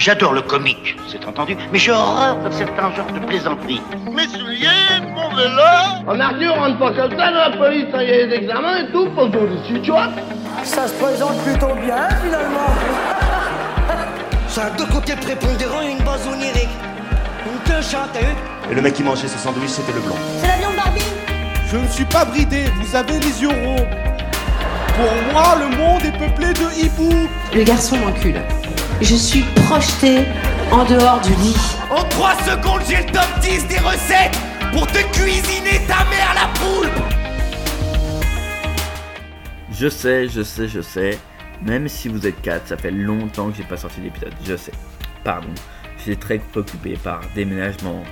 J'adore le comique, c'est entendu, mais j'ai horreur de certains genres de plaisanteries. Mes souliers, mon vélo En Arthur, on rentre pas comme ça dans la police, il y a des examens et tout, pour tout dessus, tu vois Ça se présente plutôt bien, finalement. Ça a deux côtés prépondérants et une base onirique. Une queue vu Et le mec qui mangeait ce sandwich, c'était le blanc. C'est la viande Barbie Je ne suis pas bridé, vous avez les yeux ronds. Pour moi, le monde est peuplé de hiboux. Le garçon m'encule. Je suis projetée en dehors du lit. En 3 secondes, j'ai le top 10 des recettes pour te cuisiner ta mère la poule Je sais, je sais, je sais. Même si vous êtes 4, ça fait longtemps que j'ai pas sorti d'épisode. Je sais. Pardon. J'étais très préoccupé par déménagement.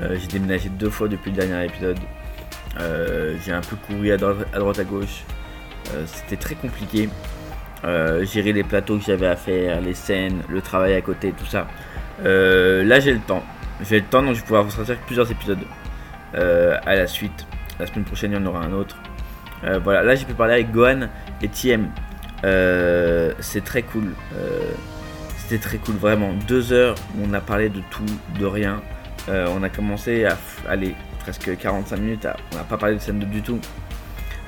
Euh, j'ai déménagé deux fois depuis le dernier épisode. Euh, j'ai un peu couru à droite à, droite, à gauche. Euh, C'était très compliqué. Euh, gérer les plateaux que j'avais à faire, les scènes, le travail à côté, tout ça. Euh, là j'ai le temps. J'ai le temps donc je vais pouvoir vous sortir plusieurs épisodes euh, à la suite. La semaine prochaine il y en aura un autre. Voilà, là j'ai pu parler avec Gohan et TM. C'est très cool. C'était très cool, vraiment. Deux heures on a parlé de tout, de rien. On a commencé à aller presque 45 minutes. on n'a pas parlé de stand-up du tout.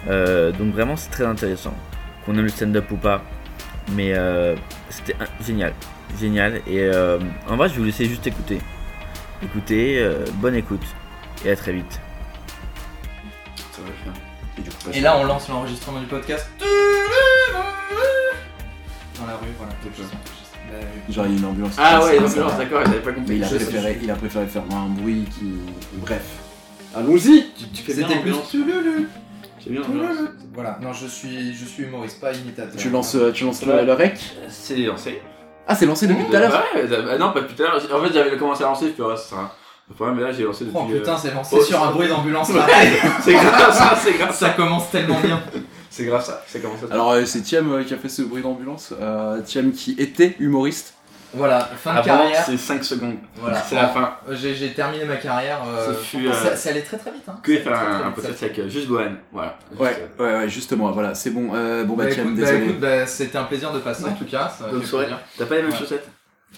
Donc vraiment c'est très intéressant. Qu'on aime le stand-up ou pas. Mais euh, c'était génial. Génial. Et euh, en vrai je vais vous laisser juste écouter. Écoutez, euh, bonne écoute. Et à très vite. Ça va. Et, du coup, Et là, on lance l'enregistrement du podcast. Dans la rue, voilà. Bah. Genre il y a une ambiance. Ah ouais, l'ambulance, ça. d'accord, j'avais pas compris. Mais il a, préféré, il a préféré faire un bruit qui. Bref. Allons-y Tu, tu fais bien C'était plus. J'ai bien l'ambiance. Voilà, non, je suis, je suis humoriste, pas imitateur. Tu lances, euh, tu lances le, le rec C'est lancé. Ah, c'est lancé depuis tout à l'heure Ouais, bah non, pas depuis tout à l'heure. En fait, j'avais commencé à lancer, puis ouais, c'est un le problème, mais là, j'ai lancé depuis. Oh putain, c'est lancé oh, sur un c'est- bruit d'ambulance c'est grave ça, c'est grave Ça ça. commence tellement bien. C'est grave ça, c'est comment ça. Alors euh, c'est Thiem euh, qui a fait ce bruit d'ambulance. Euh, Thiem qui était humoriste. Voilà, fin de Avant, carrière. c'est 5 secondes. Voilà. C'est la fin. J'ai j'ai terminé ma carrière. euh, Ça fut, euh, ça, ça allait très très vite. Hein. Que faire un, un podcast avec euh, juste Gohan. Voilà. Ouais, ouais, ouais, justement, voilà, c'est bon. Euh, bon bah, Bah, écoute, bah, désolé. écoute, bah, c'était un plaisir de passer en tout cas. Ça Bonne soirée. T'as pas les mêmes Ouais. chaussettes?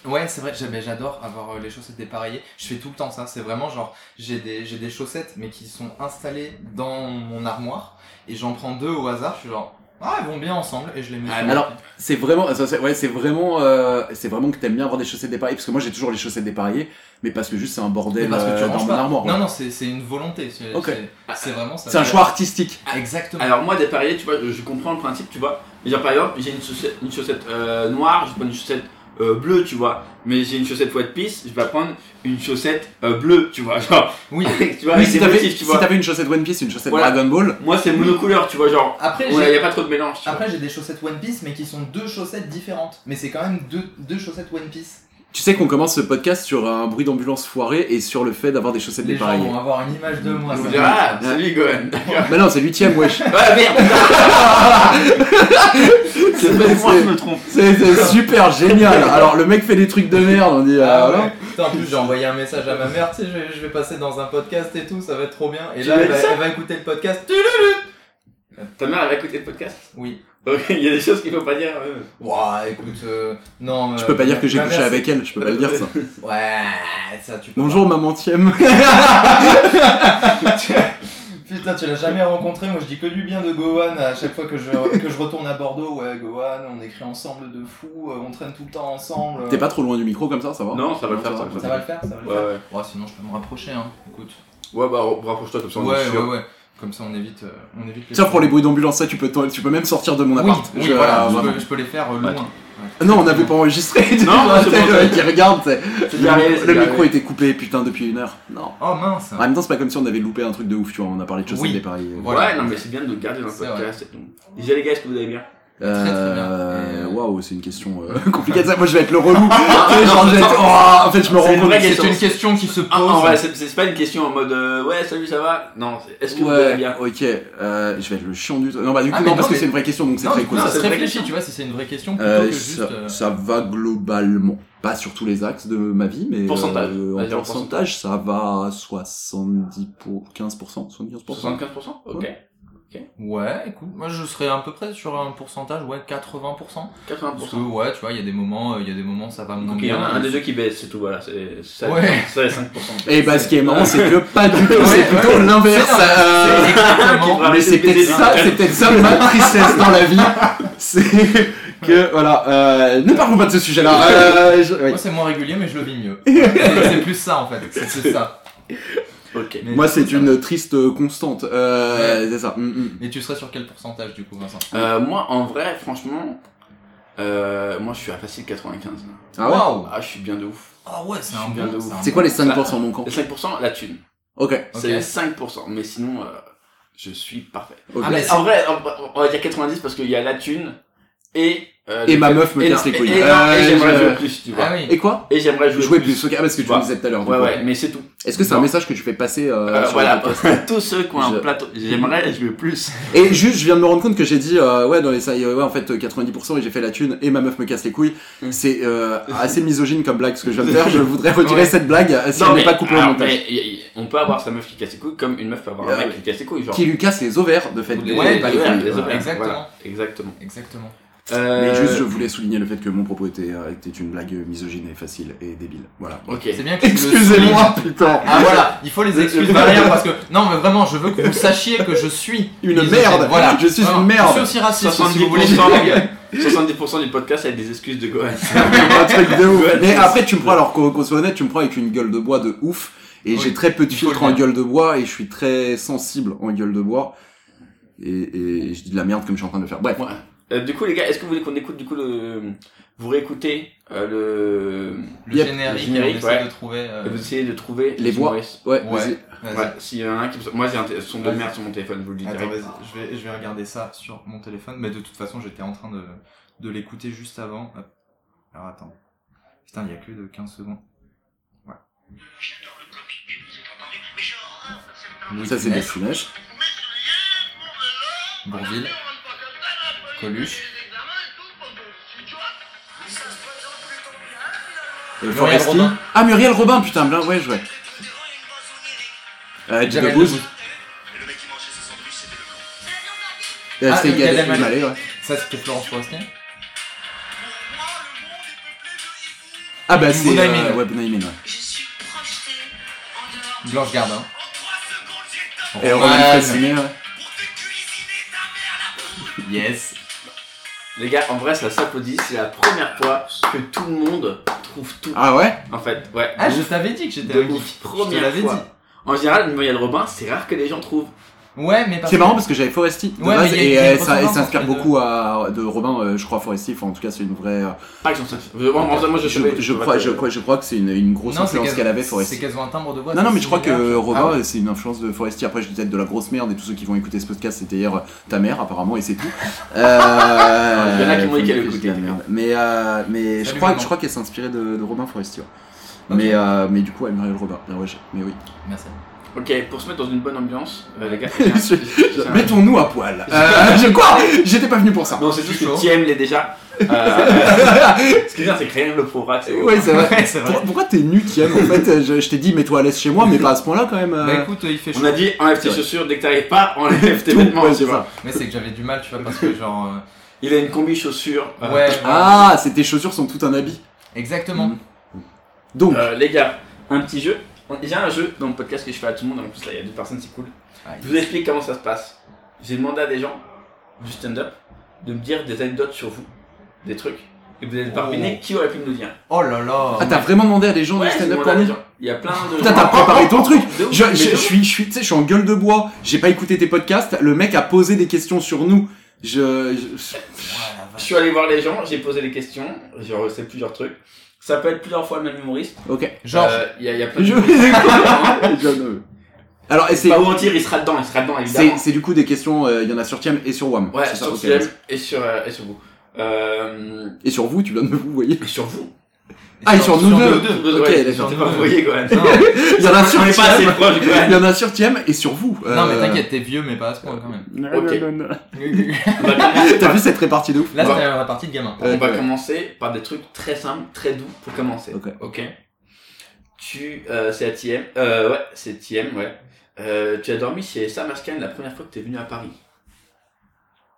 Ouais, c'est vrai, mais j'adore avoir euh, les chaussettes dépareillées. Je fais tout le temps ça. C'est vraiment genre, j'ai des, j'ai des chaussettes, mais qui sont installées dans mon armoire. Et j'en prends deux au hasard. Je suis genre, ah, elles vont bien ensemble. Et je les mets Ah, Alors, c'est vraiment, c'est- ouais, c'est vraiment, euh, c'est vraiment que t'aimes bien avoir des chaussettes dépareillées, parce que moi j'ai toujours les chaussettes dépareillées, mais parce que juste c'est un Mais bordel parce que tu euh, dans mon pas. armoire. Non, ouais. non, c'est une volonté. C'est Ok. c'est- c'est vraiment ça. C'est un choix artistique. Exactement. Alors, moi, des pareillés, tu vois, je comprends le principe, tu vois. Mais genre, par exemple, j'ai une chaussette, une chaussette euh, noire, je prends une chaussette euh, bleue, tu vois. Mais j'ai une chaussette White Piece, je vais prendre une chaussette euh, bleue, tu vois. Genre, Oui. tu vois, Oui, si t'avais motifs, tu si vois. t'avais une chaussette One Piece, une chaussette Voilà. Dragon Ball, Moi, c'est monocouleur, tu vois, genre. Après, Il j'ai- n'y a pas trop de mélange. tu vois. Après, j'ai des chaussettes One Piece, mais qui sont deux chaussettes différentes. Mais c'est quand même deux, deux chaussettes One Piece. Tu sais qu'on commence ce podcast sur un bruit d'ambulance foiré et sur le fait d'avoir des chaussettes Les gens dépareillées. vont avoir une image de moi. Ça. ah, c'est lui, Gohan. D'accord. Mais non, c'est huitième, wesh. Ah merde C'est moi qui me trompe. C'est c'est super génial. Alors le mec fait des trucs de merde, on dit. Ah euh, ouais. voilà. Putain, en plus, j'ai envoyé un message à ma mère, tu sais, je, vais- je vais passer dans un podcast et tout, ça va être trop bien. Et Tu là, veux elle va, ça elle va écouter le podcast. Ta mère, elle va écouter le podcast? Oui. Ok, il y a des choses qu'il faut pas dire. euh. Ouah, écoute, euh, non. Je euh, peux pas dire que j'ai couché avec elle, je peux pas le dire ça. Ouais, ça, tu peux. Bonjour maman Thiem. Putain, tu l'as jamais rencontré, moi je dis que du bien de Gohan à chaque fois que je, que je retourne à Bordeaux. Ouais, Gohan, on écrit ensemble de fou, euh, on traîne tout le temps ensemble. T'es pas trop loin du micro comme ça, ça va? Non, ça va le faire, ça va le Ça va le faire, ça va le Ouais, faire. ouais. Ouais, sinon je peux me rapprocher, hein. Écoute. Ouais, bah rapproche-toi comme ça. on Ouais, est sûr. ouais, ouais. Comme ça on évite, euh, on évite les Tiens, pour les bruits d'ambulance, ça tu peux, tu peux même sortir de mon appart. oui, Je- voilà, euh, je, peux, je peux les faire euh, loin. Ouais. Ouais. Non, on n'avait pas enregistré. Non, bon, qui regarde. arrivé, Le, micro était coupé, putain, depuis une heure. Non. Oh mince En même temps, c'est pas comme si on avait loupé un truc de ouf, tu vois. On a parlé de chaussettes Oui. dépareillées. Voilà. Ouais, non, mais c'est bien de garder dans le podcast. Déjà, les gars, est-ce que vous allez bien? Euh, Très, très bien. Et- Waouh, c'est une question euh, compliquée. Ça, moi, je vais être le relou. Genre, je vais être- oh, en fait, je me C'est rends compte. C'est une question qui se pose. Ah, vrai, c'est pas une question en mode euh, ouais, salut, ça va? Non, c'est est-ce que vous allez Ouais, bien? ok. Euh, je vais être le chiant du. Non, bah, du coup, Ah, mais non, non, parce que c'est une vraie question, donc c'est Non, très coup, cool. ça c'est se réfléchit, tu vois, si c'est une vraie question plutôt Euh, que juste. ça, euh, ça va globalement. Pas sur tous les axes de ma vie, mais Pourcentage. euh, en pourcentage, ça va à 70 pour 15%, 75%. 75% Ok. Ouais. Ouais, écoute, moi je serais à peu près sur un pourcentage, ouais, 80%. 80%. Parce que, ouais, tu vois, il y a des moments, euh, il y a des moments ça va moins Donc il y en bien. a un des deux qui baisse, c'est tout, voilà, c'est ça, Ouais. ça 5%. Et bah, ce qui est marrant, c'est que pas du tout, c'est plutôt ouais. l'inverse. Euh. Mais c'est peut-être ça, c'est peut-être ça ma tristesse dans la vie. C'est que, voilà, euh, ne parlons pas de ce sujet-là. Euh, je-. Moi c'est moins régulier, mais je le vis mieux. c'est plus ça en fait, c'est ça. Ok. Mais Moi, c'est une triste constante. Euh, c'est ça. Mm, mm. Et tu serais sur quel pourcentage du coup, Vincent? Euh, moi, en vrai, franchement, euh, moi je suis à facile 95. là. Ah ouais? Waouh Ah, je suis bien de ouf. Ah ouais, c'est un bien bon. de ouf. C'est quoi les 5% mon camp Les 5%, la thune. Ok. C'est les 5%. Mais sinon, euh, je suis parfait. Ah, mais En vrai, on va dire 90 parce qu'il y a la thune et. Euh, Et ma meuf me casse les couilles. Et, et non, Euh, et j'aimerais jouer plus, tu vois. Ah oui. Et quoi? Et j'aimerais jouer, Jouer plus, ok, ah, parce que tu Ouais. me disais tout à l'heure. Ouais, ouais, mais c'est tout. Est-ce que c'est un message que tu fais passer euh, Euh, sur voilà, tous ceux qui ont un Je- plateau, j'aimerais jouer plus. Et juste, je viens de me rendre compte que j'ai dit, euh, ouais, dans les ça, ouais, en fait, euh, 90% et j'ai fait la thune et ma meuf me casse les couilles. Mm. C'est euh, assez misogyne comme blague ce que je viens de faire. Je voudrais retirer Ouais. cette blague si Non, elle n'est mais- pas coupée au montage. on peut avoir sa meuf qui casse les couilles comme une meuf peut avoir un Euh, mec qui casse les couilles. Qui lui casse les ovaires de fait. Ouais, les ovaires, exactement. exactement. Euh, Mais juste, je voulais souligner le fait que mon propos était, euh, était une blague misogyne et facile et débile. Voilà. Ok. C'est bien que tu le Excusez-moi, putain. Ah voilà, il faut les excuses derrière parce que non mais vraiment je veux que vous sachiez que je suis Une misogyne. merde. Voilà, Je suis une merde. Je suis aussi raciste si 70%, vous voulez des blagues. 70% du podcast avec des excuses de Gohan. un truc de ouf. Mais après, tu me prends, alors qu'on soit honnête, tu me prends avec une gueule de bois de ouf. Et Oui, j'ai très peu de filtres en gueule de bois et je suis très sensible en gueule de bois. Et, et je dis de la merde comme je suis en train de faire. Bref. Ouais. Euh, du coup, les gars, est-ce que vous voulez qu'on écoute du coup le. Vous réécoutez euh, le. Le Yep. générique, Le générique, on essaie ouais. de trouver. euh, Vous essayez de trouver Les voix. Ouais, Ouais. Ouais, s'il y en a un qui. Moi, j'ai un t- son de merde sur mon téléphone, je vous le dis Attends, je vais, je vais regarder ça sur mon téléphone, mais de toute façon, j'étais en train de, de l'écouter juste avant. Hop. Alors attends. Putain, il y a que de 15 secondes. Ouais. Ça, c'est de des. Bourville, Coluche, Euh, Muriel Foresti. Robin. Ah, Muriel Robin, putain, bien, ouais, je vois. Euh, Jamel Debbouze. Debbouze. Euh, Ah, C'était Gad Gad Elmaleh. Elmaleh, ouais. Ça, c'était Florence Foresti. Ah, bah, c'est. Euh, Ouais, ouais. Blanche Gardin. Et Roman. Roman Fessinet, ouais. Yes. Les gars, en vrai, ça s'applaudit. C'est la première fois que tout le monde trouve tout. Ah ouais? En fait, ouais. Ah, je t'avais dit que j'étais un geek. Je te Première l'avais dit. fois. En général, Muriel Robin, c'est rare que les gens trouvent. Ouais, mais C'est que- marrant parce que j'avais Foresti de Ouais, base, et euh, ça, elle ressemblance s'inspire entre les beaucoup à, de Robin, euh, je crois, Foresti. Enfin, en tout cas, c'est une vraie. euh, Pas ça. Moi, je, Je, je, crois, je, crois, je crois que c'est une, une grosse Non, c'est influence qu'elle avait, C'est Foresti. qu'elles ont un timbre de voix. Non, non, mais je crois que. Robin, Ah ouais. c'est une influence de Foresti. Après, je dis peut-être de la grosse merde et tous ceux qui vont écouter ce podcast, c'était hier ta mère, apparemment, et c'est tout. Euh, Il y en a qui m'ont dit qu'elle que écoutait. la merde. Mais, euh, mais je crois, je crois qu'elle s'inspirait de, de Robin Foresti. ouais. Ok. Mais, euh, mais du coup, elle Muriel Robin. Ah ouais, mais oui. Merci. Ok, pour se mettre dans une bonne ambiance, euh, les gars. Mettons-nous à poil. Euh, je quoi J'étais pas venu pour ça. Non, c'est juste que TM l'est déjà. Euh, ce qui est bien, c'est que rien ne le prouvera. Ouais, c'est vrai. Ouais, c'est vrai. Pourquoi, pourquoi t'es nu, Thiem En fait, je, je t'ai dit, mets-toi à l'aise chez moi, mais pas à ce point-là quand même. euh. Bah écoute, il fait chaud. On a dit enlève tes chaussures dès que t'arrives pas, enlève tes vêtements, ouais, tu vois. Mais c'est que j'avais du mal, tu vois, parce que genre. euh, Il a une combi chaussure. Ouais, Ah, c'est tes chaussures sont tout un habit. exactement. Donc, Euh, les gars, un petit jeu. J'ai un jeu dans le podcast que je fais à tout le monde, en plus là il y a deux personnes, c'est cool. Ah, Je vous explique comment ça se passe. J'ai demandé à des gens du stand-up de me dire des anecdotes sur vous, des trucs, et vous allez deviner qui aurait pu me le dire. Oh là là. ah, t'as vraiment demandé à des gens Ouais, du stand-up pour des nous. Il y a plein de Putain, t'as préparé ton truc. Je, je, je suis, je suis, tu sais, je suis en gueule de bois. J'ai pas écouté tes podcasts. Le mec a posé des questions sur nous. Je, suis allé voir les gens, j'ai posé des questions, j'ai reçu plusieurs trucs. Ça peut être plusieurs fois le même humoriste. ok. Genre, Euh, il y, a- il y a plein de Je, Alors, et c'est, Pas mentir, il sera dedans, il sera dedans c'est, évidemment. c'est du coup des questions. euh, Il y en a sur Thiem et sur Wam. Ouais, sur ok, Ciem vas-y. et sur, euh, et sur vous. Euh, Et sur vous, tu viens de vous, vous voyez. et sur vous. Ah, et sur nous deux. deux. Ok, Ouais, d'accord. Pas envoyé, Gohan. Non. Il y en a sur Thiem. proche, Il y Gohan. en a sur Thiem et sur vous. Non, mais Euh, t'inquiète, t'es vieux, mais pas à ce point quand même. Ok. non, non. On va commencer T'as vu cette répartie de ouf Là, Ouais. c'était la partie de gamin. Euh, On va ouais. commencer par des trucs très simples, très doux pour commencer. Ok. Ok. Tu, euh, c'est à TM. Euh, ouais, c'est TM, ouais. Euh, tu as dormi chez Sam Ascan la première fois que t'es venu à Paris.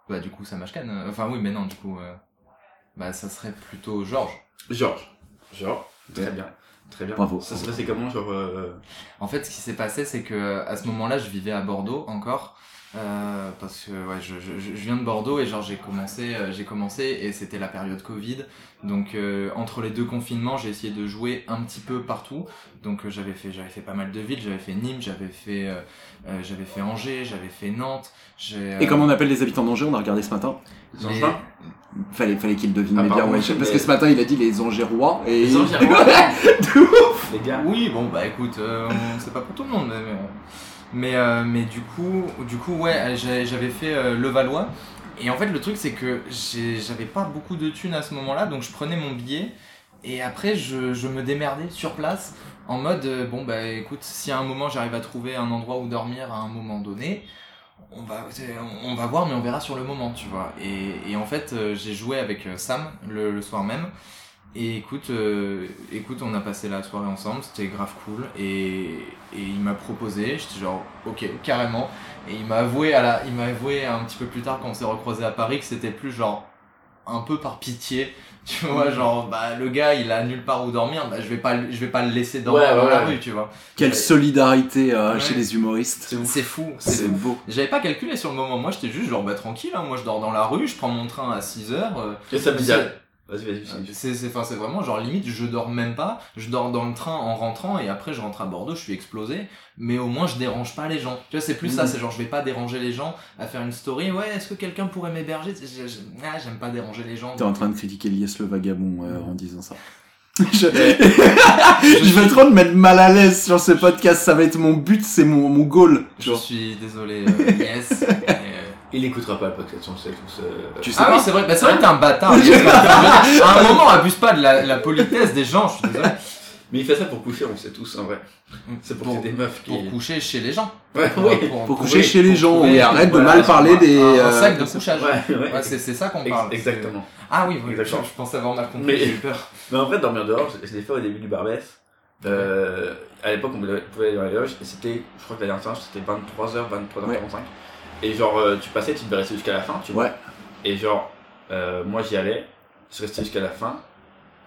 bah du coup ça Mashkan. euh, Enfin oui, mais non, du coup, euh, bah ça serait plutôt Georges. Georges. Georges. Très bien. Très bien. Bravo. Ça se passait comment, genre. euh, En fait, ce qui s'est passé, c'est que à ce moment-là, je vivais à Bordeaux encore. euh, parce que ouais, je, je, je viens de Bordeaux et genre j'ai commencé, euh, j'ai commencé et c'était la période Covid. Donc euh, entre les deux confinements, j'ai essayé de jouer un petit peu partout. Donc euh, j'avais fait, j'avais fait pas mal de villes. J'avais fait Nîmes, j'avais fait, euh, euh, j'avais fait Angers, j'avais fait Nantes. j'ai, euh, Et comment on appelle les habitants d'Angers? On a regardé ce matin. les- Angevins Fallait, fallait qu'il devine Ah, mais bien. ouais, mais- parce que ce matin, il a dit les Angérois. Et... Les Angérois. De ouf Les gars. Oui, bon bah écoute, euh, on- c'est pas pour tout le monde, mais mais, mais, euh, mais du coup, du coup ouais, j'ai- j'avais fait euh, le Valois. Et en fait, le truc c'est que j'ai- j'avais pas beaucoup de thunes à ce moment-là, donc je prenais mon billet et après je, je me démerdais sur place en mode euh, bon bah écoute, si à un moment j'arrive à trouver un endroit où dormir à un moment donné. On va, on va voir, mais on verra sur le moment, tu vois. Et, et en fait, euh, j'ai joué avec euh, Sam le, le soir même. Et écoute, euh, écoute, on a passé la soirée ensemble, c'était grave cool. Et, et il m'a proposé, j'étais genre, ok, carrément. Et il m'a avoué, à la, il m'a avoué un petit peu plus tard quand on s'est recroisé à Paris que c'était plus genre un peu par pitié. Tu vois, genre, bah, le gars, il a nulle part où dormir, bah, je vais pas, le- je vais pas le laisser dormir Ouais, dans ouais, la ouais. rue, tu vois. Quelle solidarité euh, Ouais. chez les humoristes. C'est fou, C'est beau. J'avais pas calculé sur le moment, moi j'étais juste genre, bah, tranquille, hein, moi je dors dans la rue, je prends mon train à 6 heures. euh, Et ça me Vas-y, vas-y, vas-y. c'est c'est enfin c'est vraiment genre limite je dors même pas. Je dors dans le train en rentrant et après je rentre à Bordeaux je suis explosé. Mais au moins je dérange pas les gens. Tu vois c'est plus ça Mhm. c'est genre je vais pas déranger les gens à faire une story. Ouais est-ce que quelqu'un pourrait m'héberger? Je- je- ah, j'aime pas déranger les gens. T'es en train de critiquer Lies le vagabond euh, en disant ça. je... je vais trop te mettre mal à l'aise sur ce podcast, ça va être mon but, c'est mon, mon goal. je suis désolé euh, yes euh, Il écoutera pas le podcast, on le sait tous. euh, Tu sais ah pas oui c'est vrai bah, c'est vrai que t'es un bâtard à un moment abuse pas de la, la politesse des gens je suis désolé Mais il fait ça pour coucher, on le sait tous en vrai. C'est pour, des meufs qui. pour coucher chez les gens Ouais, Pour- ouais. pour- Pour pour- coucher chez les gens, et arrête de mal parler un- des... un, euh, sac de couchage Ouais, ouais. Ouais, c'est ça qu'on parle. Exactement. Ah oui, oui Exactement. je, je pensais avoir mal compris, Mais- j'ai eu peur. Mais en fait, dormir dehors, je, je l'ai fait au début du Barbès. Euh, à l'époque, on pouvait pouvait aller dans les loges, et c'était, je crois que la dernière fois, c'était 23h, 23h45. Et genre, euh, tu passais, tu devais rester jusqu'à la fin, tu vois. Ouais. Et genre, euh, moi j'y allais, je restais jusqu'à la fin,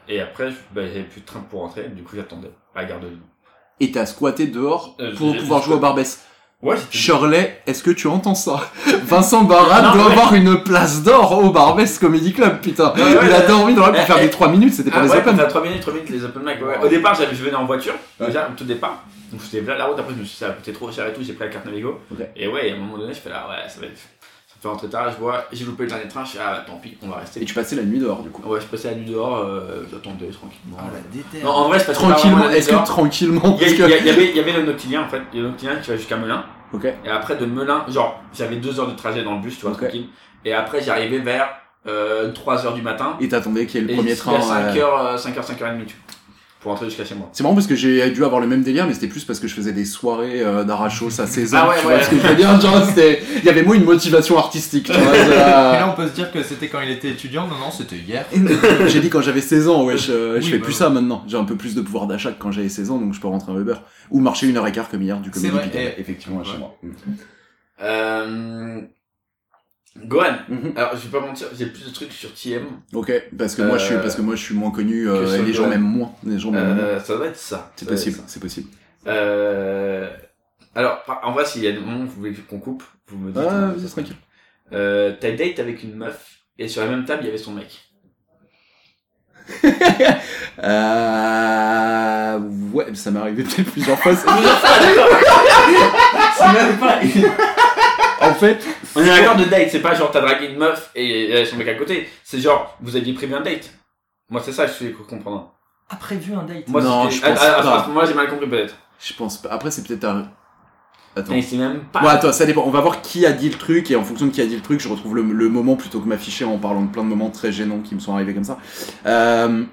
et après, bah, j'avais plus de train pour rentrer, du coup j'attendais à la gare de Lyon. Et t'as squatté dehors Euh, pour pouvoir jouer au Barbès. Ouais. Shirley, est-ce que tu entends ça? Vincent Barra doit ouais. avoir une place d'or au Barbès Comedy Club, putain. Ouais, Il a dormi dans la pour Eh, faire eh. des 3 minutes, c'était pas Ah les open. pour faire 3 minutes, 3 minutes les open mic. ouais. Au départ, je venais en voiture, déjà, au tout départ. Donc j'étais là la route, après je me suis dit, ça coûtait trop cher et tout, j'ai pris la carte Navigo. Ok. Et ouais, et à un moment donné, je fais là, ouais, ça va être. Ça me fait rentrer tard, je vois, j'ai loupé le dernier train, je fais, ah tant pis, on va rester. Et tu passais la nuit dehors, du coup. Ouais, je passais la nuit dehors, euh, j'attendais tranquillement. Ah la déterre. non, en vrai, je passais pas Tranquillement, est-ce que dehors. tranquillement Il y, que... il y avait, il y avait le Noctilien en fait, il y a le Noctilien qui va jusqu'à Melun. Ok. Et après de Melun, genre j'avais deux heures de trajet dans le bus, tu vois, tranquille. Et après j'arrivais vers euh, 3 heures du matin. Et t'attendais qu'il y ait le premier train. 5 euh, heures, euh, 5h, 5h30, tu vois, pour rentrer jusqu'à chez moi. C'est marrant parce que j'ai dû avoir le même délire, mais c'était plus parce que je faisais des soirées euh, d'arrachos à 16 ans. Ah ouais, tu ouais. vois ce que je veux dire Genre, c'était... Il y avait moins une motivation artistique, tu vois. Et là, on peut se dire que c'était quand il était étudiant. Non, non, c'était hier. J'ai dit quand j'avais 16 ans, ouais, je, je Oui, fais bah plus ouais. ça maintenant. J'ai un peu plus de pouvoir d'achat que quand j'avais 16 ans, donc je peux rentrer en Uber. Ou marcher une heure et quart comme hier du C'est Comedy et- effectivement, chez Ouais. moi. Euh... Gohan, Mhm. alors je vais pas mentir, j'ai plus de trucs sur TM. Ok, parce que moi je suis, Euh, parce que moi je suis moins connu, euh, et les gens m'aiment moins. Les gens m'aiment moins. Euh, ça doit être ça. C'est possible, c'est possible. Euh... Alors, en vrai, s'il y a des moments où vous voulez qu'on coupe, vous me dites. Ah, hein. vas-y, tranquille. Euh, T'as date avec une meuf, et sur la même table, il y avait son mec. Euh... Ouais, ça m'est arrivé peut-être plusieurs fois. ça. C'est même pas... en fait, On est d'accord de date, c'est pas genre t'as dragué une meuf et elle son mec à côté. C'est genre, vous aviez prévu un date. Moi, c'est ça je suis comprendre. A prévu un date. Moi, Non, je pense à, à- pas. à ce moment-là, j'ai mal compris peut-être. je pense pas. Après, c'est peut-être un... Attends. Mais c'est même pas. Ouais, attends, ça dépend. On va voir qui a dit le truc et en fonction de qui a dit le truc, je retrouve le, le moment plutôt que m'afficher en parlant de plein de moments très gênants qui me sont arrivés comme ça. Euh...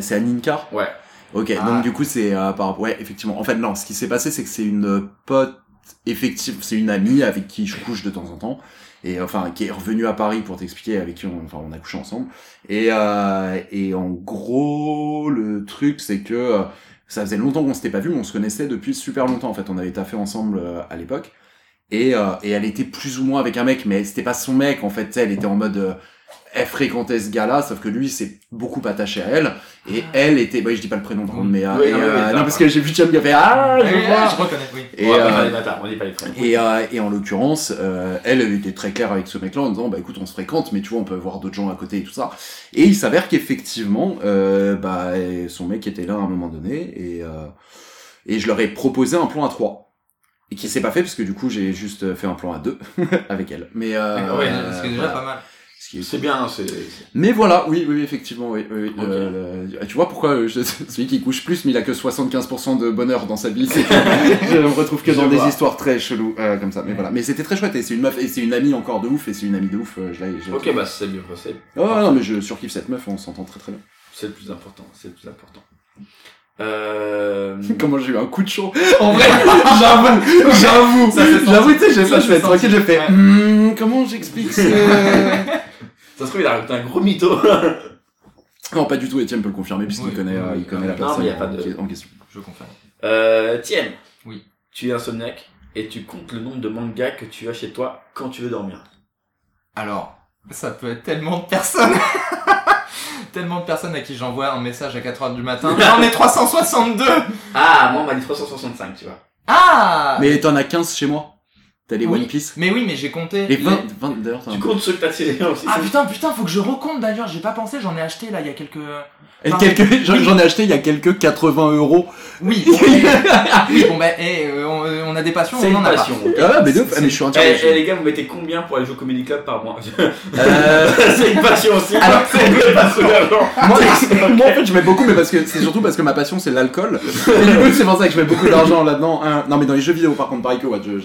C'est Aninka Ouais. Ok, Ah. donc du coup c'est euh, par ouais effectivement. En fait non, ce qui s'est passé c'est que c'est une pote effective, c'est une amie avec qui je couche de temps en temps. Et enfin qui est revenue à Paris pour t'expliquer avec qui on, enfin on a couché ensemble. Et euh, et en gros le truc c'est que euh, ça faisait longtemps qu'on s'était pas vu mais on se connaissait depuis super longtemps en fait. On avait taffé ensemble euh, à l'époque. Et, euh, et elle était plus ou moins avec un mec, mais c'était pas son mec en fait. Elle était en mode, euh, elle fréquentait ce gars-là, sauf que lui s'est beaucoup attaché à elle. Et elle était, bah, je dis pas le prénom contre, mais, euh, Oui, et, non, mais euh, non parce que j'ai vu Chum qui a fait ah, je vois. je reconnais, oui. Et, on pas euh, faire les bâtards, on dit pas les prénoms. et, euh, et en l'occurrence, euh, elle, elle était très claire avec ce mec-là en disant bah écoute on se fréquente mais tu vois on peut voir d'autres gens à côté et tout ça. Et il s'avère qu'effectivement euh, bah son mec était là à un moment donné et euh, et je leur ai proposé un plan à 3 et qui s'est pas fait parce que du coup j'ai juste fait un plan à 2 avec elle. Mais euh, D'accord, ouais, est déjà voilà. pas mal. C'est bien, c'est. Mais voilà, oui, oui, effectivement, oui. oui. Euh, tu vois pourquoi euh, je- celui qui couche plus, mais il a que 75% de bonheur dans sa vie, je me retrouve que Je dans des vois. histoires très cheloues euh, comme ça. Mais voilà, mais c'était très chouette et c'est une meuf et c'est une amie encore de ouf et c'est une amie de ouf. euh, je Ok, bah c'est bien passé. Oh non, mais je surkiffe cette meuf, on s'entend très très bien. C'est le plus important, c'est le plus important. Euh... Comment j'ai eu un coup de chaud En vrai, j'avoue, j'avoue, j'avoue, tu sais, j'ai Ça je vais être tranquille, je fais. Hmm, comment j'explique ce... Ça se trouve, il a rajouté un gros mytho. Non, pas du tout. Etienne peut le confirmer puisqu'il Oui, connaît, oui, euh, il connaît oui. la Non, personne mais y a pas en- de- en question. Je confirme. Euh, Tien. Oui. Tu es insomniaque et tu comptes le nombre de mangas que tu as chez toi quand tu veux dormir. Alors, ça peut être tellement de personnes. tellement de personnes à qui j'envoie un message à 4h du matin. J'en ai 362 Ah, moi on m'a dit 365, tu vois. Ah Mais t'en as 15 chez moi. T'as les Oui. One Piece. Mais oui, mais j'ai compté. Les 20, 20 d'ailleurs, Tu comptes ceux que t'as tirés aussi. Ah putain, putain, faut que je recompte d'ailleurs, j'ai pas pensé, j'en ai acheté là il y a quelques... Quelques, j'en Oui. j'en ai acheté il y a quelques 80 euros. Oui, bon, oui, bon bah, eh, euh, on, euh, on a des passions, on en a passion. Ah, mais de. Ah, mais je suis Eh, entièrement. eh, les gars, vous mettez combien pour aller jouer au Comedy Club par mois? Euh, C'est une passion aussi. Alors, c'est une passion d'argent. moi, moi, en fait, je mets beaucoup, mais parce que c'est surtout parce que ma passion c'est l'alcool. Et du coup, c'est pour ça que je mets beaucoup d'argent là-dedans. Hein. Non, mais dans les jeux vidéo, par contre, pareil que ouais, je-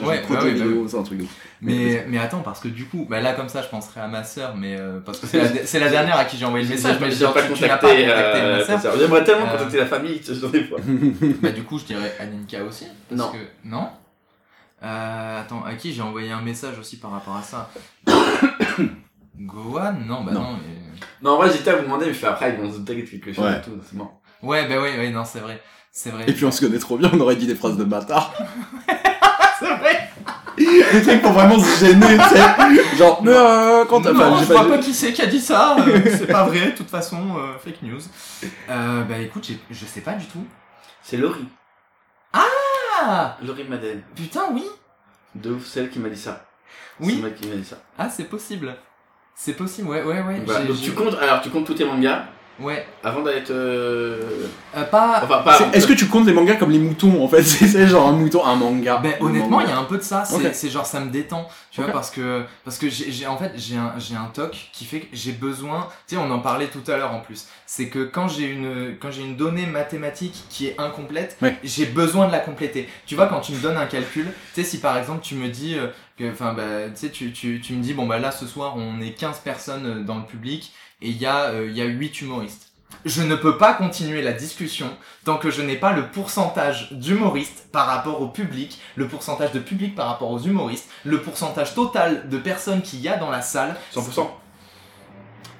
c'est un truc de ouf. Mais, mais attends, parce que du coup, bah là comme ça je penserais à ma sœur, mais euh, parce que c'est la, dernière à qui j'ai envoyé le message, mais genre, pas tu, tu n'as pas contacté euh, ma sœur. J'aimerais tellement Euh, contacter la famille ce genre des fois. Bah du coup je dirais Aninka aussi. Parce Non. Que... Non? Euh, Attends, à qui j'ai envoyé un message aussi par rapport à ça? Gohan? Non, bah non. Non. mais... Non, en vrai, j'étais à vous demander, mais je fais après, ils vont se douter de quelque chose Ouais. et tout, c'est bon. Ouais, bah oui, oui, non, c'est vrai. C'est vrai. Et puis on se connaît trop bien, on aurait dit des phrases de bâtard. Des trucs pour vraiment se gêner, tu sais. Genre, mais euh, quand t'as Non, enfin, je vois pas- qui c'est qui a dit ça, euh, c'est pas vrai, de toute façon, euh, fake news. Euh, bah écoute, j'ai- je sais pas du tout. C'est Laurie. Ah Laurie Madeleine. Putain, oui De ouf, celle qui m'a dit ça. Oui. Moi qui m'a dit ça. Ah, c'est possible. C'est possible, ouais, ouais, ouais. Voilà. j'ai- Donc j'ai- tu comptes, alors tu comptes tous tes mangas Ouais. avant d'aller te. Euh, pas. Enfin, pas. Est-ce que tu comptes les mangas comme les moutons en fait? C'est genre un mouton, un manga. Ben, honnêtement, il y a un peu de ça. C'est genre ça me détend, tu vois, parce que parce que j'ai j'ai- en fait j'ai un j'ai un toc qui fait que j'ai besoin. Tu sais, on en parlait tout à l'heure en plus. C'est que quand j'ai une quand j'ai une donnée mathématique qui est incomplète, Ouais. j'ai besoin de la compléter. Tu vois, quand tu me donnes un calcul, tu sais, si par exemple tu me dis euh, que, enfin, bah, tu sais, tu, tu, tu me dis bon bah là ce soir on est 15 personnes euh, dans le public et il y a euh, il y a 8 humoristes. Je ne peux pas continuer la discussion tant que je n'ai pas le pourcentage d'humoristes par rapport au public, le pourcentage de public par rapport aux humoristes, le pourcentage total de personnes qu'il y a dans la salle. 100%.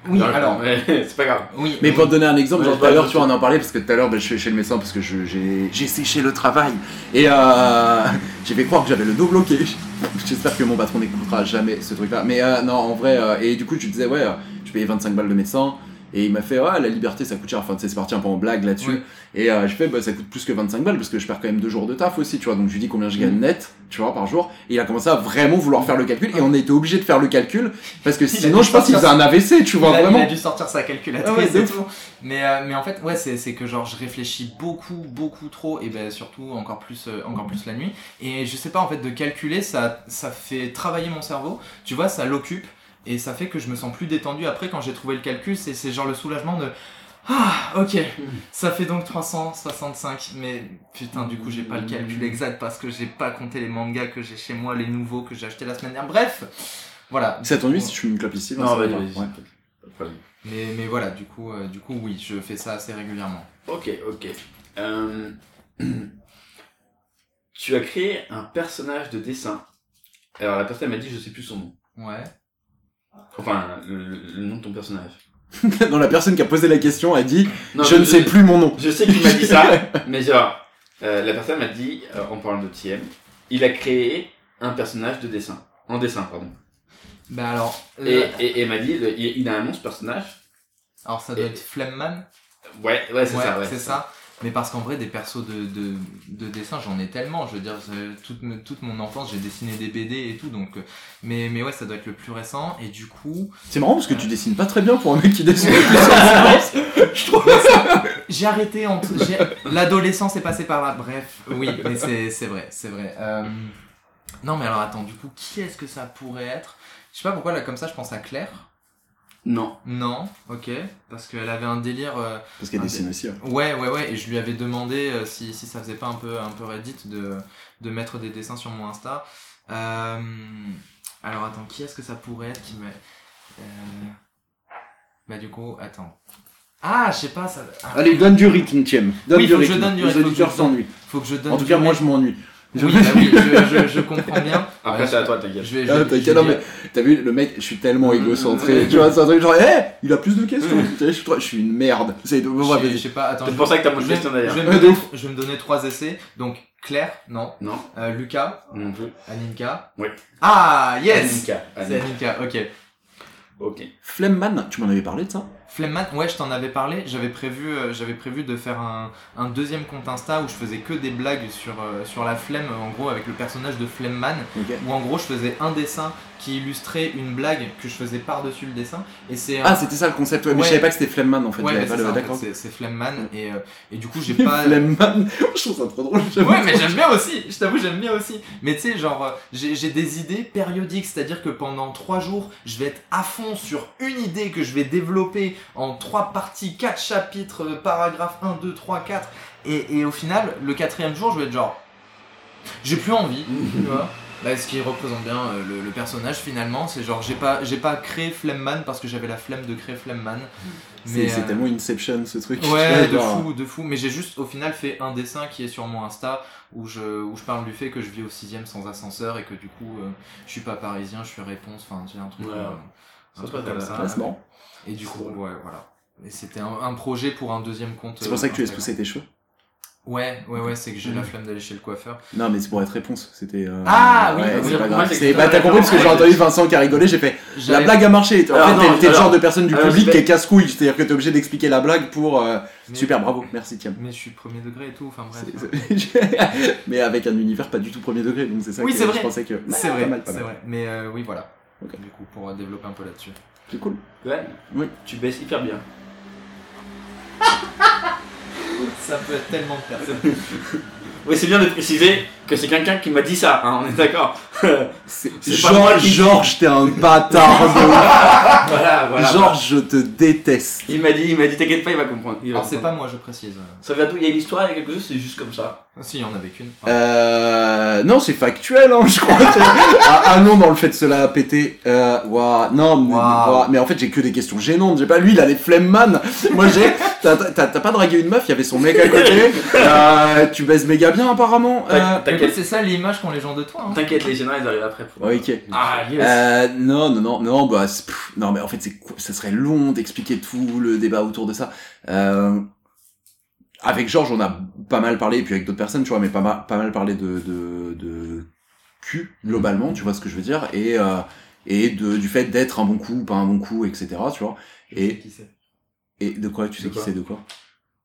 Oui, Non, alors. mais c'est pas grave. Oui, Mais oui. pour te donner un exemple, genre tout à l'heure, tu sais. en parlait parce que tout à l'heure, ben, je suis chez le médecin parce que je- j'ai j'ai séché le travail et euh, j'ai fait croire que j'avais le dos bloqué. J'espère que mon patron n'écoutera jamais ce truc-là. Mais euh, non, en vrai, euh, et du coup, tu disais, ouais, euh, payais 25 balles de médecin. Et il m'a fait, ouais, la liberté ça coûte cher. Enfin, tu sais, c'est parti un peu en blague là-dessus. Ouais. Et euh, je fais, bah, ça coûte plus que 25 balles parce que je perds quand même deux jours de taf aussi, tu vois. Donc je lui dis combien je gagne net, tu vois, par jour. Et il a commencé à vraiment vouloir faire le calcul. Et on a été obligé de faire le calcul parce que sinon, je pense qu'il faisait un AVC, tu vois, il, a, il vraiment. a dû sortir sa calculatrice Ah ouais, de et ouf. tout. Mais, euh, mais en fait, ouais, c'est c'est que genre je réfléchis beaucoup, beaucoup trop et ben surtout encore plus, euh, encore plus la nuit. Et je sais pas, en fait, de calculer, ça, ça fait travailler mon cerveau. Tu vois, ça l'occupe et ça fait que je me sens plus détendu après quand j'ai trouvé le calcul. C'est c'est genre le soulagement de. Ah, ok, ça fait donc 365, mais putain, du coup, j'ai pas le calcul exact parce que j'ai pas compté les mangas que j'ai chez moi, les nouveaux que j'ai achetés la semaine dernière. Bref, voilà. Ça t'ennuie si je fume une clope ici Non, vas-y, va, vas-y. ouais. Mais, mais voilà, du coup, euh, du coup, oui, je fais ça assez régulièrement. Ok, ok. Euh, tu as créé un personnage de dessin. Alors la personne m'a dit je sais plus son nom. Ouais. Enfin, le, le nom de ton personnage. Non, la personne qui a posé la question a dit Non, Je ne sais plus mon nom. Je sais qu'il m'a dit ça, mais genre, euh, la personne m'a dit, euh, en parlant de TM, il a créé un personnage de dessin. En dessin, pardon. Bah alors. Et, là- et, et m'a dit, le- il, il a un nom ce personnage. Alors ça doit Et- être Flemman? Ouais, ouais, c'est ça, ouais. c'est ça. Mais parce qu'en vrai, des persos de, de, de dessin, j'en ai tellement. Je veux dire, toute, toute mon enfance, j'ai dessiné des BD et tout. Donc, euh, mais, mais ouais, ça doit être le plus récent. Et du coup, C'est marrant parce que tu dessines pas très bien pour un mec qui dessine. Je trouve j'ai arrêté en L'adolescence est passée par là. Bref, oui, mais c'est c'est vrai, c'est vrai. Euh, Non, mais alors attends, du coup, qui est-ce que ça pourrait être? Je sais pas pourquoi là, comme ça, je pense à Claire. Non. Non, ok, parce qu'elle avait un délire. euh, Parce qu'elle dessine dé- aussi, ouais. Ouais, ouais, ouais, et je lui avais demandé euh, si, si ça faisait pas un peu, un peu Reddit de, de mettre des dessins sur mon Insta. Euh, alors attends, qui est-ce que ça pourrait être qui me. Euh, bah du coup, attends. Ah, je sais pas, ça. ah. Allez, donne du rythme, Thiem. Donne Oui, du faut que je donne du Les rythme, faut que auditeurs je donne- s'ennuient. faut que je donne En tout du cas, moi, rythme. je m'ennuie. Oui, bah oui, je, je, je comprends bien. Après, Ouais, c'est à toi, t'inquiète. Je vais, je Ah, t'inquiète, non, mais t'as vu, le mec, je suis tellement égocentré. tu vois, c'est un truc genre, hé, il a plus de questions. Tu sais, je, suis je suis une merde. C'est de Je ouais, sais- vas-y. je sais pas, attends. C'est pour ça que t'as moins de questions, d'ailleurs. Je vais, Ouais, me de donner, ouf. je vais me donner trois essais. Donc, Claire, non. Non. Euh, Lucas, Non plus. Aninka. Oui. Ah, yes! Aninka. C'est Aninka, ok. Ok. Flemman, tu m'en avais parlé de ça? Flemman, ouais, je t'en avais parlé. J'avais prévu, euh, j'avais prévu de faire un, un deuxième compte Insta où je faisais que des blagues sur, euh, sur la flemme, en gros, avec le personnage de Flemman. Où en gros, je faisais un dessin qui illustrait une blague que je faisais par-dessus le dessin. Et c'est un- Ah, c'était ça le concept, ouais, mais Ouais. je savais pas que c'était Flemman en fait. Ouais, D'accord. c'est Flemman. Et, euh, et du coup, j'ai pas. Flemman, je trouve ça trop drôle. Ouais, mais j'aime bien aussi, je t'avoue, j'aime bien aussi. Mais tu sais, genre, euh, j'ai j'ai des idées périodiques, c'est-à-dire que pendant trois jours, je vais être à fond sur une idée que je vais développer en trois parties, quatre chapitres, euh, paragraphes 1, 2, 3, 4. Et, et au final, le quatrième jour, je vais être genre, j'ai plus envie, tu vois. Bah, ce qui représente bien euh, le, le personnage finalement, c'est genre j'ai pas j'ai pas créé Flemman parce que j'avais la flemme de créer Flemman. C'est c'est euh, tellement Inception ce truc. Ouais, de Genre, fou, de fou. Mais j'ai juste au final fait un dessin qui est sur mon Insta où je, où je parle du fait que je vis au sixième sans ascenseur et que du coup euh, je suis pas parisien, je suis réponse, enfin j'ai un truc, Ouais. euh, Ça un truc comme ça. Et du coup, ouais, voilà. Et c'était un, un projet pour un deuxième compte. C'est pour ça que tu laisses euh, pousser tes cheveux Ouais, ouais, ouais, c'est que j'ai la flemme d'aller chez le coiffeur. Non, mais c'est pour être réponse. C'était. euh, Ah, oui, ouais, oui, c'est pas grave. c'est Bah, t'as compris parce que j'ai entendu Vincent qui a rigolé, j'ai fait. La blague a marché. En Alors, fait, non, t'es- t'es le genre de personne du alors, public qui est casse-couille. C'est-à-dire que t'es obligé d'expliquer la blague pour. euh, Mais- Super, bravo, merci Tiam. Mais je suis premier degré et tout, enfin bref. C'est- c'est- mais avec un univers pas du tout premier degré, donc c'est ça Oui, que c'est vrai. je pensais que. C'est Pas vrai, mal, pas c'est vrai. Mais euh, oui, voilà. Ok. Du coup, pour euh, développer un peu là-dessus. C'est cool. Ouais. Oui. Tu baisses hyper bien. Ça peut être tellement de personnes. Oui, c'est bien de préciser que c'est quelqu'un qui m'a dit ça, hein, on est d'accord. C'est C'est pas moi Georges, qui- Georges, t'es un bâtard. voilà, voilà. Georges, je te déteste. Il m'a dit, il m'a dit, t'inquiète pas, il va comprendre. Il va Alors, c'est pas moi, je précise. Ça vient d'où? Il y a une histoire, il y a quelque chose, c'est juste comme ça? Ah, si, il y en avait qu'une. Euh, non, c'est factuel, hein, je crois. ah, ah non, dans le fait de cela a pété. Euh, ouah, non, mais, en fait, j'ai que des questions gênantes. J'ai pas lui, il a les flemman. Moi, j'ai. T'as t'as- t'as pas dragué une meuf, il y avait son mec à côté. Euh, tu baises méga bien, apparemment. Euh, T'inquiète, c'est ça l'image qu'ont les gens de toi. Hein. T'inquiète, les généraux, ils arrivent après. Pour... Ok. Ah, yes. Euh, non, non, non, non, bah, pff, non, mais en fait, c'est, quoi- ça serait long d'expliquer tout le débat autour de ça. Euh, avec Georges, on a pas mal parlé, et puis avec d'autres personnes, tu vois, mais pas mal, pas mal parlé de, de, de cul, globalement, tu vois ce que je veux dire, et, euh, et de, du fait d'être un bon coup, pas un bon coup, etc., tu vois. Et, et de quoi, tu sais qui c'est, de quoi?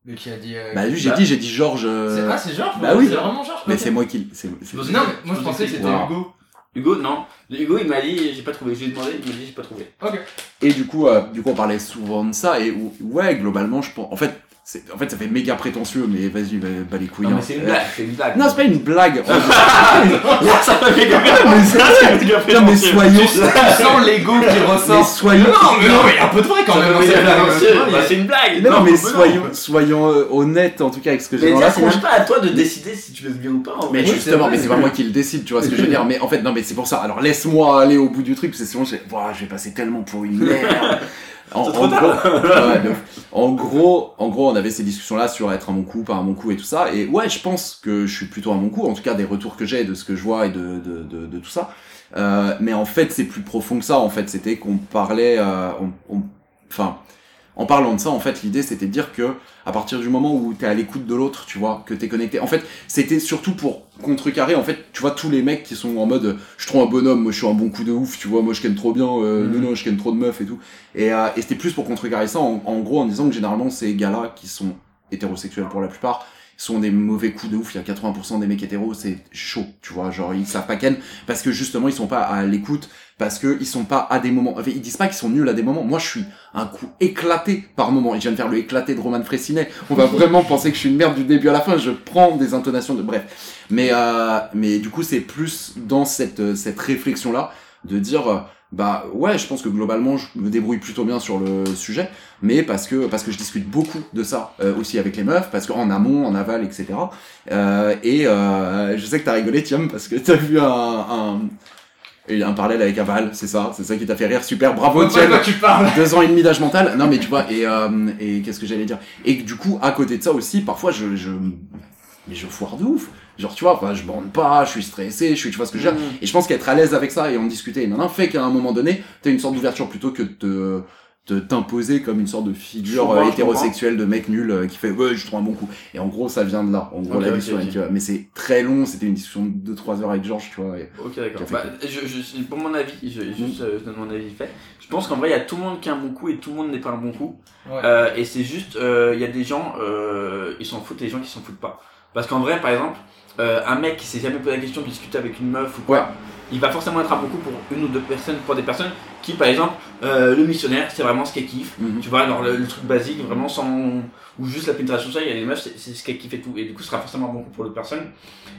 Lui qui a dit. euh, Bah, lui, j'ai bah- dit, j'ai dit Georges, euh, c'est- Ah, c'est Georges bah oui. C'est vraiment Georges mais c'est moi qui, c'est, c'est- Non, mais moi je pensais que c'était Wow. Hugo. Hugo, non. Hugo, il m'a dit, j'ai pas trouvé. Je lui ai demandé, il m'a dit, j'ai pas trouvé. Ok. Et du coup, euh, du coup, on parlait souvent de ça, et ou- ouais, globalement, je pense, en fait, en fait, ça fait méga prétentieux, mais vas-y, va, va les couilles. Non, hein. mais c'est une blague, c'est une blague. Non, c'est pas une blague. ça fait méga mais c'est- non, mais soyons, Tu sens l'ego qui mais ressort. soyons, Non, mais non, mais un peu de vrai quand même. Bah, c'est une blague. non, mais mais soyons, soyons euh, honnêtes, en tout cas, avec ce que j'ai Mais dans la c'est même pas à toi de décider si tu veux bien ou pas. Mais justement, c'est mais c'est pas moi qui le décide, tu vois ce que je veux dire. Mais en fait, non, mais c'est pour ça. Alors laisse-moi aller au bout du truc, parce que sinon, je vais, Ouah, je vais passer tellement pour une merde. En, gros, en gros, en gros, on avait ces discussions-là sur être un bon coup, pas un bon coup et tout ça. Et ouais, je pense que je suis plutôt un bon coup, en tout cas des retours que j'ai de ce que je vois et de, de, de, de tout ça. Euh, mais en fait, c'est plus profond que ça. En fait, c'était qu'on parlait, euh, on, on- enfin, en parlant de ça, en fait, l'idée c'était de dire que à partir du moment où t'es à l'écoute de l'autre, tu vois, que t'es connecté. En fait, c'était surtout pour contrecarrer, en fait, tu vois, tous les mecs qui sont en mode, je trouve un bonhomme, moi je suis un bon coup de ouf, tu vois, moi je ken trop bien, euh, Mhm. non non, je ken trop de meufs et tout. Et, euh, et c'était plus pour contrecarrer ça, en, en gros, en disant que généralement ces gars-là qui sont hétérosexuels pour la plupart sont des mauvais coups de ouf. Il y a 80% des mecs hétéros, c'est chaud, tu vois. Genre, ils savent pas parce que justement, ils sont pas à l'écoute, parce que ils sont pas à des moments. Enfin, ils disent pas qu'ils sont nuls à des moments. Moi, je suis un coup éclaté par moment. Et je viens de faire le éclaté de Roman Fressinet. On va vraiment penser que je suis une merde du début à la fin. Je prends des intonations de bref. Mais, euh, mais du coup, c'est plus dans cette, cette réflexion-là de dire, euh, bah ouais, je pense que globalement, je me débrouille plutôt bien sur le sujet, mais parce que parce que je discute beaucoup de ça euh, aussi avec les meufs, parce qu'en amont, en aval, etc. Euh, et euh, je sais que t'as rigolé, Tiam, parce que t'as vu un, un et un parallèle avec Aval, c'est ça, c'est ça qui t'a fait rire, super, bravo Tiam, tu parles? Deux ans et demi d'âge mental, non mais tu vois, et, euh, et qu'est-ce que j'allais dire, et du coup, à côté de ça aussi, parfois je, je, mais je foire de ouf, genre tu vois, enfin, je bande pas, je suis stressé, je suis, tu vois ce que je veux dire, et je pense qu'être à l'aise avec ça et en discuter, non, non, fait qu'à un moment donné, t'as une sorte d'ouverture plutôt que de t'imposer comme une sorte de figure comprends, euh, hétérosexuelle de mec nul euh, qui fait ouais je trouve un bon coup et en gros ça vient de là en gros Ok, la ok, discussion ok. avec, euh, mais c'est très long c'était une discussion de 2-3 heures avec Georges tu vois et- Ok, d'accord. Bah, que- je, je, pour mon avis, je, juste, euh, je donne mon avis fait. Je pense qu'en vrai, il y a tout le monde qui a un bon coup et tout le monde n'est pas un bon coup. Ouais. Euh, et c'est juste, euh, il y a des gens, euh, ils s'en foutent et des gens qui s'en foutent pas. Parce qu'en vrai, par exemple, euh, un mec qui s'est jamais posé la question de discuter avec une meuf ou quoi, il va forcément être un bon coup pour une ou deux personnes, pour des personnes qui, par exemple, euh, le missionnaire, c'est vraiment ce qu'elle kiffe. Mhm. Tu vois, alors le, le truc basique, vraiment sans. ou juste la pénétration, ça, il y a des meufs, c'est ce qu'elle kiffe et tout. Et du coup, ce sera forcément un bon coup pour l'autre personne.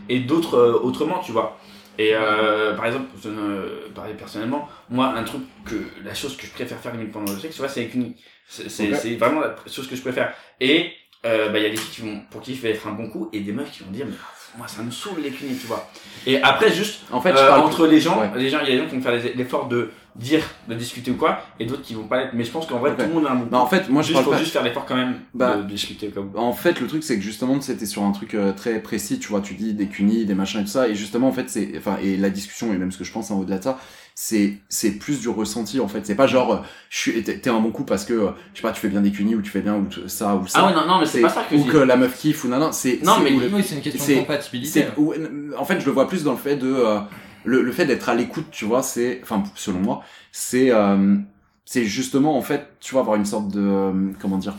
Et d'autres euh, autrement, tu vois. Et euh, par exemple, je ne parler personnellement, moi, un truc que. la chose que je préfère faire limite pendant le sexe, tu vois, c'est avec une. C'est vraiment la chose que je préfère. Et euh, bah, il y a des filles qui vont, pour qui je vais être un bon coup et des meufs qui vont dire, mais moi, ça me saoule les cunis, tu vois. Et après, juste, en fait euh, entre les gens, Ouais. les gens, il y a des gens qui vont faire les- l'effort de dire, de discuter ou quoi, et d'autres qui vont pas être. Mais je pense qu'en vrai, tout le monde a un bon Bah, en fait moi je juste, parle faut pas juste faire l'effort quand même Bah, de, de discuter où. En fait, le truc, c'est que justement, c'était sur un truc euh, très précis, tu vois, tu dis des cunis, des machins et tout ça, et justement, en fait, c'est, enfin, et la discussion, et même ce que je pense, hein, au-delà de ça, c'est, c'est plus du ressenti, en fait. C'est pas genre, euh, je suis, t'es t'es un bon coup parce que, euh, je sais pas, tu fais bien des cunis, ou tu fais bien, ou tu- ça, ou ça. Ah ouais, non, non, mais c'est pas ça que Ou je que la meuf kiffe, ou non, non, c'est, Non, c'est- mais oui, c'est une question c'est- de compatibilité. c'est- ou- en fait, je le vois plus dans le fait de, euh, le, le fait d'être à l'écoute, tu vois, c'est, enfin, selon moi, c'est, euh, c'est justement, en fait, tu vois, avoir une sorte de, euh, comment dire,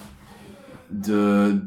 de,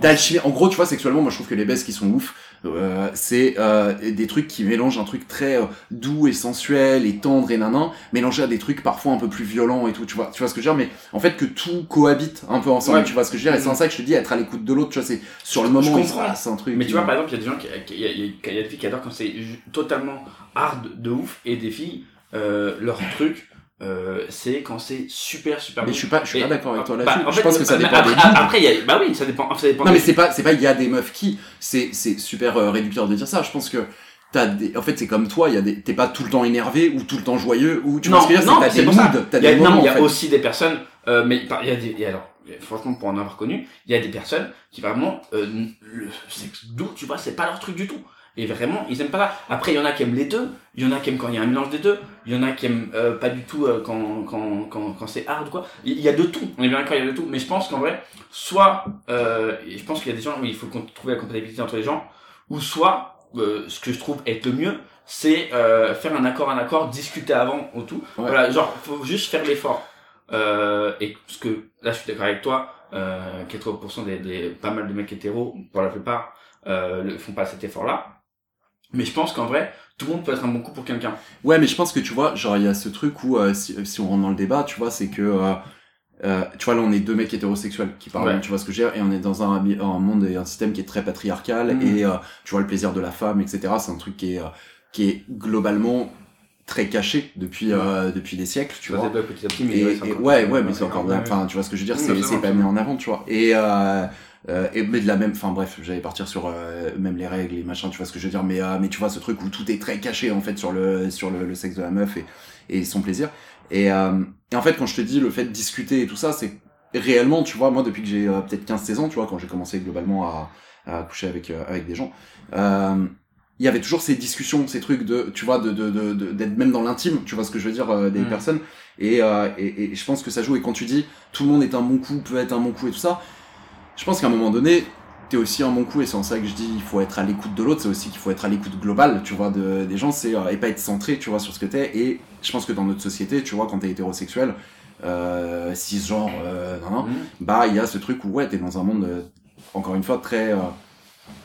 d'alchimie. En gros, tu vois, sexuellement, moi, je trouve que les baisses qui sont ouf, euh, c'est euh, des trucs qui mélangent un truc très euh, doux et sensuel et tendre et nanan, mélangé à des trucs parfois un peu plus violents et tout. Tu vois, tu vois ce que je veux dire Mais en fait, que tout cohabite un peu ensemble. Ouais. Tu vois ce que je veux dire Et c'est en ça que je te dis, être à l'écoute de l'autre. Tu vois, c'est sur le moment, il se passe un truc. Mais tu vois, par exemple, il y a des gens qui. Il y, y a- il y a des filles qui adorent quand c'est totalement hard de ouf, et des filles, euh, leur truc, euh, c'est quand c'est super, super Mais bon. je suis pas, je suis Et- pas d'accord avec toi bah, là-dessus. je fait, pense que ça dépend après, des. Après, il y a, bah oui, ça dépend. Ça dépend Non des- mais c'est pas c'est pas il y a des meufs qui c'est c'est super euh, réducteur de dire ça. Je pense que t'as des en fait c'est comme toi, il y a des t'es pas tout le temps énervé ou tout le temps joyeux ou tu vois non, ce que non, c'est t'as des moods, t'as Il y a, des non, moments il y a aussi des personnes, euh, mais il y a des, alors, franchement, pour en avoir connu, il y a des personnes qui vraiment, euh, le sexe doux, tu vois, c'est pas leur truc du tout. Et vraiment, ils aiment pas ça. Après, il y en a qui aiment les deux, il y en a qui aiment quand il y a un mélange des deux, il y en a qui aiment euh, pas du tout euh, quand, quand, quand, quand c'est hard, quoi. Il y a de tout, on est bien d'accord, il y a de tout. Mais je pense qu'en vrai, soit, euh, je pense qu'il y a des gens où il faut qu'on trouve la compatibilité entre les gens, ou soit, euh, ce que je trouve être le mieux, c'est euh, faire un accord, un accord, discuter avant ou tout. Ouais. Voilà, genre, faut juste faire l'effort. Euh, et parce que là, je suis d'accord avec toi, euh, 80% des, des pas mal de mecs hétéros, pour la plupart, euh, font pas cet effort-là. Mais je pense qu'en vrai, tout le monde peut être un bon coup pour quelqu'un. Ouais, mais je pense que tu vois, genre il y a ce truc où euh, si, si on rentre dans le débat, tu vois, c'est que euh, euh, tu vois là on est deux mecs hétérosexuels qui parlent, Ouais. tu vois ce que je veux dire, et on est dans un, un monde et un système qui est très patriarcal Mhm. et euh, tu vois le plaisir de la femme, etc. C'est un truc qui est euh, qui est globalement très caché depuis euh, depuis des siècles, tu Ça vois. petit à petit, mais Et, ouais, c'est et- encore- ouais, ouais, mais c'est encore, ouais, enfin, tu vois ce que je veux dire, Oui, c'est, absolument, c'est pas mis en avant, tu vois. Et, euh, et mais de la même, enfin bref, j'allais partir sur euh, même les règles, les machins, tu vois ce que je veux dire, mais euh, mais tu vois ce truc où tout est très caché en fait sur le sur le, le sexe de la meuf et et son plaisir. Et, euh, et en fait, quand je te dis le fait de discuter et tout ça, c'est réellement, tu vois, moi depuis que j'ai euh, peut-être 15-16 ans, tu vois, quand j'ai commencé globalement à, à coucher avec euh, avec des gens. Euh, il y avait toujours ces discussions, ces trucs de, tu vois, de, de, de, de- d'être même dans l'intime, tu vois ce que je veux dire, euh, des Mm. personnes. Et, euh, et, et je pense que ça joue. Et quand tu dis, tout le monde est un bon coup, peut être un bon coup et tout ça, je pense qu'à un moment donné, t'es aussi un bon coup et c'est en ça que je dis, il faut être à l'écoute de l'autre, c'est aussi qu'il faut être à l'écoute globale, tu vois, de, des gens, c'est, euh, et pas être centré, tu vois, sur ce que t'es. Et je pense que dans notre société, tu vois, quand t'es hétérosexuel, euh, cisgenre, euh, nan, nan, Mhm. bah, il y a ce truc où, ouais, t'es dans un monde, euh, encore une fois, très, euh,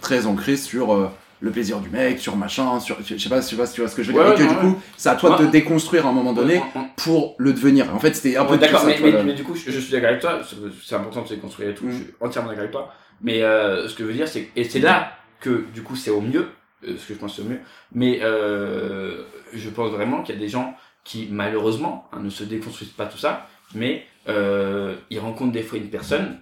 très ancré sur euh, le plaisir du mec, sur machin, sur, je sais pas, je sais pas si tu vois ce que je veux Ouais, dire, et que du ouais. coup, c'est à toi de te déconstruire à un moment donné pour le devenir. En fait, c'était un peu d'accord, mais, mais, du coup, je, je suis d'accord avec toi, c'est- important de se construire et tout, Mm. je suis entièrement d'accord avec toi. Mais euh, ce que je veux dire, c'est et c'est là que du coup c'est au mieux, euh, ce que je pense c'est au mieux. Mais euh, je pense vraiment qu'il y a des gens qui malheureusement hein, ne se déconstruisent pas tout ça, mais euh, ils rencontrent des fois une personne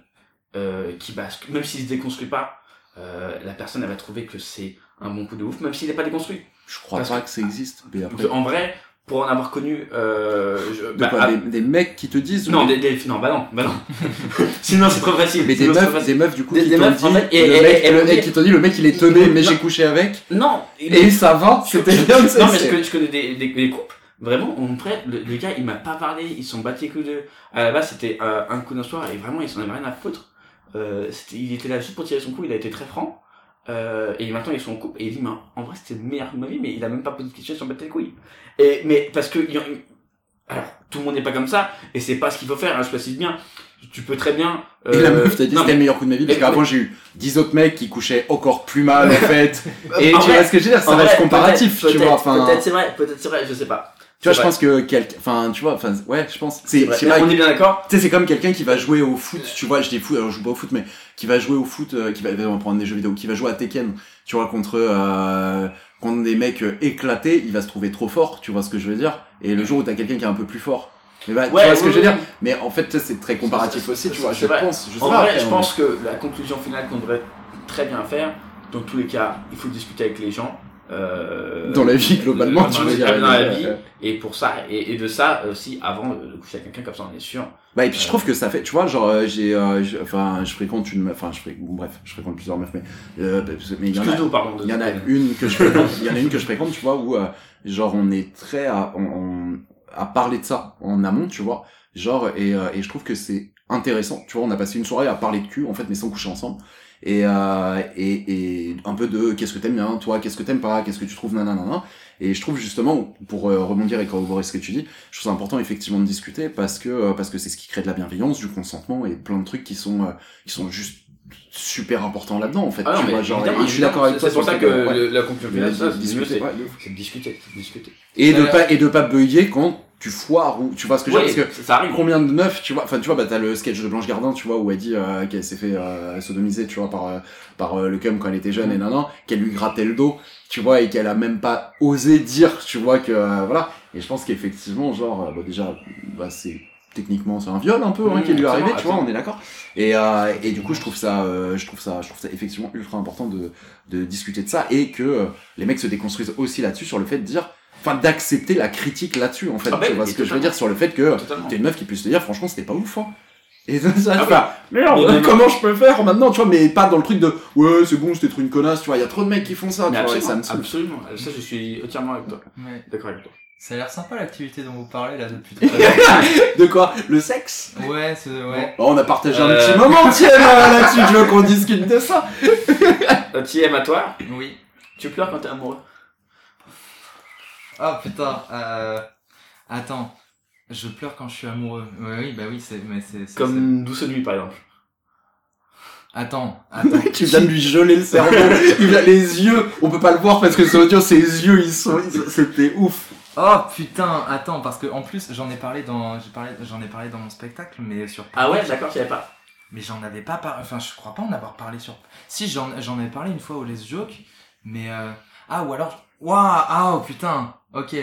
euh, qui, bah, même s'il se déconstruit pas, euh, la personne elle va trouver que c'est un bon coup de ouf, même s'il n'est pas déconstruit. Je crois Parce pas que- que ça existe. Mais après, En vrai, pour en avoir connu, euh, je, bah, quoi, ah, des, des mecs qui te disent non, des, des- non, bah non, bah non. Sinon c'est trop facile. mais des meufs, des meufs du coup Des- qui des t'ont meufs, dit, en fait, et- le mec, et- le et- mec qui t'ont dit, le mec il est teubé, mais j'ai couché avec. Non, il Et ça va, c'était bien. non, mais je connais, je connais des, couples, vraiment, on prête, le, le gars, il m'a pas parlé, ils se sont battus les couilles de. À la base, c'était euh, un coup d'un soir, et vraiment, ils s'en avaient rien à foutre. Euh, il était là juste pour tirer son coup, il a été très franc. Euh, et maintenant, ils sont en couple, et il dit, mais en vrai, c'était le meilleur de ma vie, mais il a même pas posé de s'en battaient les couilles. Et, mais, parce que, il alors, tout le monde n'est pas comme ça, et c'est pas ce qu'il faut faire, hein, je précise bien. Tu peux très bien. Et la euh, meuf t'a dit non, c'était le meilleur coup de ma vie parce mais- qu'avant j'ai eu 10 autres mecs qui couchaient encore plus mal en fait. Et En tu vrai- vois ce que je veux dire, ça reste vrai, comparatif, tu vois. Enfin, Peut-être c'est vrai, peut-être c'est vrai, je sais pas. tu vois, je pense que quelqu'un, enfin, tu vois, enfin, ouais, je pense. C'est, on est bien d'accord Tu sais, c'est comme quelqu'un qui va jouer au foot, tu vois, je dis foot, alors je joue pas au foot, mais qui va jouer au foot, euh, qui va, on va prendre des jeux vidéo, qui va jouer à Tekken, tu vois, contre, euh, contre des mecs euh, éclatés, il va se trouver trop fort, tu vois ce que je veux dire, et le jour où t'as quelqu'un qui est un peu plus fort, mais bah, tu vois ce que oui, je veux oui, dire, mais en fait, c'est très comparatif C'est- aussi, tu vois, je vrai. pense, je En pas, vrai, je pense que la conclusion finale qu'on devrait très bien faire, dans tous les cas, il faut discuter avec les gens. Euh, Dans la vie, globalement, dans tu veux dire. Dans la Euh, vie, euh. et pour ça, et, et de ça aussi, avant de coucher avec quelqu'un, comme ça on est sûr. Bah et puis je trouve que ça fait, tu vois, genre euh, j'ai, euh, enfin je fréquente une, meuf- enfin je fréquente, bon, bref, je fréquente plusieurs meufs, mais euh, mais il y en a, il y en a une que je fréquente, il y en a une que je fréquente, tu vois, où euh, genre on est très à, on, on- à parler de ça en amont, tu vois, genre et, euh, et je trouve que c'est intéressant, tu vois, on a passé une soirée à parler de cul en fait, mais sans coucher ensemble. Et, euh, et, et un peu de qu'est-ce que t'aimes bien, toi, qu'est-ce que t'aimes pas, qu'est-ce que tu trouves, nanana. Et je trouve justement, pour euh, rebondir et corroborer ce que tu dis, je trouve ça important effectivement de discuter parce que euh, parce que c'est ce qui crée de la bienveillance, du consentement et plein de trucs qui sont euh, qui sont juste super importants là-dedans en fait. Ah non, tu mais vois, genre, je suis d'accord avec toi. C'est pour ça que ouais. la conclusion c'est discuter, ouais, de discuter, c'est de discuter. Et de pas et de pas beuiller quand tu foires ou tu vois ce que je veux dire parce que ça arrive. combien de meufs tu vois enfin tu vois bah t'as le sketch de Blanche Gardin tu vois où elle dit euh, qu'elle s'est fait euh, sodomiser tu vois par euh, par euh, le cum quand elle était jeune et nanan qu'elle lui grattait le dos tu vois et qu'elle a même pas osé dire tu vois que euh, voilà. Et je pense qu'effectivement genre euh, bah, déjà bah c'est techniquement c'est un viol un peu hein, Mmh, qui lui est arrivé absolument, tu vois on est d'accord. Et euh, et du coup je trouve ça euh, je trouve ça je trouve ça effectivement ultra important de de discuter de ça et que euh, les mecs se déconstruisent aussi là-dessus sur le fait de dire enfin d'accepter la critique là-dessus en fait Ah ben, tu vois ce que je veux dire sur le fait que t'es une meuf qui puisse te dire franchement c'était pas ouf hein et ça, ça Ah tu merde comment je peux faire maintenant tu vois mais pas dans le truc de ouais c'est bon c'était trop une connasse tu vois il y a trop de mecs qui font ça Mais tu vois et ça me saoule absolument. Ça, je suis entièrement avec toi. Ouais. D'accord avec toi. Ça a l'air sympa l'activité dont vous parlez là depuis tout à l'heure. de quoi? Le sexe? Ouais, c'est ouais. Bon, on a partagé un Euh. petit moment tiens là, là-dessus je veux qu'on discute de ça? Euh, TM à toi, Oui. tu pleures quand t'es amoureux? Ah putain. Euh... Attends. Je pleure quand je suis amoureux. Ouais, oui, bah oui, c'est mais c'est c'est- Comme Douce Nuit, par exemple. c'est- Attends, attends. tu viens de lui geler le cerveau il a les yeux on peut pas le voir parce que c'est audio ses yeux ils sont ils- c'était ouf Oh putain, attends parce que en plus j'en ai parlé dans j'ai parlé j'en ai parlé dans mon spectacle mais sur Ah ouais, d'accord, je savais pas. Mais j'en avais pas parlé, enfin je crois pas en avoir parlé sur... Si j'en j'en avais parlé une fois au Les Joke, mais... Euh... Ah ou alors... Waouh Ah oh, putain Ok.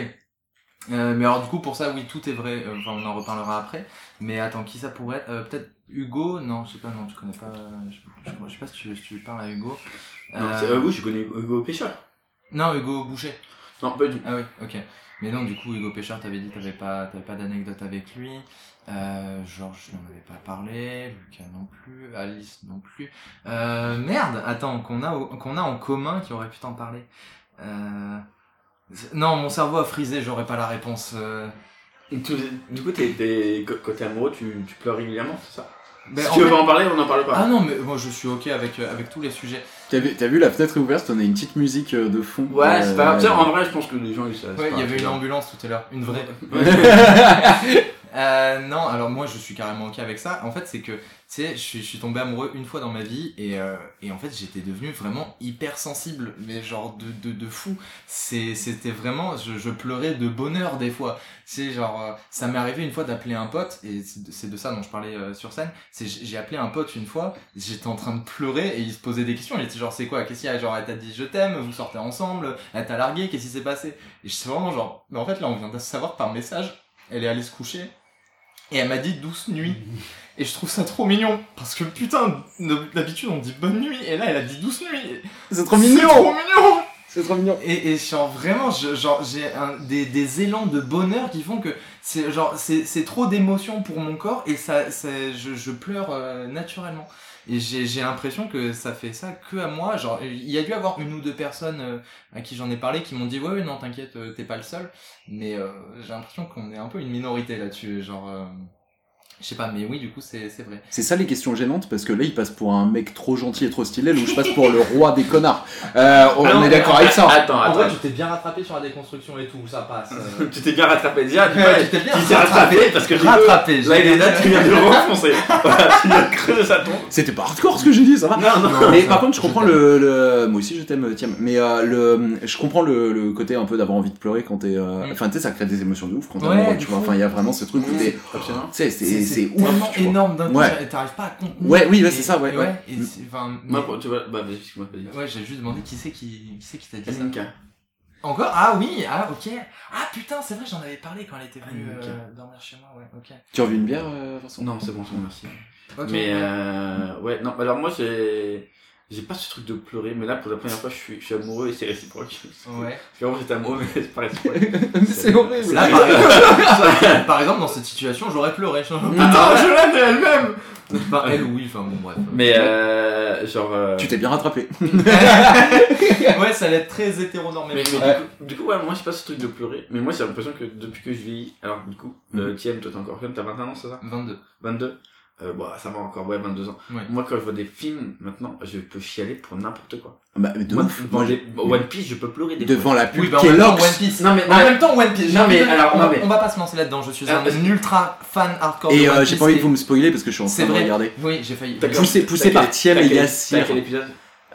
Euh, mais alors du coup pour ça oui tout est vrai, Euh, enfin on en reparlera après. Mais attends qui ça pourrait être? Euh, Peut-être Hugo? Non je sais pas, non tu connais pas... Je, je, je sais pas si tu, si tu parles à Hugo. Non, Euh, c'est- euh, oui, je connais Hugo Pêcheur. Non Hugo Boucher. Non, pas du tout. Ah oui, ok. Mais non, du coup, Hugo Pêcheur, t'avais dit que t'avais pas, t'avais pas d'anecdote avec lui. Euh, Georges, n'en avais pas parlé. Lucas non plus. Alice non plus. Euh, merde, attends, qu'on a, qu'on a en commun qui aurait pu t'en parler. Euh... Non, mon cerveau a frisé, j'aurais pas la réponse. euh. Du coup, t'es, t'es- co- quand t'es amoureux, tu, tu pleures régulièrement, c'est ça? Ben, Si en tu veux fait- en parler, on en parle pas. Ah non, mais moi je suis ok avec, euh, avec tous les sujets. T'as vu, t'as vu la fenêtre est ouverte, on a une petite musique euh, de fond. Ouais, c'est pas grave. Tu sais, en vrai, je pense que les gens, ils savent. Ouais, il y avait une ambulance. tout à l'heure, une vraie. Euh, non, alors moi je suis carrément ok avec ça. En fait, c'est que, sais, je suis, tombé amoureux une fois dans ma vie et, euh, et en fait j'étais devenu vraiment hyper sensible, mais genre de, de, de fou. C'est, c'était vraiment, je, je pleurais de bonheur des fois. Sais, genre, euh, ça m'est arrivé une fois d'appeler un pote et c'est de, c'est ça dont je parlais euh, sur scène. C'est, j'ai appelé un pote une fois, j'étais en train de pleurer et il se posait des questions. Il était genre, c'est quoi? Qu'est-ce qu'il y a? Genre, elle t'a dit je t'aime, vous sortez ensemble, elle t'a largué, qu'est-ce qui s'est passé? Et je suis vraiment genre, mais en fait là on vient de savoir par message, elle est allée se coucher et elle m'a dit douce nuit. Et je trouve ça trop mignon parce que putain, d'habitude on dit bonne nuit et là elle a dit douce nuit. C'est trop mignon. C'est trop mignon. C'est trop mignon. Et, et genre vraiment, je- genre j'ai des, des élans de bonheur qui font que c'est genre c'est c'est trop d'émotions pour mon corps et ça, ça je, je pleure euh, naturellement. Et j'ai j'ai l'impression que ça fait ça que à moi. Genre il y a dû avoir une ou deux personnes euh, à qui j'en ai parlé qui m'ont dit ouais, ouais non t'inquiète euh, t'es pas le seul. Mais euh, j'ai l'impression qu'on est un peu une minorité là-dessus. Genre euh, je sais pas mais oui du coup c'est c'est vrai. C'est ça les questions gênantes parce que là il passe pour un mec trop gentil et trop stylé, là où je passe pour le roi des connards. Euh, on Ah non, est d'accord en avec ça. Attends, En attends. vrai tu t'es bien rattrapé sur la déconstruction et tout ça passe. euh. tu t'es bien rattrapé pas, tu t'es bien tu t'es rattrapé parce que j'ai Rattrapé, Là, il est là, tu viens de le renfoncer. Voilà, tu viens de creuser sa tombe. C'était pas hardcore ce que j'ai dit, ça va Non, non. Mais par contre, je comprends le, le- Moi aussi, je t'aime, Tiam. Mais euh, le... je comprends le, le côté un peu d'avoir envie de pleurer quand t'es. Mm. Enfin, tu sais, ça crée des émotions de ouf quand t'es amoureux, tu vois. Enfin, il y a vraiment ce truc où t'es. C'est ouf. tellement vois. énorme d'un coup, Ouais. t'arrives pas à contenir. Ouais, oui, ouais, c'est ça, ouais, ouais. et enfin, Moi, tu vois, bah, excuse-moi, ouais, j'ai juste demandé qui c'est qui, qui c'est qui t'a dit ça. Encore? Ah oui, ah ok. Ah putain, c'est vrai, j'en avais parlé quand elle était venue euh, dormir chez moi, ouais, ok. Tu as envie une bière, euh, Vincent? Non, c'est bon, c'est bon, merci. Ok, mais ouais. euh, ouais, non, alors moi j'ai j'ai pas ce truc de pleurer, mais là pour la première fois je suis, je suis amoureux et c'est réciproque. Ouais. Parce qu'avant j'étais amoureux, mais c'est pas réciproque. C'est horrible. Là, par exemple, par exemple, dans cette situation, j'aurais pleuré. Ouais je l'aime elle-même Enfin, elle, oui, enfin bon, bref. Mais euh, genre. euh, Tu t'es bien rattrapé. ouais, ça allait être très hétéronormé. Mais, mais Ouais. du, coup, du coup, ouais, moi j'ai pas ce truc de pleurer, mais moi j'ai l'impression que depuis que je vis. Alors du coup, euh, Thiem, toi t'es encore jeune, t'as 21 ans, c'est ça? 22. 22 euh, bah, ça va encore, ouais, 22 ans. Ouais. Moi, quand je vois des films, maintenant, je peux chialer pour n'importe quoi. Bah, mais de Moi, ouf. devant Moi, les- One Piece, je peux pleurer des Devant fois. la pub Oui, bah, en même temps. One Piece. Non, mais- en même temps, One Piece. non, mais alors, on, non, va- mais- on va pas se lancer là-dedans. Je suis Ah, un que- ultra fan hardcore. Et euh, j'ai pas envie de vous me spoiler parce que je suis en train de regarder. Oui, j'ai failli. Poussé, poussé par Thiem et Yassir.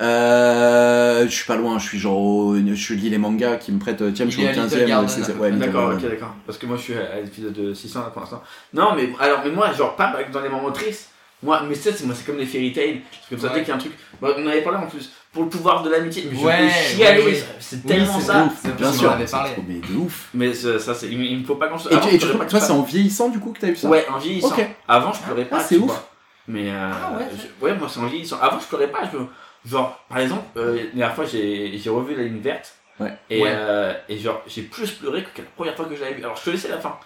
Euh, je suis pas loin, je suis genre, au- je lis les mangas qui me prêtent, tiens, je suis au est à Little 15ème, Garden, c'est- à peu ouais, près. Little D'accord, Garden. ok, d'accord. Parce que moi je suis à, l'épisode 600 là pour l'instant. Non, mais alors, mais moi, genre, pas dans les moments tristes. Moi, mais ça, c'est moi, c'est comme les fairy tales. Parce que ça, Ouais. dès qu'il y a un truc. Bah, on en avait parlé en plus. Pour le pouvoir de l'amitié. Mais je Ouais, peux chialer. ouais, ouais. ça- C'est Oui, tellement c'est ça. ouf, c'est Bien sûr, on en avait c'est parlé. trop, mais de ouf. Mais ça, ça, c'est, il, il me faut pas grand chose. Et, tu, et tu trouves que toi, c'est ça en vieillissant du coup que t'as eu ça? Ouais, en vieillissant. Ok. Avant, je pleurais pas. Ah, c'est tu ouf. Mais euh, Ah ouais, je- ouais, moi c'est en vieillissant. Avant, je pleurais pas. Je... Genre, par exemple, euh, la dernière fois, j'ai j'ai revu la ligne verte. Ouais. Et, Ouais. euh, et genre, j'ai plus pleuré que la première fois que je l'avais vu. Alors, je te laissais la fin.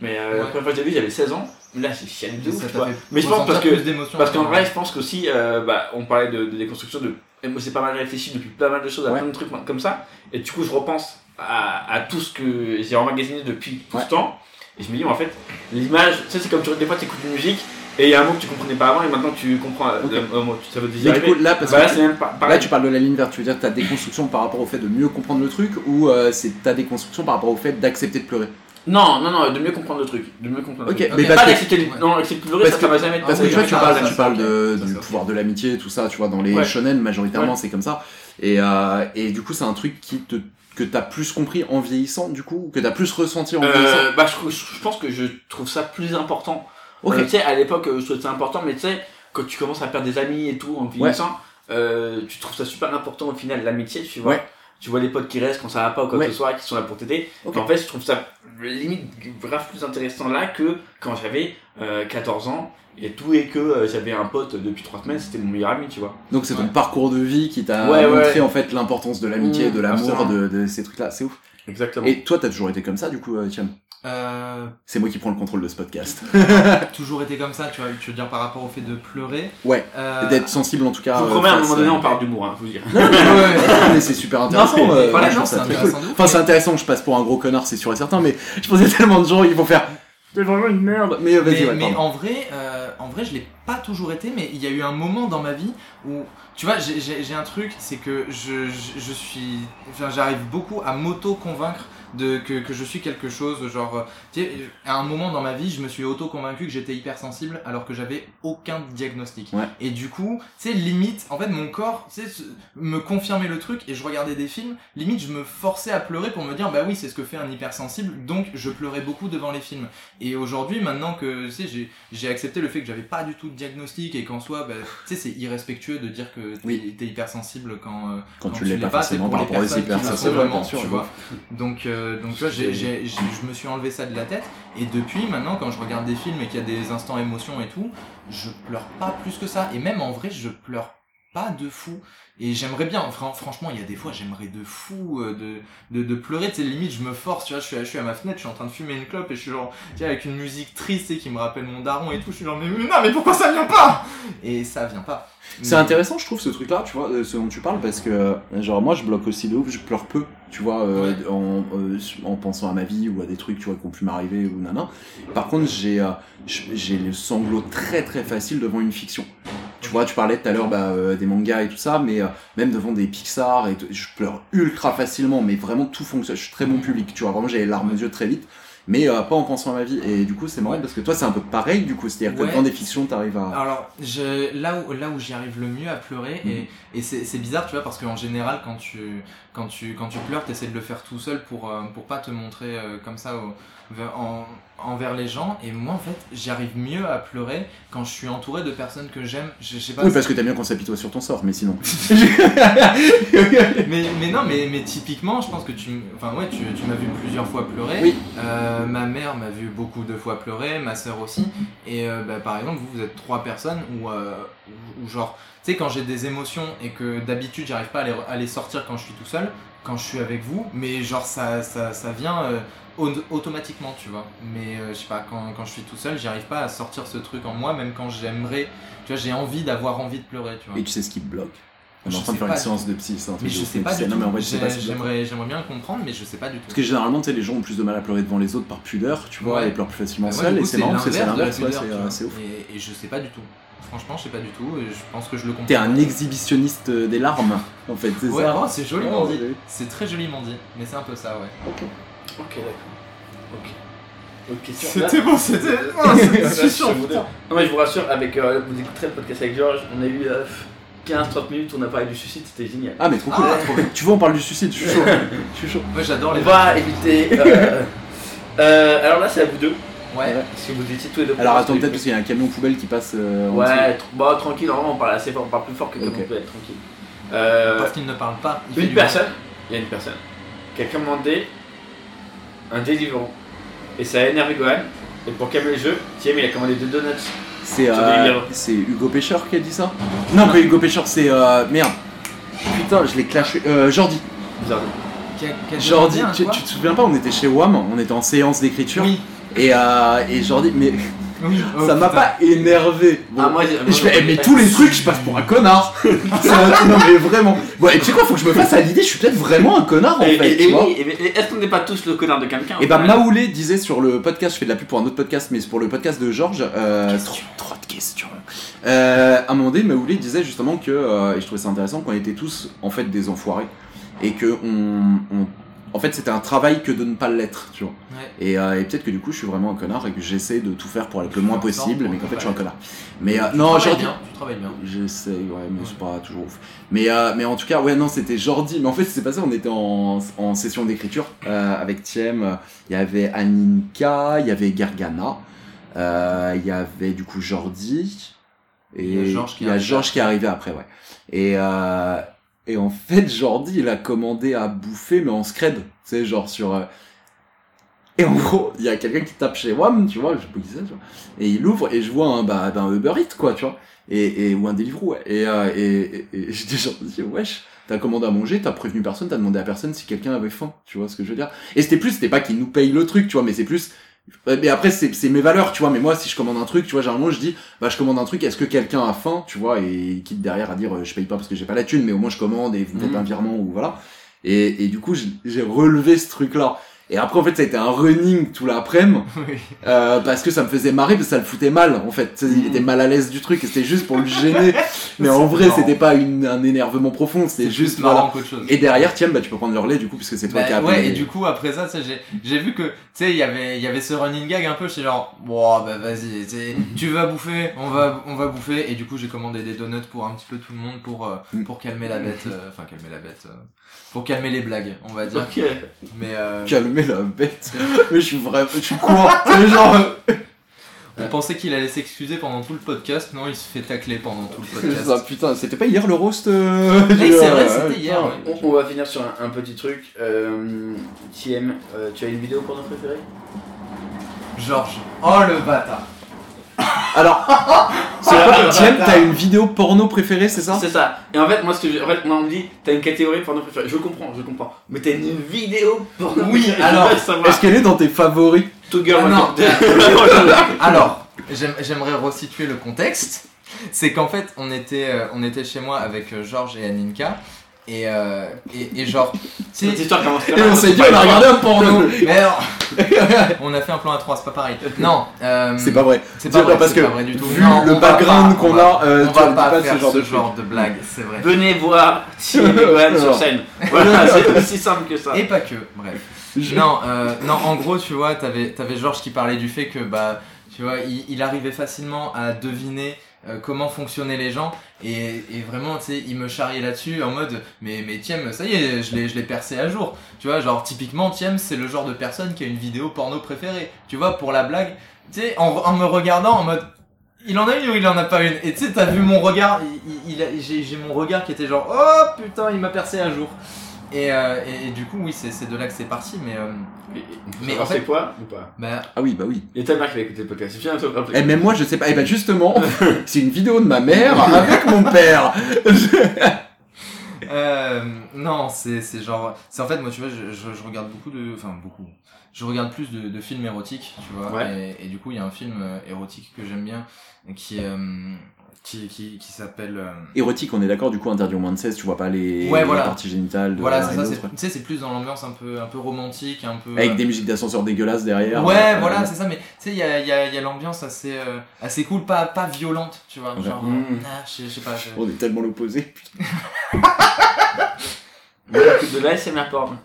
Mais euh, la première fois que je l'ai vu, j'avais 16 ans. Mais là, j'ai chialé de ouf, Mais je pense parce que. Parce qu'en vrai, je pense qu'aussi, euh, bah, on parlait de, de déconstruction de. et moi, j'ai pas mal réfléchi depuis pas mal de choses, à Ouais. plein de trucs comme ça. Et du coup, je repense à, à tout ce que j'ai emmagasiné depuis tout Ouais. ce temps. Et je me dis, en fait, l'image, tu sais, c'est comme tu, des fois, tu écoutes une musique et il y a un mot que tu comprenais pas avant et maintenant tu comprends le- mot. Ça veut dire Mais du coup, là, parce Bah, que même pas là, tu parles de la ligne verte, tu veux dire ta déconstruction par rapport au fait de mieux comprendre le truc ou euh, c'est ta déconstruction par rapport au fait d'accepter de pleurer? Non, non, non, de mieux comprendre le truc. De mieux comprendre Ok, le truc. mais pas parce que- d'accepter le- Non, accepter le pleurer, Parce ça, que- ça va jamais être Parce que tu vois, tu parles, tu de, du pouvoir de l'amitié, tout ça, tu vois, dans les Ouais. shonen, majoritairement, Ouais. c'est comme ça. Et, euh, et du coup, c'est un truc qui te, que t'as plus compris en vieillissant, du coup, que t'as plus ressenti en vieillissant? Euh, bah, je, trouve- je pense que je trouve ça plus important. Ok. Euh, tu sais, à l'époque, je trouvais ça important, mais tu sais, quand tu commences à perdre des amis et tout en vieillissant, euh, tu trouves ça super important au final, l'amitié, tu vois. Tu vois les potes qui restent quand ça va pas ou quoi que ce soit, qui sont là pour t'aider. Ok. En fait, je trouve ça limite grave plus intéressant là que quand j'avais euh, 14 ans et tout, et que euh, j'avais un pote depuis 3 semaines, c'était mon meilleur ami, tu vois. Donc c'est ton Ouais. parcours de vie qui t'a Ouais, ouais. montré en fait l'importance de l'amitié, Mmh, de l'amour, de, de ces trucs-là. C'est ouf. Exactement. Et toi, t'as toujours été comme ça, du coup, Thiam? Euh, C'est moi qui prends le contrôle de ce podcast. toujours été comme ça, tu vois, tu veux dire par rapport au fait de pleurer. Ouais, Euh, d'être sensible en tout cas. Je vous euh, promets, à un moment donné, on parle d'humour, hein, je vous dire. Non, non, mais, ouais, mais c'est super intéressant. Non, euh, voilà, non, c'est intéressant cool. Enfin, c'est intéressant que je passe pour un gros connard, c'est sûr et certain, mais je pense qu'il y a tellement de gens, ils vont faire. C'est vraiment une merde. Mais euh, vas-y, mais, ouais, mais en vrai, euh, en vrai, je l'ai pas toujours été, mais il y a eu un moment dans ma vie où, tu vois, j'ai- un truc, c'est que je, je, je suis, enfin, j'arrive beaucoup à m'auto-convaincre de que, que je suis quelque chose, genre, euh, tu sais, à un moment dans ma vie, je me suis auto-convaincu que j'étais hypersensible alors que j'avais aucun diagnostic. Ouais. Et du coup, tu sais, limite, en fait, mon corps, tu sais, me confirmait le truc et je regardais des films, limite, je me forçais à pleurer pour me dire, bah oui, c'est ce que fait un hypersensible, donc je pleurais beaucoup devant les films. Et aujourd'hui, maintenant que tu sais, j'ai, j'ai accepté le fait que j'avais pas du tout de diagnostic et qu'en soi, bah, tu sais, c'est irrespectueux de dire que t'es, t'es hypersensible quand, euh, Quand tu l'es pas c'est forcément pour par les rapport aux personnes qui le sont vraiment, tu vois. Donc, euh, donc tu vois, je me suis enlevé ça de la tête et depuis maintenant, quand je regarde des films et qu'il y a des instants émotion et tout, je pleure pas plus que ça. Et même en vrai, je pleure pas de fou. Et j'aimerais bien, fran- franchement, il y a des fois, j'aimerais de fou euh, de, de, de pleurer. Tu sais, limite, je me force, tu vois, je suis, à- je suis à ma fenêtre, je suis en train de fumer une clope et je suis genre, tu sais, avec une musique triste sais, qui me rappelle mon daron et tout. Je suis genre, mais, mais non, mais pourquoi ça vient pas? Et ça vient pas. C'est intéressant, je trouve, ce truc-là, tu vois, euh, ce dont tu parles, parce que, euh, genre, moi, je bloque aussi de ouf, je pleure peu, tu vois, euh, en, euh, en pensant à ma vie ou à des trucs, tu vois, qui ont pu m'arriver ou nana. Par contre, j'ai, euh, j'ai le sanglot très très facile devant une fiction. Tu vois, tu parlais tout à l'heure bah, euh, des mangas et tout ça, mais euh, même devant des Pixar, et je pleure ultra facilement, mais vraiment tout fonctionne. Je suis très bon public, tu vois, vraiment j'ai les larmes aux yeux très vite, mais euh, pas en pensant à ma vie. Et du coup, c'est marrant parce que toi, c'est un peu pareil, du coup, c'est-à-dire que Ouais. devant des fictions, t'arrives à. Alors, je, là où, là où j'y arrive le mieux à pleurer, Mhm. et, et c'est c'est bizarre, tu vois, parce qu'en général, quand tu, quand tu, quand tu pleures, tu essaies de le faire tout seul pour, euh, pour pas te montrer euh, comme ça au- en- envers les gens. Et moi, en fait, j'y arrive mieux à pleurer quand je suis entouré de personnes que j'aime. Je, je sais pas. Oui, parce que t'aimes bien qu'on s'apitoie sur ton sort, mais sinon. mais, mais non, mais, mais typiquement, je pense que tu, enfin ouais, tu, tu m'as vu plusieurs fois pleurer. Oui. Euh, ma mère m'a vu beaucoup de fois pleurer, ma sœur aussi. Et euh, bah, par exemple, vous, vous êtes trois personnes où, euh, où, où genre, tu sais, quand j'ai des émotions et que d'habitude j'arrive pas à les, à les sortir quand je suis tout seul, quand je suis avec vous, mais genre ça, ça, ça vient euh, automatiquement, tu vois. Mais euh, je sais pas, quand, quand je suis tout seul, j'arrive pas à sortir ce truc en moi, même quand j'aimerais, tu vois, j'ai envie d'avoir envie de pleurer, tu vois. Et tu sais ce qui te bloque. On est en train de faire une séance de psy, c'est un truc Mais je sais pas Non, mais en vrai, je sais pas. J'aimerais j'aimerais bien le comprendre, mais je sais pas du tout. Parce que généralement, tu sais, les gens ont plus de mal à pleurer devant les autres par pudeur, tu vois, Ouais. et pleurent plus facilement Bah, seuls, et c'est marrant parce que c'est l'inverse c'est euh, ouf. Et, et je sais pas du tout. Franchement, je sais pas du tout. Je pense que je le comprends. T'es un exhibitionniste des larmes, en fait, c'est Ouais, ça oh, c'est joliment dit. C'est très joliment dit. Mais c'est un peu ça, ouais. Ok. Ok, d'accord. Ok. Ok, C'était bon, c'était- oh, putain. Non, mais je vous rassure, avec, euh, vous écouterez le podcast avec Georges, on a eu euh, 15-30 minutes, on a parlé du suicide, c'était génial. Ah, mais trop cool. Tu vois, on parle du suicide, je suis chaud. Je suis chaud. Moi, j'adore On les va éviter. euh, euh, alors là, c'est à vous deux. Ouais. Si vous étiez tous les deux. Alors attends, peut-être parce qu'il y a un camion poubelle qui passe. euh, en Ouais, tr- bah, tranquille, normalement on parle assez fort, on parle plus fort que comme Ok. on peut être tranquille. Euh, Parce qu'il ne parle pas. il fait une du personne, il y a une personne qui a commandé un Deliveroo et ça a énervé Gohan. Et pour calmer le jeu, Thiem il a commandé deux donuts. C'est euh, c'est Hugo Pêcheur qui a dit ça? Non, pas Hugo Pêcheur, c'est. Euh, merde. Putain, je l'ai clashé. Euh, Jordi. Jordi. Jordi, tu, te souviens pas, on était chez WAM, on était en séance d'écriture. Oui. Et, euh, et Jordi, mais ça m'a putain. pas énervé. Bon. Ah, moi, j'ai- Et moi, je fais, moi, eh, mais tous les trucs, je passe pour un connard. Ça- non, mais vraiment. Bon, et tu sais quoi, faut que je me fasse à l'idée, je suis peut-être vraiment un connard en Et, fait. et- tu et vois. oui, et- et est-ce qu'on n'est pas tous le connard de quelqu'un Et bah Ouais. Maoulé disait sur le podcast, je fais de la pub pour un autre podcast, mais c'est pour le podcast de Georges. Euh, trop, trop de questions. Euh, à un moment donné, Maoulé disait justement que, euh, et je trouvais ça intéressant, qu'on était tous en fait des enfoirés et que on, on- en fait c'était un travail que de ne pas l'être, tu vois. Ouais. Et, euh, et peut-être que du coup je suis vraiment un connard et que j'essaie de tout faire pour être le moins possible, mais qu'en fait je suis un pas connard. Mais euh, non, Jordi. bien, tu travailles bien. J'essaie, ouais, mais c'est pas toujours ouf. Mais, euh, mais en tout cas, ouais, non, c'était Jordi. Mais en fait, c'est passé, on était en, en session d'écriture euh, avec Thiem. Il y avait Aninka, il y avait Gargana, euh, il y avait du coup Jordi. Et Il y a Georges qui Georges qui est arrivé après, ouais. Et, euh, et en fait, Jordi, il a commandé à bouffer, mais en scred. Tu sais, genre sur. euh, Et en gros, il y a quelqu'un qui tape chez WAM, tu vois, je sais pas qui c'est, tu vois. Et il ouvre et je vois un, bah, ben, Uber Eats, quoi, tu vois. Et, et, ou un Deliveroo, ouais. Et, euh, et, et, et j'étais genre, wesh, t'as commandé à manger, t'as prévenu personne, t'as demandé à personne si quelqu'un avait faim, tu vois ce que je veux dire. Et c'était plus, c'était pas qu'il nous paye le truc, tu vois, mais c'est plus, mais après c'est c'est mes valeurs tu vois. Mais moi si je commande un truc tu vois généralement je dis bah je commande un truc est-ce que quelqu'un a faim tu vois et quitte derrière à dire euh, je paye pas parce que j'ai pas la thune mais au moins je commande et vous me faites Mhm. un virement ou voilà. Et, et du coup j'ai- j'ai relevé ce truc là et après en fait ça a été un running tout l'après-midi Oui. euh, parce que ça me faisait marrer parce que ça le foutait mal en fait il était mal à l'aise du truc et c'était juste pour le gêner mais en vrai c'était pas une, un énervement profond c'était C'est juste voilà chose. et derrière tiens bah tu peux prendre le relais du coup puisque c'est toi Bah, qui as ouais, appelé. et du coup, après ça, j'ai, j'ai vu que, tu sais, il y avait, il y avait ce running gag un peu, j'étais genre, bon, bah, vas-y, tu sais, tu vas bouffer, on va, on va bouffer, et du coup, j'ai commandé des donuts pour un petit peu tout le monde pour, euh, Mm. pour calmer la bête, euh, enfin, calmer la bête, euh, pour calmer les blagues, on va dire. Ok. Mais, euh, calmer la bête mais je suis vraiment je suis court c'est genre on pensait qu'il allait s'excuser pendant tout le podcast, non, il se fait tacler pendant tout le podcast. Ça, putain, c'était pas hier le roast euh, Oui, c'est vrai, euh, c'était hier, ouais. On, on va finir sur un, un petit truc. Euh, TM, euh, tu as une vidéo pour notre préféré? Georges. Oh le bâtard. Alors, c'est quoi Tiens, t'as une vidéo porno préférée, c'est ça? C'est ça. Et en fait, moi, ce que en fait, moi, on me dit, t'as une catégorie porno préférée. Je comprends, je comprends. Mais t'as une vidéo porno Oui, préférée. alors, Je veux savoir. Est-ce qu'elle est dans tes favoris? Two Girl Ah, One non. Cup. Alors, j'aime- j'aimerais resituer le contexte. C'est qu'en fait, on était, euh, on était chez moi avec euh, Georges et Aninka. Et, euh, et, et genre, Cette histoire commence Et on s'est C'est dit, pas on a regardé un porno mais alors, on a fait un plan à 3, c'est pas pareil. Non, euh, C'est pas vrai. C'est pas vrai, parce que pas vrai du tout. vu Non, le background qu'on on va- a, euh, on tu va pas pas faire ce genre de genre truc. de blague, c'est vrai. Venez voir Evan sur scène. Voilà, c'est aussi simple que ça. Et pas que, bref. Non, euh, non, en gros, tu vois, t'avais, t'avais Georges qui parlait du fait que, bah, tu vois, il, il arrivait facilement à deviner euh, comment fonctionnaient les gens et, vraiment, tu sais, il me charriait là-dessus en mode, mais, mais Thiem, ça y est, je l'ai, je l'ai percé à jour. Tu vois, genre, typiquement, Thiem, c'est le genre de personne qui a une vidéo porno préférée. Tu vois, pour la blague, tu sais, en, me regardant en mode, il en a une ou il en a pas une? Et tu sais, t'as vu mon regard, il, il- j'ai mon regard qui était genre, oh putain, il m'a percé à jour. Et, euh, et, et du coup, oui, c'est, c'est de là que c'est parti, mais. euh, Mais Mais en fait- quoi ou pas? bah, Ah oui, bah oui. Il y a ta mère qui va écouter le podcast. C'est bien, toi, rappeler. Et même moi, je sais pas. Et bah justement, c'est une vidéo de ma mère avec mon père. euh, non, c'est, c'est genre. C'est en fait, moi, tu vois, je, je, je regarde beaucoup de. Enfin, beaucoup. Je regarde plus de, de films érotiques, tu vois. Ouais. Et, et du coup, il y a un film euh, érotique que j'aime bien qui, euh, qui, qui, qui s'appelle. euh, Érotique, on est d'accord, du coup, interdit au moins de 16, tu vois pas les, Ouais, les voilà. parties génitales de Voilà, c'est ça. Tu sais, c'est plus dans l'ambiance un peu, un peu romantique, un peu. Avec euh, des musiques d'ascenseur dégueulasses derrière. Ouais, Euh, voilà, c'est ça, mais tu sais, il y a, il y a, il y a l'ambiance assez, euh, assez cool, pas, pas violente, tu vois. Ouais. Genre, Mm. euh, ah, je sais- pas. On est tellement l'opposé. De l'ASMR porn.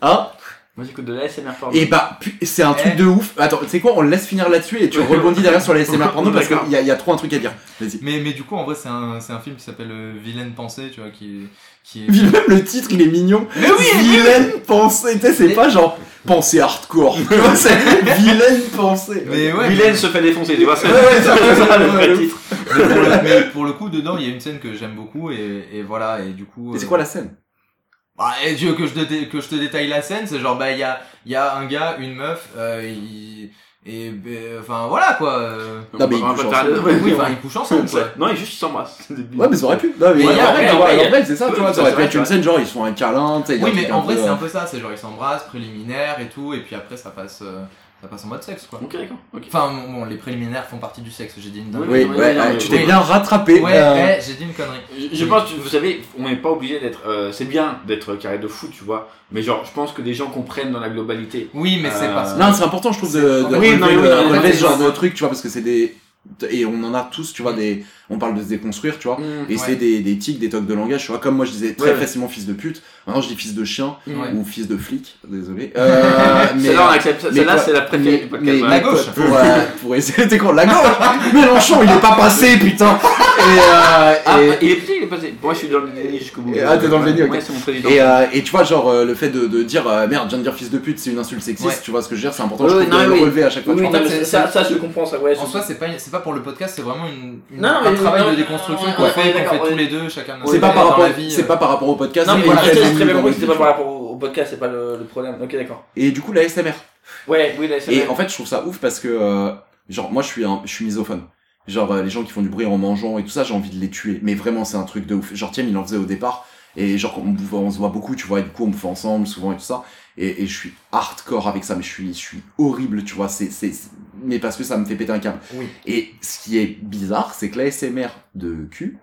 Hein Moi, j'écoute de l'ASMR porn. Et bah, pu- c'est un truc Eh. de ouf. Attends, tu sais quoi, on le laisse finir là-dessus et tu rebondis derrière sur les SMR porno parce qu'il y, a- y a trop un truc à dire. Vas-y. Mais, mais du coup, en vrai, c'est un, c'est un film qui s'appelle euh, Vilaine Pensée, tu vois, qui, qui est. Même le titre, il est mignon. Mais oui, Vilaine pensée, tu sais, c'est Mais- pas genre pensée hardcore. Tu vois, c'est vilaine pensée. Mais ouais, Vilaine se fait défoncer, tu vois. C'est ça le vrai titre. mais pour, le, mais pour le coup, dedans, il y a une scène que j'aime beaucoup, et, et voilà, et du coup. Et c'est euh, quoi la scène? Bah, et tu veux que je, te, que je te détaille la scène, c'est genre, bah, il y a, il y a un gars, une meuf, euh, il- et, ben, enfin, voilà, quoi. euh. Non, mais ils couchent ensemble. ouais, Oui, ouais. enfin, ils couchent ensemble, quoi. Non, ils juste s'embrassent. Ouais, mais ça aurait pu. Non, mais Ouais, en vrai, c'est ça, tu vois. ça, aurait pu être une scène genre, ils se font un câlin, tu sais. Oui, mais en vrai, peu, c'est euh, un peu ça, c'est genre, ils s'embrassent, préliminaire et tout, et puis après, ça passe, euh, ça passe en mode sexe, quoi. Ok, d'accord. ok. Enfin, bon, les préliminaires font partie du sexe, j'ai dit une dinguerie. Oui, Oui, ouais, tu t'es bien rattrapé. Ouais, euh, ouais, j'ai dit une connerie. Je, je pense, que, vous savez, on n'est pas obligé d'être. euh, c'est bien d'être carré de foot, tu vois. Mais genre, je pense que les gens comprennent dans la globalité. Oui, mais c'est Euh, parce que. Non, c'est important, je trouve, de, de Oui, relever, non, oui, le- oui, non, relever ce genre de truc, tu vois, parce que c'est des. Et on en a tous, tu vois, des. On parle de se déconstruire, tu vois. Mm. Et Ouais. c'est des, des tics, des tocs de langage, tu vois. Comme moi, je disais très Ouais, ouais. facilement fils de pute. Maintenant, je dis fils de chien Ouais. ou fils de flic. Désolé. Euh, mais, Celle-là, on accepte. Celle-là, c'est la préférée mais- du podcast. mais-. La gauche. Pour, euh, pour essayer, t'es con, la gauche Mélenchon, il est pas passé, putain Et, euh, Ah, et, il est petit, il est passé. Moi, je suis dans le déni jusqu'au bout. Ah, t'es dans le déni, ok. Ouais, c'est mon président. et, euh, et tu vois, genre, euh, le fait de, de dire merde, je viens de dire fils de pute, c'est une insulte sexiste, Ouais. tu vois ce que je veux dire, c'est important, je de non, le oui. relever à chaque fois. Oui, tu oui, vois. non, ça, ça, je comprends, ça. Ouais, En soi, c'est pas, pas pour le podcast, c'est vraiment une, une- Non, non, un travail de déconstruction qu'on ouais, fait, ouais, qu'on d'accord, fait tous ouais. les deux, chacun de notre C'est pas, par rapport, euh. pas par rapport au podcast, Non, mais c'est pas par rapport au podcast, c'est pas le problème. Ok, d'accord. Et du coup, la SMR. Ouais, oui, la SMR. Et en fait, je trouve ça ouf parce que, euh, genre, moi, je suis un, je suis misophone. Genre, euh, les gens qui font du bruit en mangeant et tout ça, j'ai envie de les tuer. Mais vraiment, c'est un truc de ouf. Genre, Thiem, il en faisait au départ. Et genre, on, bouffe- on se voit beaucoup, tu vois, et du coup, on bouffe ensemble souvent et tout ça. Et, et je suis hardcore avec ça, mais je suis, je suis horrible, tu vois. C'est, c'est, c'est- mais parce que ça me fait péter un câble. Oui. Et ce qui est bizarre, c'est que la SMR de cul,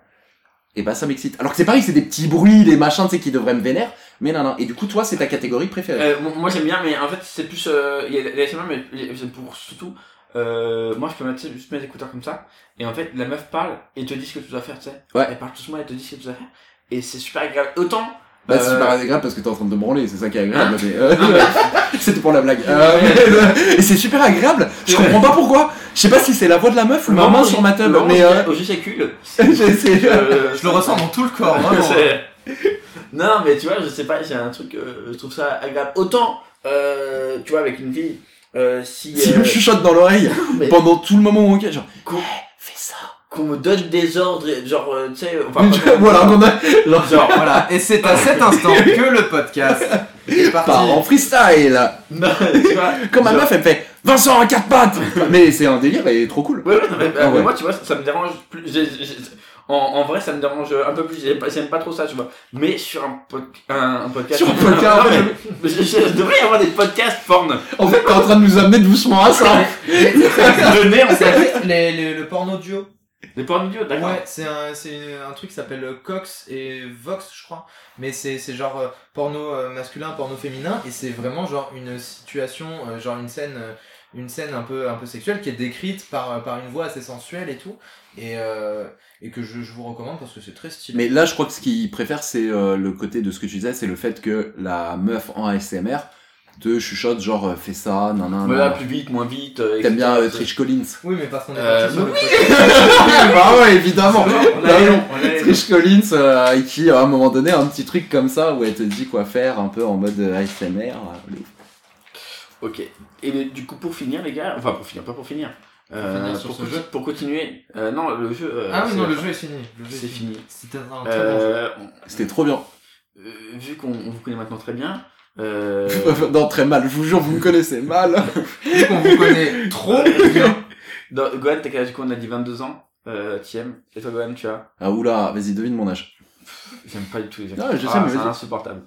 et bah ça m'excite. Alors que c'est pareil, c'est des petits bruits, des machins, tu sais, qui devraient me vénère. Mais non, non. Et du coup, toi, c'est ta catégorie préférée. Euh, moi j'aime bien, mais en fait c'est plus. euh, Il y a la SMR, mais pour surtout. Euh, moi je peux mettre, juste mes écouteurs comme ça, et en fait la meuf parle et te dit ce que tu dois faire, tu sais. Ouais. Elle parle doucement et te dit ce que tu dois faire. Et c'est super agréable. Autant. Bah, c'est euh, super agréable parce que t'es en train de te branler, c'est ça qui est agréable. Hein mais, euh, Non, mais- C'était pour la blague. Euh, mais le- Et c'est super agréable. Je comprends pas pourquoi. Je sais pas si c'est la voix de la meuf ou ma main sur ma tub, mais euh, Au j'ai- c'est- Euh, Je le ressens dans tout le corps, vraiment. C'est- non, mais tu vois, je sais pas, j'ai un truc, euh, je trouve ça agréable. Autant, euh, tu vois, avec une fille, euh, si. si euh, me chuchote dans l'oreille mais- pendant tout le moment où on est, genre, qu'on- fais ça. Qu'on me donne des ordres, genre, euh, tu sais, enfin, voilà, on a, genre, Genre, voilà. Et c'est à cet instant que le podcast est parti. part en freestyle. Non, tu vois. Comme ma genre- meuf, elle fait Vincent à quatre pattes. mais c'est un délire et trop cool. Ouais, ouais, non, mais, mais ouais. moi, tu vois, ça, ça me dérange plus. en, en vrai, ça me dérange un peu plus. J'aime pas, trop ça, tu vois. Mais sur un, pod- un, un podcast. Sur un podcast, Non, ouais. mais- mais je, je devrais y avoir des podcasts porn. En fait, t'es en train de nous amener doucement à ça. On C'est fait les- les- le porno duo. Des porn audio, d'accord. Ouais, c'est un, c'est un truc qui s'appelle Cox et Vox, je crois. Mais c'est c'est genre euh, porno euh, masculin, porno féminin, et c'est vraiment genre une situation, euh, genre une scène, euh, une scène un peu un peu sexuelle qui est décrite par euh, par une voix assez sensuelle et tout, et euh, et que je, je vous recommande parce que c'est très stylé. Mais là, je crois que ce qu'il préfère, c'est euh, le côté de ce que tu disais, c'est le fait que la meuf en ASMR te chuchote, genre, euh, fais ça, nan nan. Voilà, plus vite, moins vite. euh, T'aimes bien euh, Trish Collins Oui, mais parce qu'on est Euh, parti sur le oui. podcast. Bah ouais, évidemment. On Bah a on noms. Trish Collins, euh, qui à un moment donné a un petit truc comme ça où elle te dit quoi faire, un peu en mode ASMR. euh, Ok. Et le- du coup, pour finir, les gars, enfin pour finir, pas pour finir. Euh, pour, jeu pour continuer, euh, non, le jeu. euh, Ah oui, non, le jeu est fini. C'est fini. C'était un très bon jeu. C'était trop bien. euh, vu qu'on on vous connaît maintenant très bien, euh, non, très mal, je vous jure, vous me connaissez mal. Vu qu'on vous connaît trop bien. dans- Gohan, t'as quel âge du coup On a dit 22 ans. Euh, Thiem. Et toi, Gohan, tu as? Ah oula, vas-y, devine mon âge. J'aime pas du tout les Ah, je sais, Ah, mais c'est vas-y. insupportable.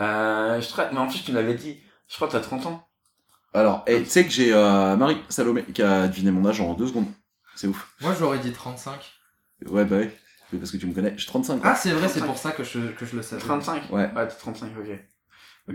Euh, je traite, mais en plus, tu me l'avais dit. Je crois que t'as 30 ans. Alors, et tu sais que j'ai euh, Marie Salomé qui a deviné mon âge en deux secondes. C'est ouf. Moi, j'aurais dit 35. Ouais, bah ouais. Mais Parce que tu me connais, j'ai 35. quoi. Ah, c'est vrai, c'est pour ça que je, que je le savais. 35 Ouais. Ouais, t'as 35, ok.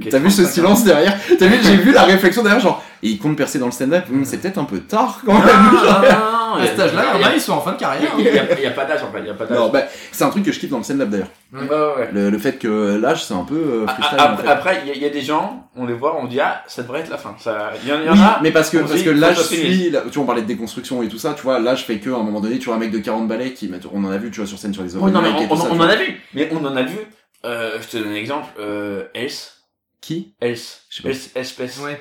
T'as vu ce 35 ans. silence derrière T'as vu, j'ai vu la réflexion derrière, genre, et il compte percer dans le stand-up, Hum, c'est peut-être un peu tard quand même. Non, genre. non, non, À cet âge-là, il y en a, ils sont en fin de carrière. Il a- il y a pas d'âge en fait, il y a pas d'âge. Non, bah, c'est un truc que je kiffe dans le stand-up d'ailleurs. Ouais. Le, le fait que l'âge, c'est un peu euh, freestyle. en fait. Après, il y, a- il y a des gens, on les voit, on dit ah, ça devrait être la fin. Ça, il y en, y en Oui, a. mais parce que, parce dit, que l'âge suit, là, tu vois, on parlait de déconstruction et tout ça, tu vois, l'âge fait que, à un moment donné, tu vois un mec de 40 balais qui, met- on en a vu, tu vois, sur scène sur les Oui, non, mais open mic et on, en a vu. Mais on en a vu. Euh, je te donne un exemple. Euh, Else. Qui? Else. Je sais pas. Else, espèce. Ouais.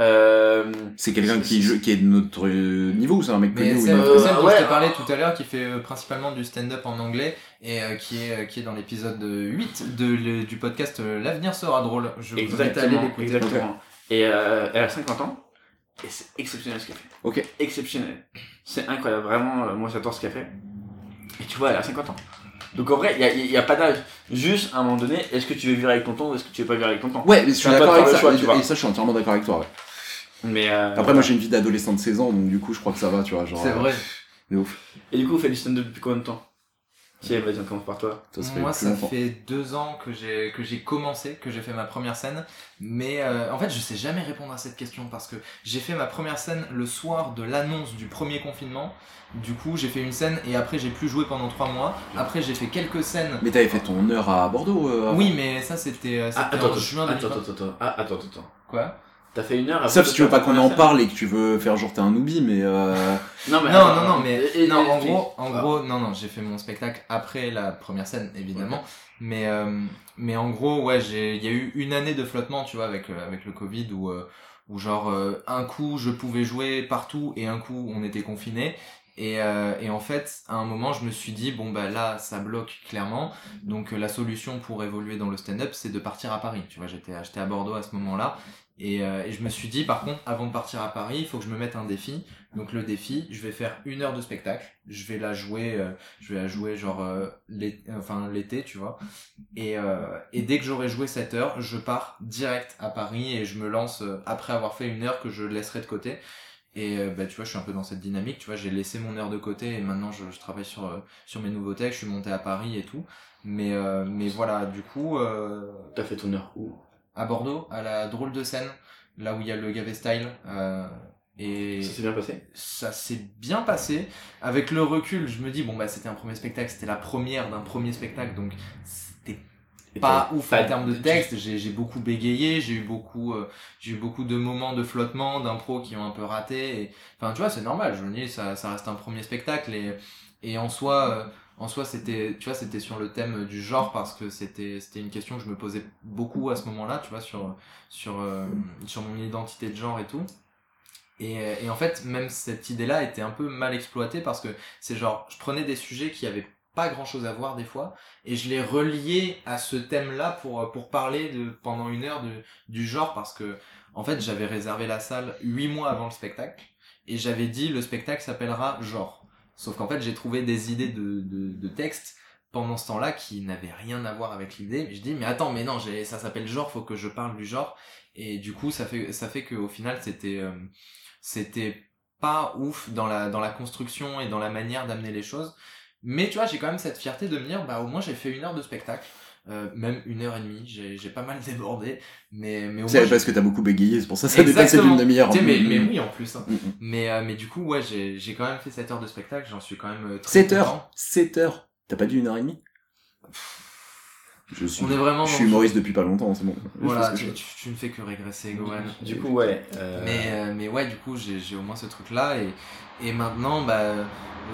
Euh, C'est quelqu'un qui, joue- qui est de notre euh, niveau ou c'est un mec connu ou c'est Euh, celle dont ouais. je t'ai parlé tout à l'heure qui fait euh, principalement du stand-up en anglais et euh, qui est euh, qui est dans l'épisode 8 de, le- du podcast euh, L'avenir sera drôle. Je vous invite à aller exactement. l'écouter. Exactement. Et euh, elle a 50 ans. Et c'est exceptionnel ce qu'elle fait. Ok. Exceptionnel. C'est incroyable. Vraiment, euh, moi j'adore ce qu'elle fait. Et tu vois, elle a 50 ans. Donc en vrai, il n'y a, a pas d'âge. Juste, à un moment donné, est-ce que tu veux vivre avec tonton ou est-ce que tu veux pas vivre avec tonton Ouais, mais je suis d'accord de avec ça. choix, tu vois. et ça, je suis entièrement d'accord avec toi, ouais. Mais euh, Après, moi, j'ai une vie d'adolescent de 16 ans, donc du coup, je crois que ça va, tu vois, genre. C'est euh, vrai. De ouf. Et du coup, vous faites du stand-up depuis combien de temps? Tiens, vas-y, on commence par toi. Ça, Moi, ça longtemps. fait deux ans que j'ai que j'ai commencé, que j'ai fait ma première scène. Mais euh, en fait, je sais jamais répondre à cette question parce que j'ai fait ma première scène le soir de l'annonce du premier confinement. Du coup, j'ai fait une scène et après j'ai plus joué pendant trois mois. Après, j'ai fait quelques scènes. Mais t'avais fait ton heure à Bordeaux euh. Oui, mais ça c'était euh, Ah, c'était attends, en juin attends, 2020. attends, attends, ah, attends, attends, attends. Quoi? T'as fait une heure Sauf si tu veux pas qu'on en parle et que tu veux faire genre t'es un newbie, mais euh... Non, mais Non, non, non, mais et- et- non, en gros, en Ah. gros, non, non, j'ai fait mon spectacle après la première scène, évidemment, mais euh, mais en gros, ouais, j'ai, il y a eu une année de flottement, tu vois, avec euh, avec le Covid où euh, où genre euh, un coup je pouvais jouer partout et un coup on était confiné. Et, euh, et en fait, à un moment, je me suis dit, bon, bah là, ça bloque clairement. Donc, euh, la solution pour évoluer dans le stand-up, c'est de partir à Paris. Tu vois, j'étais j'étais à Bordeaux à ce moment-là. Et, euh, et je me suis dit, par contre, avant de partir à Paris, il faut que je me mette un défi. Donc le défi, je vais faire une heure de spectacle. Je vais la jouer, euh, je vais la jouer genre euh, l'été, tu vois. Et, euh, et dès que j'aurai joué cette heure, je pars direct à Paris et je me lance euh, après avoir fait une heure que je laisserai de côté. Et euh, bah tu vois, je suis un peu dans cette dynamique. Tu vois, j'ai laissé mon heure de côté et maintenant je, travaille sur sur mes nouveaux textes. Je suis monté à Paris et tout. Mais mais voilà, du coup. T'as fait ton heure où? À Bordeaux, à la drôle de scène, là où il y a le Gavé Style. Euh, et Ça s'est bien passé? ça s'est bien passé. Avec le recul, je me dis bon bah c'était un premier spectacle, c'était la première d'un premier spectacle, donc c'était pas ouf en termes de texte. J'ai j'ai beaucoup bégayé, j'ai eu beaucoup, euh, j'ai eu beaucoup de moments de flottement, d'impro qui ont un peu raté. Et, enfin tu vois c'est normal. Je me dis ça, ça reste un premier spectacle et et en soi. En soi, c'était, tu vois, c'était sur le thème du genre parce que c'était, c'était une question que je me posais beaucoup à ce moment-là, tu vois, sur, sur, euh, sur mon identité de genre et tout. Et, et en fait, même cette idée-là était un peu mal exploitée parce que c'est genre, je prenais des sujets qui avaient pas grand chose à voir des fois et je les reliais à ce thème-là pour, pour parler de, pendant une heure du genre parce que, en fait, j'avais réservé la salle huit mois avant le spectacle et j'avais dit le spectacle s'appellera genre. Sauf qu'en fait, j'ai trouvé des idées de, de, de texte pendant ce temps-là qui n'avaient rien à voir avec l'idée. Je dis, mais attends, mais non, ça s'appelle genre, faut que je parle du genre. Et du coup, ça fait, ça fait qu'au final, c'était, euh, c'était pas ouf dans la, dans la construction et dans la manière d'amener les choses. Mais tu vois, j'ai quand même cette fierté de me dire, bah au moins j'ai fait une heure de spectacle. Euh, même une heure et demie, j'ai, j'ai pas mal débordé, mais, mais au C'est parce que t'as beaucoup bégayé, c'est pour ça que ça a dépassé d'une demi-heure. Mais, Mm, mais mm. oui, en plus. hein. Mm, mm. Mais, euh, mais du coup, ouais, j'ai, j'ai quand même fait 7 heures de spectacle, j'en suis quand même euh, très 7 content. heures 7 heures T'as pas dit une heure et demie? Je suis, On est vraiment je suis humoriste depuis pas longtemps, c'est bon. Voilà, tu, tu, tu ne fais que régresser, Gohan. Du coup, ouais. euh, Mais, euh, mais ouais, du coup, j'ai, j'ai au moins ce truc-là. Et, et maintenant, bah,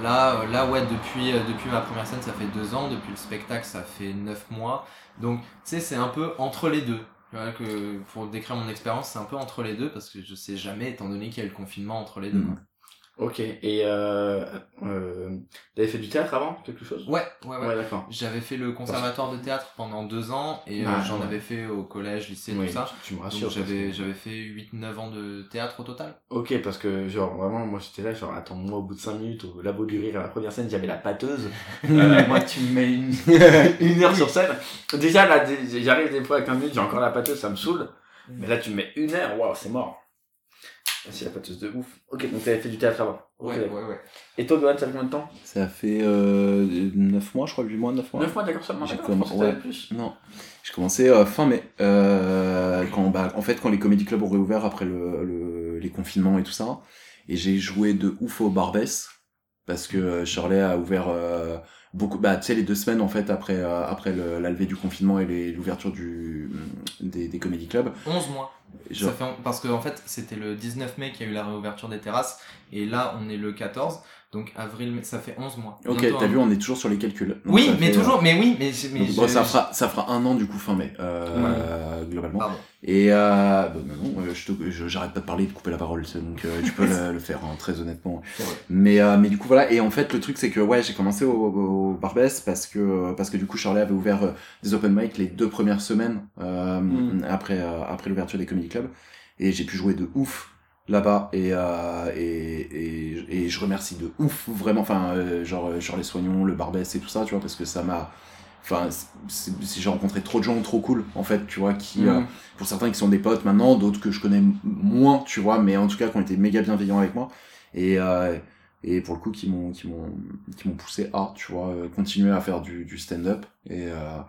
là, euh, là, ouais, depuis, euh, depuis ma première scène, ça fait deux ans. Depuis le spectacle, ça fait neuf mois. Donc, tu sais, c'est un peu entre les deux. Tu vois, que pour décrire mon expérience, c'est un peu entre les deux parce que je sais jamais, étant donné qu'il y a eu le confinement entre les deux. Mm. Ok, et euh, euh, t'avais fait du théâtre avant, quelque chose? Ouais, ouais, ouais. Ouais, d'accord. J'avais fait le conservatoire de théâtre pendant deux ans et euh, j'en ouais. avais fait au collège, lycée, Oui, tout ça. tu me rassures. J'avais, j'avais fait 8-9 ans de théâtre au total. Ok, parce que genre vraiment, moi j'étais là, genre attends, moi au bout de 5 minutes au labo du rire à la première scène, j'avais la pâteuse. Euh, moi tu me mets une, une heure sur scène. Déjà là, j'arrive des fois à 15 minutes, j'ai encore la pâteuse, ça me saoule. Mais là tu me mets une heure, waouh, c'est mort. C'est la pâteuse de ouf. Ok, donc t'avais fait du théâtre avant. Ok, Ouais, d'accord. ouais, ouais. Et toi, Gohan, ça fait combien de temps? Ça fait euh, 9 mois, je crois, 8 mois, 9 mois. 9 mois, d'accord, seulement. J'ai d'accord, comm- je pensais que t'avais ouais. plus. Non, j'ai commencé euh, fin mai. Euh, quand, bah, en fait, quand les comédie clubs ont réouvert après le, le- les confinements et tout ça, et j'ai joué de ouf au Barbès parce que euh, Shirley a ouvert euh, beaucoup. Bah, tu sais, les deux semaines en fait après euh, après le- la levée du confinement et l'ouverture du des, des comédie clubs. 11 mois. Genre- Ça fait, parce que en fait, c'était le 19 mai qu'il y a eu la réouverture des terrasses, et là, on est le 14, donc avril, ça fait 11 mois. Ok, t'as vu, on est toujours sur les calculs. Donc Oui, mais fait, toujours, euh, mais oui, mais, mais donc, je- bon, ça fera ça fera un an du coup fin mai euh, globalement. Pardon. Et euh, bah, non, non, euh, je te- je- j'arrête pas de parler de couper la parole, donc euh, tu peux le, le faire hein, très honnêtement. Mais euh, mais du coup voilà et en fait le truc c'est que ouais j'ai commencé au, au Barbès parce que parce que du coup Shirley avait ouvert euh, des open mic les deux premières semaines euh, Mm. après euh, après l'ouverture des comedy clubs et j'ai pu jouer de ouf là-bas. Et, euh, et, et et je remercie de ouf vraiment. Enfin euh, genre euh, Shirley Soignon le Barbès et tout ça tu vois parce que ça m'a enfin c'est- j'ai rencontré trop de gens trop cool en fait tu vois qui euh, pour certains qui sont des potes maintenant d'autres que je connais moins tu vois mais en tout cas qui ont été méga bienveillants avec moi. Et et pour le coup qui m'ont qui m'ont qui m'ont poussé à tu vois euh, continuer à faire du, du stand-up. Et euh,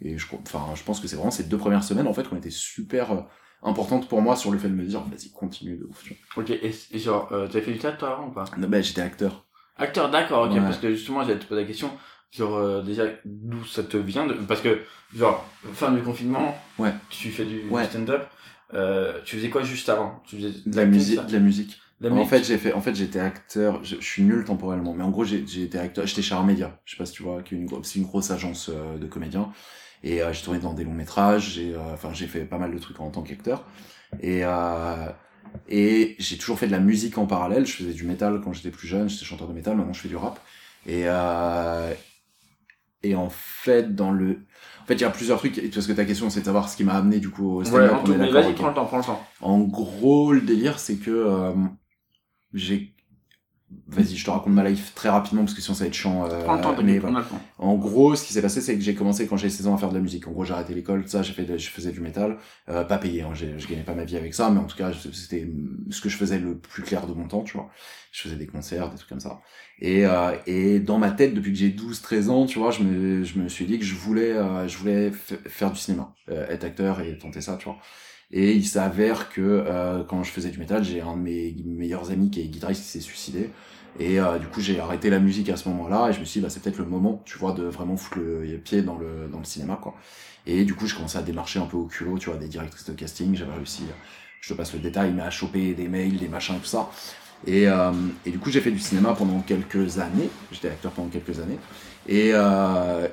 et je enfin je pense que c'est vraiment ces deux premières semaines en fait qui ont été super euh, importantes pour moi sur le fait de me dire vas-y continue de ouf tu Ok, et, et genre, euh, t'avais fait du théâtre toi avant ou pas? Vois. bah j'étais acteur. Acteur, d'accord, ok, Ouais. parce que justement, j'allais te poser la question, genre, euh, déjà, d'où ça te vient de... Parce que, genre, fin du confinement, Ouais. tu fais du, stand-up, euh, tu faisais quoi juste avant? Tu faisais de la musique de la en musique fait j'ai fait en fait j'étais acteur je, je suis nul temporellement mais en gros j'ai j'ai été acteur j'étais chez Armédia. Je sais pas si tu vois qui est une c'est une grosse agence euh, de comédiens. Et euh, j'ai tourné dans des longs métrages j'ai euh, enfin j'ai fait pas mal de trucs en tant qu'acteur. Et euh, et j'ai toujours fait de la musique en parallèle. Je faisais du métal quand j'étais plus jeune j'étais chanteur de métal maintenant je fais du rap. Et euh, Et en fait, dans le, en fait, il y a plusieurs trucs, parce que ta question, c'est de savoir ce qui m'a amené, du coup, au Ouais, stand-up. en d'accord, vas-y, prends le temps, prends le temps. En gros, le délire, c'est que euh, j'ai. Vas-y, je te raconte ma life très rapidement parce que sinon ça va être chiant. euh, mais voilà. En gros, ce qui s'est passé, c'est que j'ai commencé quand j'avais 16 ans à faire de la musique. En gros, j'ai arrêté l'école, ça, j'ai fait, de- je faisais du métal, euh, pas payé, hein, j'ai- je gagnais pas ma vie avec ça, mais en tout cas, c'était ce que je faisais le plus clair de mon temps, tu vois. Je faisais des concerts, des trucs comme ça. Et, euh, et dans ma tête, depuis que j'ai 12-13 ans, tu vois, je me, je me suis dit que je voulais, euh, je voulais faire du cinéma, être acteur et tenter ça, tu vois. Et il s'avère que euh, quand je faisais du métal, j'ai un de mes meilleurs amis qui est guitariste qui s'est suicidé. Et euh, du coup, j'ai arrêté la musique à ce moment-là et je me suis dit, bah, c'est peut-être le moment, tu vois, de vraiment foutre le pied dans le, dans le cinéma, quoi. Et du coup, je commençais à démarcher un peu au culot, tu vois, des directrices de casting. J'avais réussi, euh, je te passe le détail, mais à choper des mails, des machins, tout ça. Et, euh, et du coup, j'ai fait du cinéma pendant quelques années. J'étais acteur pendant quelques années. Et, euh,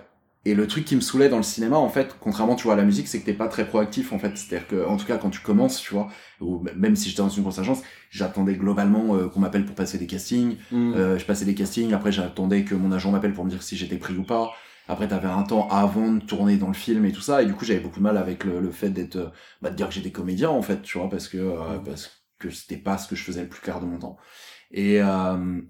et le truc qui me saoulait dans le cinéma, en fait, contrairement, tu vois, à la musique, c'est que t'es pas très proactif, en fait. C'est-à-dire que, en tout cas, quand tu commences, tu vois, ou même si j'étais dans une grosse agence, j'attendais globalement euh, qu'on m'appelle pour passer des castings. Mm. Euh, je passais des castings, après j'attendais que mon agent m'appelle pour me dire si j'étais pris ou pas. Après, t'avais un temps avant de tourner dans le film et tout ça, et du coup, j'avais beaucoup de mal avec le, le fait d'être, euh, bah, de dire que j'étais comédien, en fait, tu vois, parce que, euh, parce que c'était pas ce que je faisais le plus clair de mon temps. Et, euh,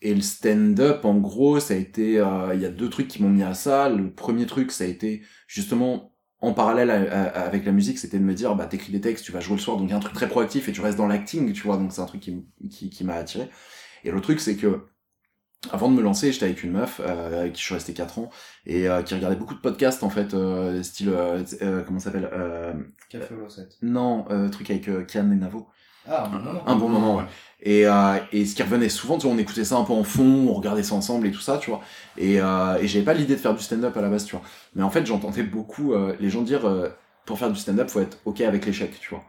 et le stand-up, en gros, ça a été, euh, il y a deux trucs qui m'ont mis à ça. Le premier truc, ça a été justement en parallèle à- à- avec la musique, c'était de me dire, bah, t'écris des textes, tu vas jouer le soir, donc il y a un truc très proactif et tu restes dans l'acting, tu vois, donc c'est un truc qui, qui, qui m'a attiré. Et le truc, c'est que, avant de me lancer, j'étais avec une meuf, euh, avec qui je suis resté 4 ans, et euh, qui regardait beaucoup de podcasts, en fait, euh, style, comment ça s'appelle Café au 7. Non, truc avec Kian et Navo. Ah, un bon moment. Un bon moment, ouais. Et, euh, et ce qui revenait souvent, tu vois, on écoutait ça un peu en fond, on regardait ça ensemble et tout ça, tu vois. Et, euh, et j'avais pas l'idée de faire du stand-up à la base, tu vois. Mais en fait, j'entendais beaucoup euh, les gens dire, euh, pour faire du stand-up, faut être ok avec l'échec, tu vois.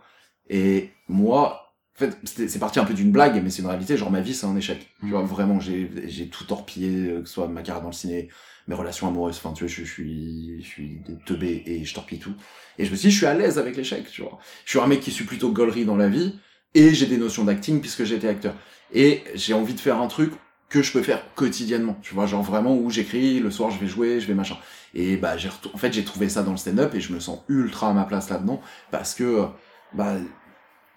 Et moi, en fait, c'est parti un peu d'une blague, mais c'est une réalité, genre ma vie, c'est un échec. Tu vois, vraiment, j'ai j'ai tout torpillé, euh, que ce soit ma carrière dans le ciné, mes relations amoureuses, enfin, tu vois, je, je suis, je suis teubé et je torpille tout. Et je me suis dit, je suis à l'aise avec l'échec, tu vois. Je suis un mec qui suis plutôt gaulerie dans la vie, et j'ai des notions d'acting puisque j'étais acteur. Et j'ai envie de faire un truc que je peux faire quotidiennement, tu vois, genre vraiment où j'écris, le soir je vais jouer, je vais machin. Et bah j'ai en fait j'ai trouvé ça dans le stand-up et je me sens ultra à ma place là-dedans parce que bah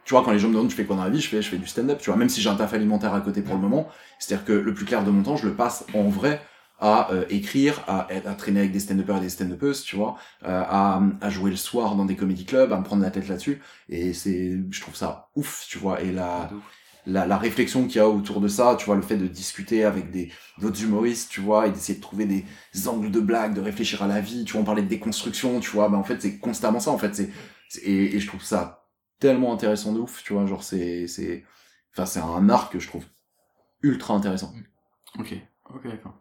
tu vois quand les gens me demandent tu fais quoi dans la vie, je fais je fais du stand-up, tu vois, même si j'ai un taf alimentaire à côté pour le moment, c'est-à-dire que le plus clair de mon temps, je le passe en vrai à euh, écrire, à, à traîner avec des stand-uppers et des stand-uppeuses, tu vois, euh, à, à jouer le soir dans des comedy clubs, à me prendre la tête là-dessus. Et c'est, je trouve ça ouf, tu vois. Et la, la, la réflexion qu'il y a autour de ça, tu vois, le fait de discuter avec des d'autres humoristes, tu vois, et d'essayer de trouver des angles de blague, de réfléchir à la vie, tu vois, on parlait de déconstruction, tu vois, ben en fait c'est constamment ça, en fait, c'est, c'est- et, et je trouve ça tellement intéressant de ouf, tu vois, genre c'est, c'est, enfin c'est un art que je trouve ultra intéressant. Ok, ok, d'accord.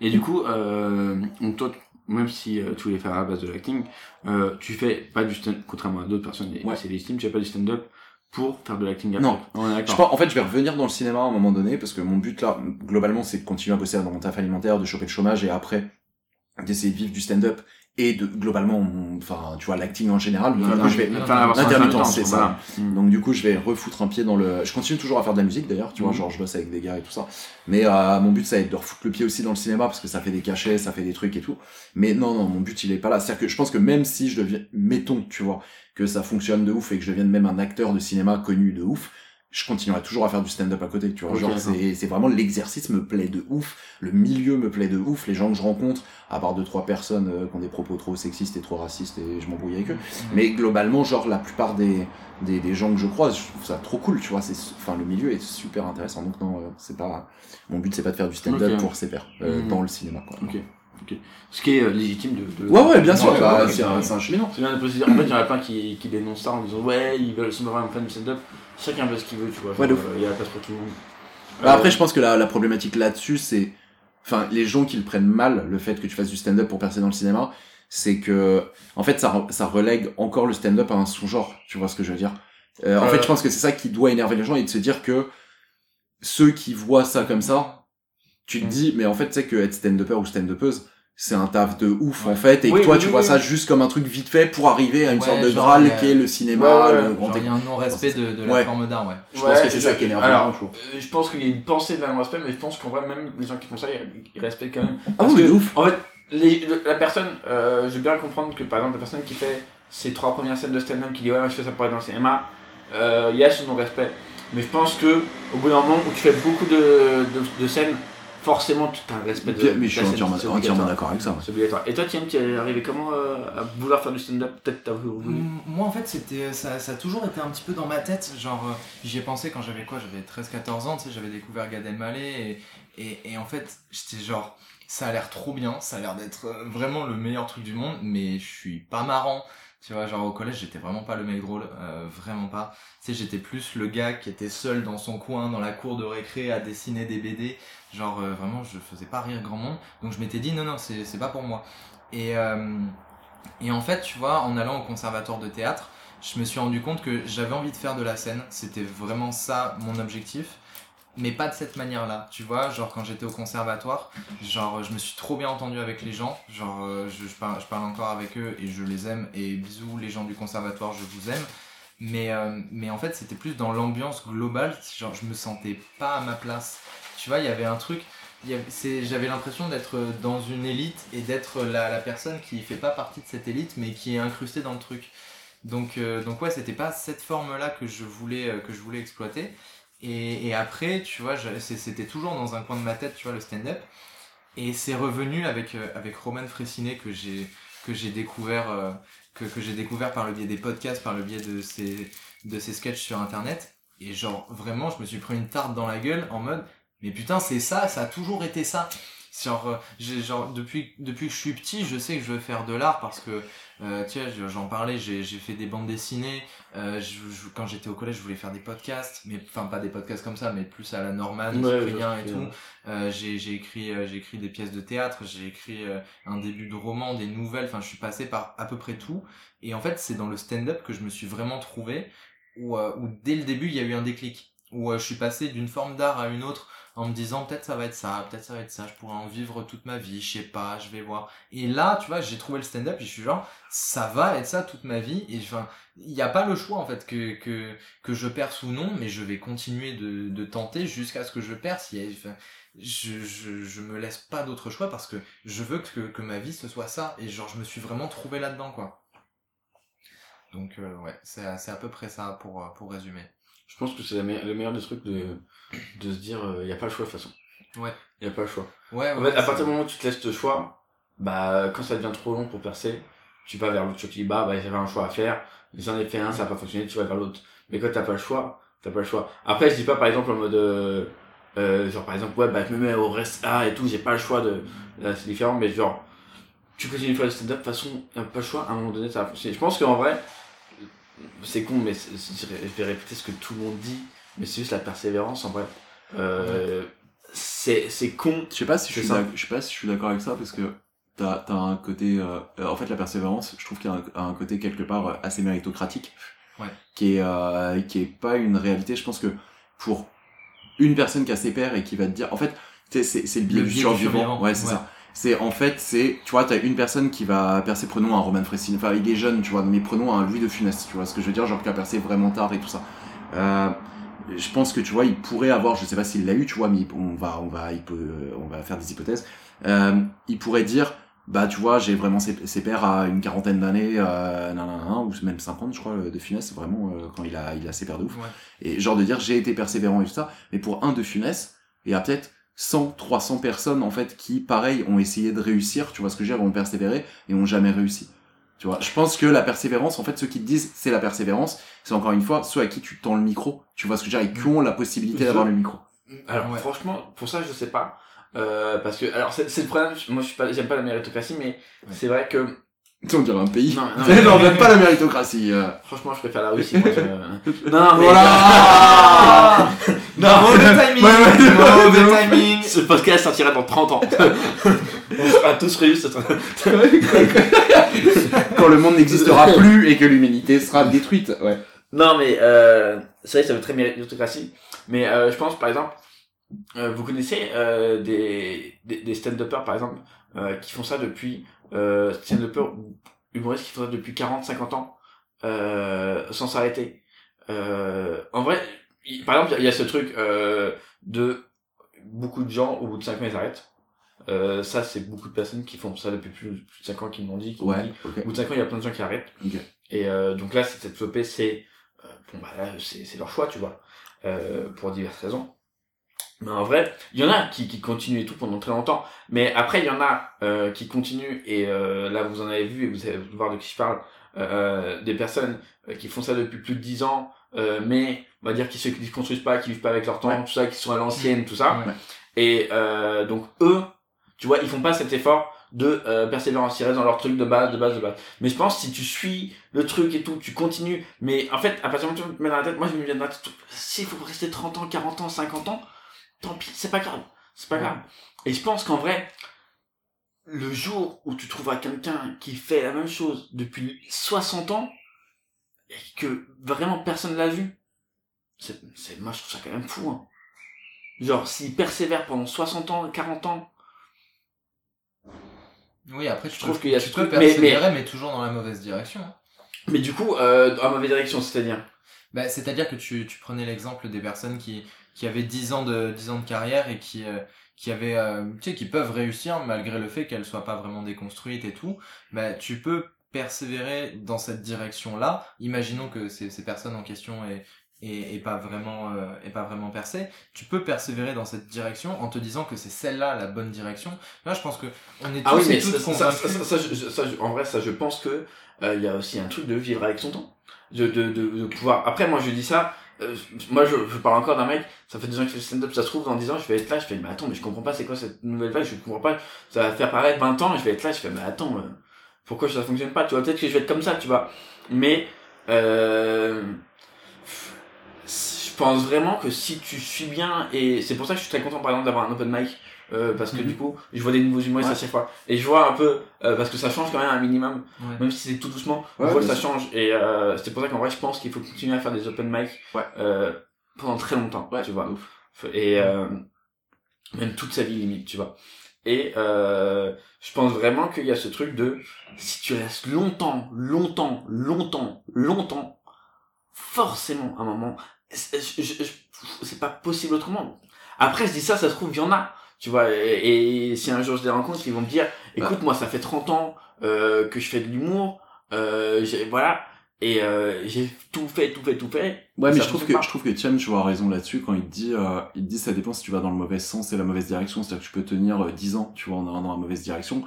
Et du coup, euh, donc toi, même si euh, tu voulais faire à la base de l'acting, euh, tu fais pas du stand contrairement à d'autres personnes, et Ouais. c'est légitime, tu fais pas du stand-up pour faire de l'acting après. Non. Je pense, en fait, je vais revenir dans le cinéma à un moment donné, parce que mon but là, globalement, c'est de continuer à bosser dans mon taf alimentaire, de choper le chômage, et après, d'essayer de vivre du stand-up, et de, globalement, enfin, tu vois, l'acting en général. Donc, coup, je vais, intermittent, c'est ça. Mm. Donc, du coup, je vais refoutre un pied dans le, je continue toujours à faire de la musique, d'ailleurs, tu vois, Mm. genre, je bosse avec des gars et tout ça. Mais, euh, mon but, ça va être de refoutre le pied aussi dans le cinéma, parce que ça fait des cachets, ça fait des trucs et tout. Mais non, non, mon but, il est pas là. C'est-à-dire que je pense que même si je deviens, mettons, tu vois, que ça fonctionne de ouf et que je devienne même un acteur de cinéma connu de ouf, je continuerai toujours à faire du stand-up à côté, tu vois. Genre, c'est, c'est vraiment l'exercice me plaît de ouf, le milieu me plaît de ouf, les gens que je rencontre, à part deux, trois personnes euh, qui ont des propos trop sexistes et trop racistes et je m'embrouille avec eux. Mais globalement, genre, la plupart des, des, des gens que je croise, je trouve ça trop cool, tu vois. C'est, enfin, le milieu est super intéressant. Donc, non, euh, c'est pas, mon but, c'est pas de faire du stand-up pour ses pairs, euh, Mhm. dans le cinéma, quoi. Ok, ok. Ce qui est légitime de, de- Ouais, ouais, bien sûr, Ouais, bah, ouais, c'est un- un cheminement. C'est bien de préciser. En fait, il y en a plein qui, qui dénoncent ça en disant Ouais, ils veulent se avoir un fan de stand-up. Chacun fait ce qu'il veut, tu vois. Ouais, de euh, Il y a la place pour tout le monde. Bah, Euh, après, je pense que la, la problématique là-dessus, c'est, enfin, les gens qui le prennent mal, le fait que tu fasses du stand-up pour percer dans le cinéma, c'est que, en fait, ça, ça relègue encore le stand-up à un sous-genre. Tu vois ce que je veux dire? Euh, En Euh. fait, je pense que c'est ça qui doit énerver les gens et de se dire que ceux qui voient ça comme ça, tu te Mm. dis, mais en fait, tu sais que être stand-upper ou stand-upeuse, c'est un taf de ouf en fait, et que Oui, toi oui, tu oui, vois oui. ça juste comme un truc vite fait pour arriver à une Ouais, sorte de graal a- qui est le cinéma, Ouais, le grand Genre, il y a un non-respect de, de la Ouais. forme d'art, ouais. Je pense que c'est ça qui je trouve. euh, je pense qu'il y a une pensée de non-respect, mais je pense qu'en vrai, même les gens qui font ça, ils, ils respectent quand même. Ah Parce oui, de ouf. En fait, les, le- la personne, euh, je veux bien comprendre que par exemple la personne qui fait ses trois premières scènes de stand-up qui dit ouais moi, je fais ça pour être dans le cinéma, euh, il y a ce non-respect. Mais je pense que au bout d'un moment où tu fais beaucoup de, de, de scènes, forcément tu as un respect de, Mais je suis entièrement, c'est entièrement obligatoire. d'accord avec ça. C'est obligatoire. Et toi Thiem, tu es arrivé comment euh, à vouloir faire du stand-up Peut-être t'as voulu. Moi en fait c'était ça, ça a toujours été un petit peu dans ma tête genre euh, j'y ai pensé quand j'avais quoi j'avais 13-14 ans tu sais j'avais découvert Gad Elmaleh et, et, et en fait j'étais genre ça a l'air trop bien ça a l'air d'être euh, vraiment le meilleur truc du monde mais je suis pas marrant tu vois genre au collège j'étais vraiment pas le mec drôle euh, vraiment pas tu sais j'étais plus le gars qui était seul dans son coin dans la cour de récré à dessiner des BD genre euh, vraiment je faisais pas rire grand monde donc je m'étais dit non non c'est pas pour moi et euh, et en fait, tu vois, en allant au conservatoire de théâtre, je me suis rendu compte que j'avais envie de faire de la scène. C'était vraiment ça mon objectif. Mais pas de cette manière-là, tu vois, genre quand j'étais au conservatoire, genre je me suis trop bien entendu avec les gens, genre euh, je, je, parle, encore avec eux et je les aime et bisous les gens du conservatoire, je vous aime. Mais, mais en fait c'était plus dans l'ambiance globale, genre je me sentais pas à ma place. Tu vois, il y avait un truc, j'avais l'impression d'être dans une élite et d'être la, la personne qui fait pas partie de cette élite mais qui est incrustée dans le truc. Donc, euh, donc ouais, c'était pas cette forme-là que je voulais euh, que je voulais exploiter. Et, et après, tu vois, c'était toujours dans un coin de ma tête, tu vois, le stand-up. Et c'est revenu avec euh, avec Roman Fressinet que j'ai que j'ai découvert euh, que, que j'ai découvert par le biais des podcasts, par le biais de ses de ses sketchs sur internet. Et genre vraiment, je me suis pris une tarte dans la gueule en mode mais putain, c'est ça, ça a toujours été ça. Genre, euh, j'ai, genre depuis, depuis que je suis petit, je sais que je veux faire de l'art parce que, euh, tu sais, je- j'en parlais, j'ai, j'ai fait des bandes dessinées. Euh, je, je- quand j'étais au collège, je voulais faire des podcasts, mais enfin pas des podcasts comme ça, mais plus à la Norman, Ouais, Cyprien et tout. Euh, j'ai, j'ai écrit, euh, j'ai écrit des pièces de théâtre, j'ai écrit euh, un début de roman, des nouvelles. Enfin, je suis passé par à peu près tout. Et en fait, c'est dans le stand-up que je me suis vraiment trouvé, où, où dès le début, il y a eu un déclic, où je suis passé d'une forme d'art à une autre en me disant peut-être ça va être ça, peut-être ça va être ça, je pourrais en vivre toute ma vie, je sais pas, je vais voir. Et là, tu vois, j'ai trouvé le stand-up et je suis genre, ça va être ça toute ma vie. Et enfin, il n'y a pas le choix en fait que, que, que je perce ou non, mais je vais continuer de, de tenter jusqu'à ce que je perce. Il y a- enfin, je, je, je me laisse pas d'autre choix parce que je veux que, que ma vie ce soit ça. Et genre, je me suis vraiment trouvé là-dedans, quoi. Donc, euh, ouais, c'est à- peu près ça pour, euh, pour résumer. Je pense que c'est le meilleur des trucs de, de se dire, il n'y a pas le choix de toute façon. Ouais. Il n'y a pas le choix. Ouais, en ouais, fait, à partir du moment où tu te laisses le choix, bah, quand ça devient trop long pour percer, tu vas vers l'autre. Tu te dis, bah, bah, j'avais un choix à faire. J'en ai fait un, ça n'a pas fonctionné, tu vas vers l'autre. Mais quand t'as pas le choix, t'as pas le choix. Après, je dis pas, par exemple, en mode, euh, euh, genre, par exemple, ouais, bah, je me mets au reste A et tout, j'ai pas le choix de, là, c'est différent, mais genre, tu continues de faire le stand-up, de toute façon, t'as pas le choix, à un moment donné, ça va fonctionner. Je pense qu'en vrai, c'est con, mais je vais répéter ce que tout le monde dit, mais c'est juste la persévérance, en vrai. Euh, c'est, c'est con. Je sais pas si je suis je sais pas si je suis d'accord avec ça parce que t'as as un côté euh, euh, en fait la persévérance je trouve qu'il y a un, un côté quelque part euh, assez méritocratique Ouais. qui est euh, qui est pas une réalité je pense que pour une personne qui a ses pairs et qui va te dire en fait tu sais, c'est c'est le biais Le du survivant survivant, ouais c'est ouais. ça c'est en fait c'est tu vois t'as une personne qui va percer prenons un Roman Fressinet enfin il est jeune tu vois mais prenons un Louis de Funès tu vois ce que je veux dire genre qui a percé vraiment tard et tout ça. Euh, je pense que tu vois il pourrait avoir je sais pas s'il l'a eu tu vois mais on va on va il peut on va faire des hypothèses. Euh, il pourrait dire bah tu vois j'ai vraiment ses, ses pairs à une quarantaine d'années euh, nan, nan, nan, ou même 50 je crois de Funès vraiment euh, quand il a il a ses pairs de ouf. Ouais. et genre de dire j'ai été persévérant et tout ça mais pour un de Funès il y a peut-être 100 300 personnes en fait qui pareil ont essayé de réussir tu vois ce que je veux dire ont persévéré et ont jamais réussi. Tu vois je pense que la persévérance en fait ceux qui te disent c'est la persévérance c'est encore une fois ceux à qui tu tends le micro. Tu vois ce que je veux dire et qui ont la possibilité d'avoir le micro. Alors Ouais. franchement, pour ça je sais pas, euh, parce que alors c'est c'est le problème. Moi je suis pas, j'aime pas la méritocratie, mais c'est vrai que on dirait un pays Non, non, non, on n'aime pas la méritocratie euh. franchement je préfère la Russie. moi, je- non, mais Voilà non, Mauvais timing Ouais, ouais, Mauvais ouais. timing ce podcast sortira dans 30 ans. on sera tous sera- quand le monde n'existera plus et que l'humanité sera détruite ouais Non, mais euh, ça veut très méritocratie. Mais euh, je pense, par exemple, euh, vous connaissez euh, des, des, des stand-uppers, par exemple, euh, qui font ça depuis... Euh, stand-uppers ou humoristes qui ça depuis 40-50 ans, euh, sans s'arrêter. Euh, en vrai, il- par exemple, il y a ce truc euh, de beaucoup de gens, au bout de 5 ans, ils arrêtent. Euh, ça, c'est beaucoup de personnes qui font ça depuis plus, plus de 5 ans qui m'ont dit. Qui Ouais, dit. ok. Au bout de 5 ans, il y a plein de gens qui arrêtent. Ok. Et euh, donc là, cette flopée, c'est euh, bon bah là, c'est c'est leur choix, tu vois, euh, pour diverses raisons. Mais en vrai, il y en a qui, qui continuent et tout pendant très longtemps. Mais après, il y en a euh, qui continuent et euh, là, vous en avez vu et vous allez voir de qui je parle. Euh, des personnes euh, qui font ça depuis plus de 10 ans, euh, mais on va dire qui se qui construisent pas, qui vivent pas avec leur temps, Ouais. tout ça, qui sont à l'ancienne, tout ça. Ouais. Et euh, donc eux, tu vois, ils font pas cet effort de euh, persévérance, ils restent dans leur truc de base, de base, de base. Mais je pense si tu suis le truc et tout, tu continues. Mais en fait, à partir du moment où tu te mets dans la tête, moi je me mets dans la tête, s'il faut rester 30 ans, 40 ans, 50 ans, tant pis, c'est pas grave. C'est pas grave. Et je pense qu'en vrai, le jour où tu trouveras quelqu'un qui fait la même chose depuis 60 ans, et que vraiment personne l'a vu, c'est, c'est, moi je trouve ça quand même fou, hein. Genre, s'il persévère pendant 60 ans, 40 ans, Oui, après, tu Je trouve qu'il y a tu ce peux truc, mais- persévérer, mais- mais, toujours dans la mauvaise direction. hein. mais du coup, euh, dans la mauvaise direction, c'est-à-dire? Bah, c'est-à-dire que tu, tu prenais l'exemple des personnes qui, qui avaient 10 ans de, 10 ans de carrière et qui, euh, qui avaient, euh, tu sais, qui peuvent réussir malgré le fait qu'elles soient pas vraiment déconstruites et tout. Bah, tu peux persévérer dans cette direction-là. Imaginons que ces, ces personnes en question aient, et, et pas vraiment euh, et pas vraiment percé tu peux persévérer dans cette direction en te disant que c'est celle-là la bonne direction là je pense que on est tous Ah oui, et mais toutes ça, ça, ça, ça, en vrai, ça, je pense que euh, il y a aussi un truc de vivre avec son temps, de, de, de, de pouvoir. Après, moi, je dis ça. Euh, moi, je, je parle encore d'un mec. Ça fait deux ans qu'il fait le stand-up. Ça se trouve dans 10 ans, je vais être là. Je fais, mais attends, mais je comprends pas. C'est quoi cette nouvelle vague Je comprends pas. Ça va faire paraître 20 ans. Et je vais être là. Je fais, mais attends, euh, pourquoi ça fonctionne pas Tu vois, peut-être que je vais être comme ça, tu vois. Mais euh, je pense vraiment que si tu suis bien et c'est pour ça que je suis très content par exemple d'avoir un open mic euh, parce que Mhm. du coup je vois des nouveaux humoristes Ouais. à chaque fois. Et je vois un peu euh, parce que ça change quand même un minimum. Ouais. même si c'est tout doucement on Ouais, voit que ça change. Et euh, c'est pour ça qu'en vrai je pense qu'il faut continuer à faire des open mic Ouais. euh, pendant très longtemps Ouais, tu vois. et euh, même toute sa vie limite tu vois. Et euh, je pense vraiment qu'il y a ce truc de si tu restes longtemps longtemps longtemps longtemps forcément à un moment c'est je- je- je- c'est pas possible autrement. Après je dis ça ça se trouve il y en a tu vois et, et si un jour je les rencontre ils vont me dire écoute moi ça fait 30 ans euh, que je fais de l'humour euh, voilà et euh, j'ai tout fait tout fait tout fait Ouais, mais je trouve que pas. je trouve que Tiem, tu vois raison là-dessus quand il te dit, euh, il te dit ça dépend si tu vas dans le mauvais sens et la mauvaise direction, c'est-à-dire que tu peux tenir euh, 10 ans, tu vois, en allant dans la mauvaise direction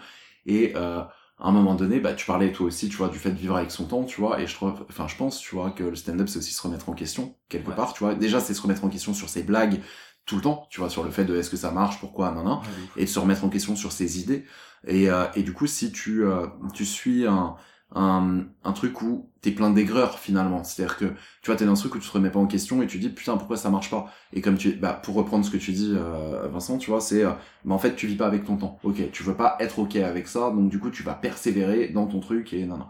et euh, à un moment donné, bah tu parlais toi aussi, tu vois, du fait de vivre avec son temps, tu vois, et je trouve, enfin je pense, tu vois, que le stand-up c'est aussi se remettre en question quelque Ouais. part, tu vois. Déjà c'est se remettre en question sur ses blagues tout le temps, tu vois, sur le fait de est-ce que ça marche, pourquoi, nan, nan, Ouais, de ouf. et de se remettre en question sur ses idées. Et, euh, et du coup, si tu, euh, tu suis un, un, un truc où t'es plein d'aigreur finalement, c'est-à-dire que tu vois, t'es dans un truc où tu te remets pas en question et tu dis putain pourquoi ça marche pas? Et comme tu, bah pour reprendre ce que tu dis, euh, Vincent, tu vois, c'est, euh, bah en fait tu vis pas avec ton temps. Ok, tu veux pas être ok avec ça, donc du coup tu vas persévérer dans ton truc et non non.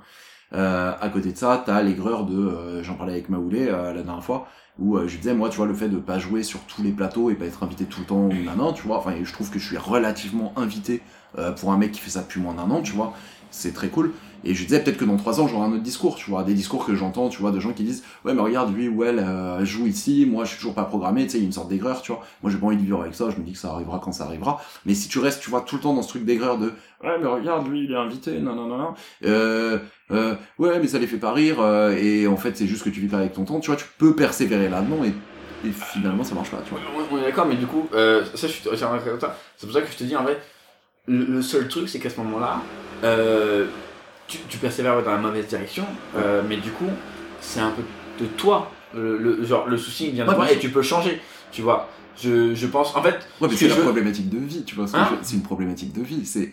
Euh, à côté de ça, t'as l'aigreur de, euh, j'en parlais avec Maoulé euh, la dernière fois, où euh, je disais moi tu vois le fait de pas jouer sur tous les plateaux et pas être invité tout le temps ou nan tu vois, enfin je trouve que je suis relativement invité euh, pour un mec qui fait ça depuis moins d'un an, tu vois, c'est très cool. Et je disais peut-être que dans trois ans j'aurai un autre discours, tu vois, des discours que j'entends, tu vois, de gens qui disent ouais mais regarde lui ou elle euh, joue ici, moi je suis toujours pas programmé, tu sais, il y a une sorte d'aigreur, tu vois. Moi j'ai pas envie de vivre avec ça, je me dis que ça arrivera quand ça arrivera. Mais si tu restes, tu vois, tout le temps dans ce truc d'aigreur de ouais mais regarde lui il est invité, non non non non, euh, euh, ouais mais ça les fait pas rire euh, et en fait c'est juste que tu vis pas avec ton temps, tu vois, tu peux persévérer là-dedans et, finalement ça marche pas, tu vois. On est d'accord, mais du coup, euh, ça, je suis. C'est pour ça que je te dis, en fait, le, le seul truc, c'est qu'à ce moment-là, euh, tu, tu persévères dans la mauvaise direction, euh, mais du coup, c'est un peu de toi. Le, le- genre, le souci il vient de Ouais, toi et tu peux changer, tu vois. Je, je pense, en fait, Ouais, mais ce c'est la je problématique de vie, tu vois. Hein C'est une problématique de vie. C'est,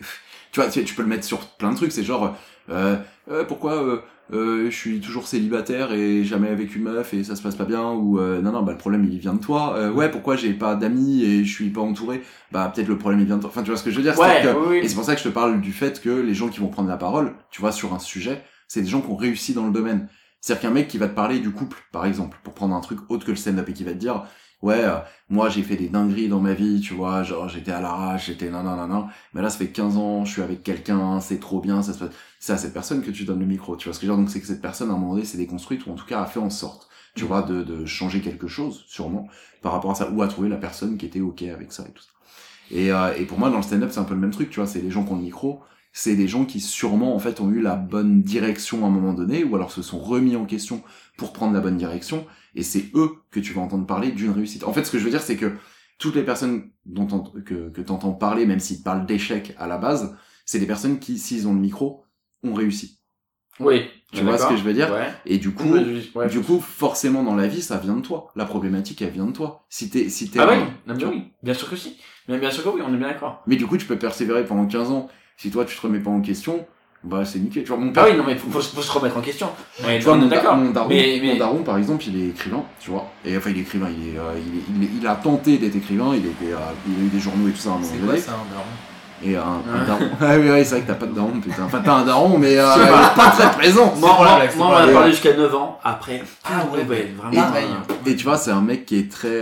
tu vois, tu, tu peux le mettre sur plein de trucs. C'est genre, euh, euh, pourquoi euh, je suis toujours célibataire et jamais avec une meuf et ça se passe pas bien ou euh, non non bah le problème il vient de toi. Euh, ouais, pourquoi j'ai pas d'amis et je suis pas entouré? Bah peut-être le problème il vient de toi. Enfin, tu vois ce que je veux dire? Ouais, que- oui, oui. Et c'est pour ça que je te parle du fait que les gens qui vont prendre la parole, tu vois, sur un sujet, c'est des gens qui ont réussi dans le domaine. C'est-à-dire qu'un mec qui va te parler du couple, par exemple, pour prendre un truc autre que le stand-up et qui va te dire, ouais, euh, moi j'ai fait des dingueries dans ma vie, tu vois, genre j'étais à l'arrache, j'étais nan nan nan nan, mais là ça fait 15 ans, je suis avec quelqu'un, c'est trop bien, ça se passe. C'est à cette personne que tu donnes le micro, tu vois ce que je veux dire, donc c'est que cette personne à un moment donné s'est déconstruite ou en tout cas a fait en sorte, tu vois, de, de changer quelque chose, sûrement, par rapport à ça, ou à trouver la personne qui était ok avec ça et tout ça. Et, euh, et pour moi, dans le stand-up, c'est un peu le même truc, tu vois. C'est les gens qui ont le micro, c'est des gens qui sûrement, en fait, ont eu la bonne direction à un moment donné, ou alors se sont remis en question pour prendre la bonne direction, et c'est eux que tu vas entendre parler d'une réussite. En fait, ce que je veux dire, c'est que toutes les personnes dont que, que t'entends parler, même s'ils parlent d'échecs à la base, c'est des personnes qui, s'ils ont le micro, ont réussi. Oui. Tu vois ce que je veux dire Ouais. Et du coup, ouais, du coup, forcément dans la vie, ça vient de toi. La problématique, elle vient de toi. Si t'es, si t'es Ah oui, non, mais oui, bien sûr que si. Mais bien sûr que oui, on est bien d'accord. Mais du coup, tu peux persévérer pendant 15 ans. Si toi, tu te remets pas en question, bah, c'est nickel. Tu vois, mon Ah père- oui, non, mais faut, faut, faut se remettre en question. Ouais, tu vois, on mon, est da- d'accord. mon daron, Mais, mais... mon daron, par exemple, il est écrivain, tu vois. Et enfin, il est écrivain, il, est, euh, il, est- il, est- il a tenté d'être écrivain, il, était, euh, il a eu des journaux et tout ça à un moment C'est donné. quoi ça, un daron? Et un, un daron. Ah oui, oui, c'est vrai que t'as pas de daron, putain. Enfin, t'as un daron, mais euh, il pas- est pas très présent. Moi, la moi, on a parlé jusqu'à 9 ans. Après, Ah ouais, ouais, bah, vraiment. euh, Et tu vois, c'est un mec qui est très...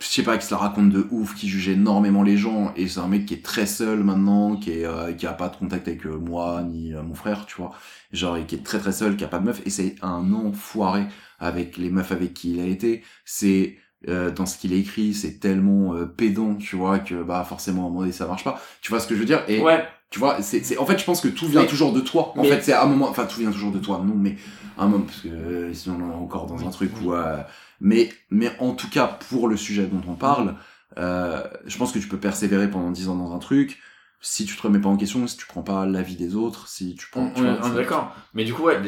je sais pas, qui se la raconte de ouf, qui juge énormément les gens, et c'est un mec qui est très seul maintenant, qui est euh, qui a pas de contact avec euh, moi ni euh, mon frère, tu vois, genre qui est très très seul, qui a pas de meuf, et c'est un enfoiré avec les meufs avec qui il a été. C'est euh, dans ce qu'il écrit, c'est tellement pédant, tu vois, que bah forcément à un moment ça marche pas. Tu vois ce que je veux dire? Et Ouais. Tu vois, c'est c'est en fait je pense que tout vient Mais- toujours de toi. En mais- fait, c'est à un moment, enfin tout vient toujours de toi, non, mais à un moment parce que euh, sinon on est encore dans un truc où euh, mais, mais en tout cas, pour le sujet dont on parle, euh, je pense que tu peux persévérer pendant 10 ans dans un truc, si tu te remets pas en question, si tu prends pas l'avis des autres, si tu prends... Tu on on est d'accord. Mais du coup, ouais,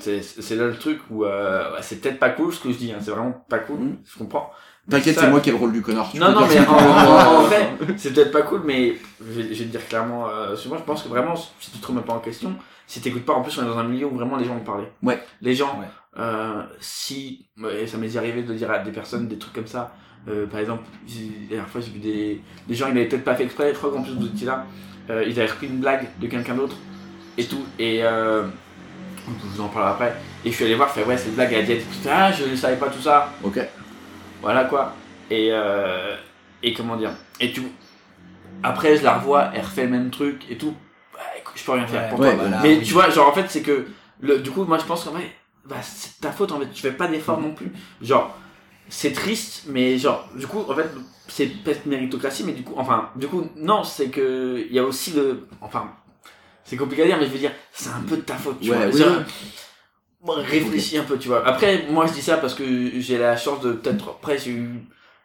c'est c'est là le truc où euh, c'est peut-être pas cool ce que je dis. Hein. C'est vraiment pas cool. Mhm. Je comprends. T'inquiète, c'est moi qui ai le rôle du connard. Non, non, mais en, en- en vrai, c'est peut-être pas cool, mais je vais, je vais te dire clairement, euh, moi, je pense que vraiment, si tu te remets pas en question, si t'écoutes pas, en plus, on est dans un milieu où vraiment les gens vont parler. Ouais. Les gens, Ouais. euh, si, ça m'est déjà arrivé de dire à des personnes des trucs comme ça, euh, par exemple, la dernière fois, j'ai vu des, des gens, ils avaient peut-être pas fait exprès, je crois qu'en plus, vous étiez là, euh, ils avaient repris une blague de quelqu'un d'autre, et tout, et, euh, je vous en parlerai après, et je suis allé voir, je fais, ouais, cette blague, elle a dit, ah, je ne savais pas tout ça, Ok. Voilà quoi. Et, euh, et comment dire? Et tu. Après, je la revois, elle refait le même truc et tout. Bah, écoute, je peux rien faire Ouais, pour ouais, toi. voilà, Mais oui. tu vois, genre en fait, c'est que. Le, du coup, moi je pense qu'en vrai, bah, c'est ta faute en fait. Tu fais pas d'effort non plus. Genre, c'est triste, mais genre, du coup, en fait, c'est peut-être méritocratie, mais du coup, enfin, du coup, non, c'est que. Il y a aussi le. Enfin, c'est compliqué à dire, mais je veux dire, c'est un peu de ta faute, tu Ouais, vois. oui, Genre, oui. Réfléchis un peu, tu vois. Après, moi, je dis ça parce que j'ai la chance de peut-être. Après, j'ai eu.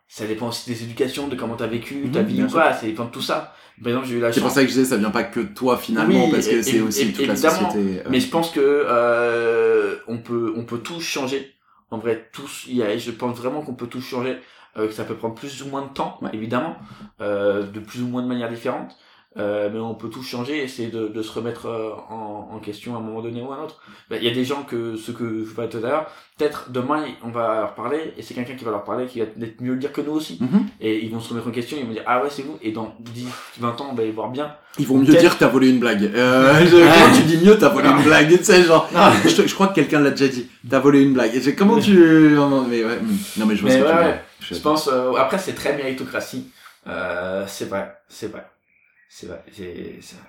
Ça dépend aussi des éducations, de comment t'as vécu, ta Mhm, vie bien ou quoi. Ça dépend de tout ça. Par exemple, j'ai eu la C'est chance. pour ça que je disais, ça vient pas que de toi finalement, Oui, parce que c'est aussi toute la société. euh. Mais je pense que euh, on peut on peut tous changer. En vrai, tous. Il y a, je pense vraiment qu'on peut tous changer. euh, que ça peut prendre plus ou moins de temps, Ouais. évidemment, euh, de plus ou moins de manières différentes. Euh, mais on peut tous changer, essayer de, de se remettre euh, en, en question à un moment donné ou à un autre. Ben, Il y a des gens que, ce que je parlais tout à l'heure, peut-être demain on va leur parler, et c'est quelqu'un qui va leur parler, qui va peut-être mieux le dire que nous aussi. Mhm. Et ils vont se remettre en question, ils vont dire, ah ouais c'est vous, et dans 10, 20 ans on va les voir bien. Ils vont mieux dire t'as volé une blague. Euh, je- Quand tu dis mieux, t'as volé une blague, tu sais, genre. Je, crois que quelqu'un l'a déjà dit. T'as volé une blague. Et comment tu. Mais ouais. hmm. Non, mais je vois Mais ce que tu ouais, veux ouais. Je Je pense, euh, après c'est très méritocratie, euh, c'est vrai, c'est vrai. C'est vrai, c'est c'est vrai.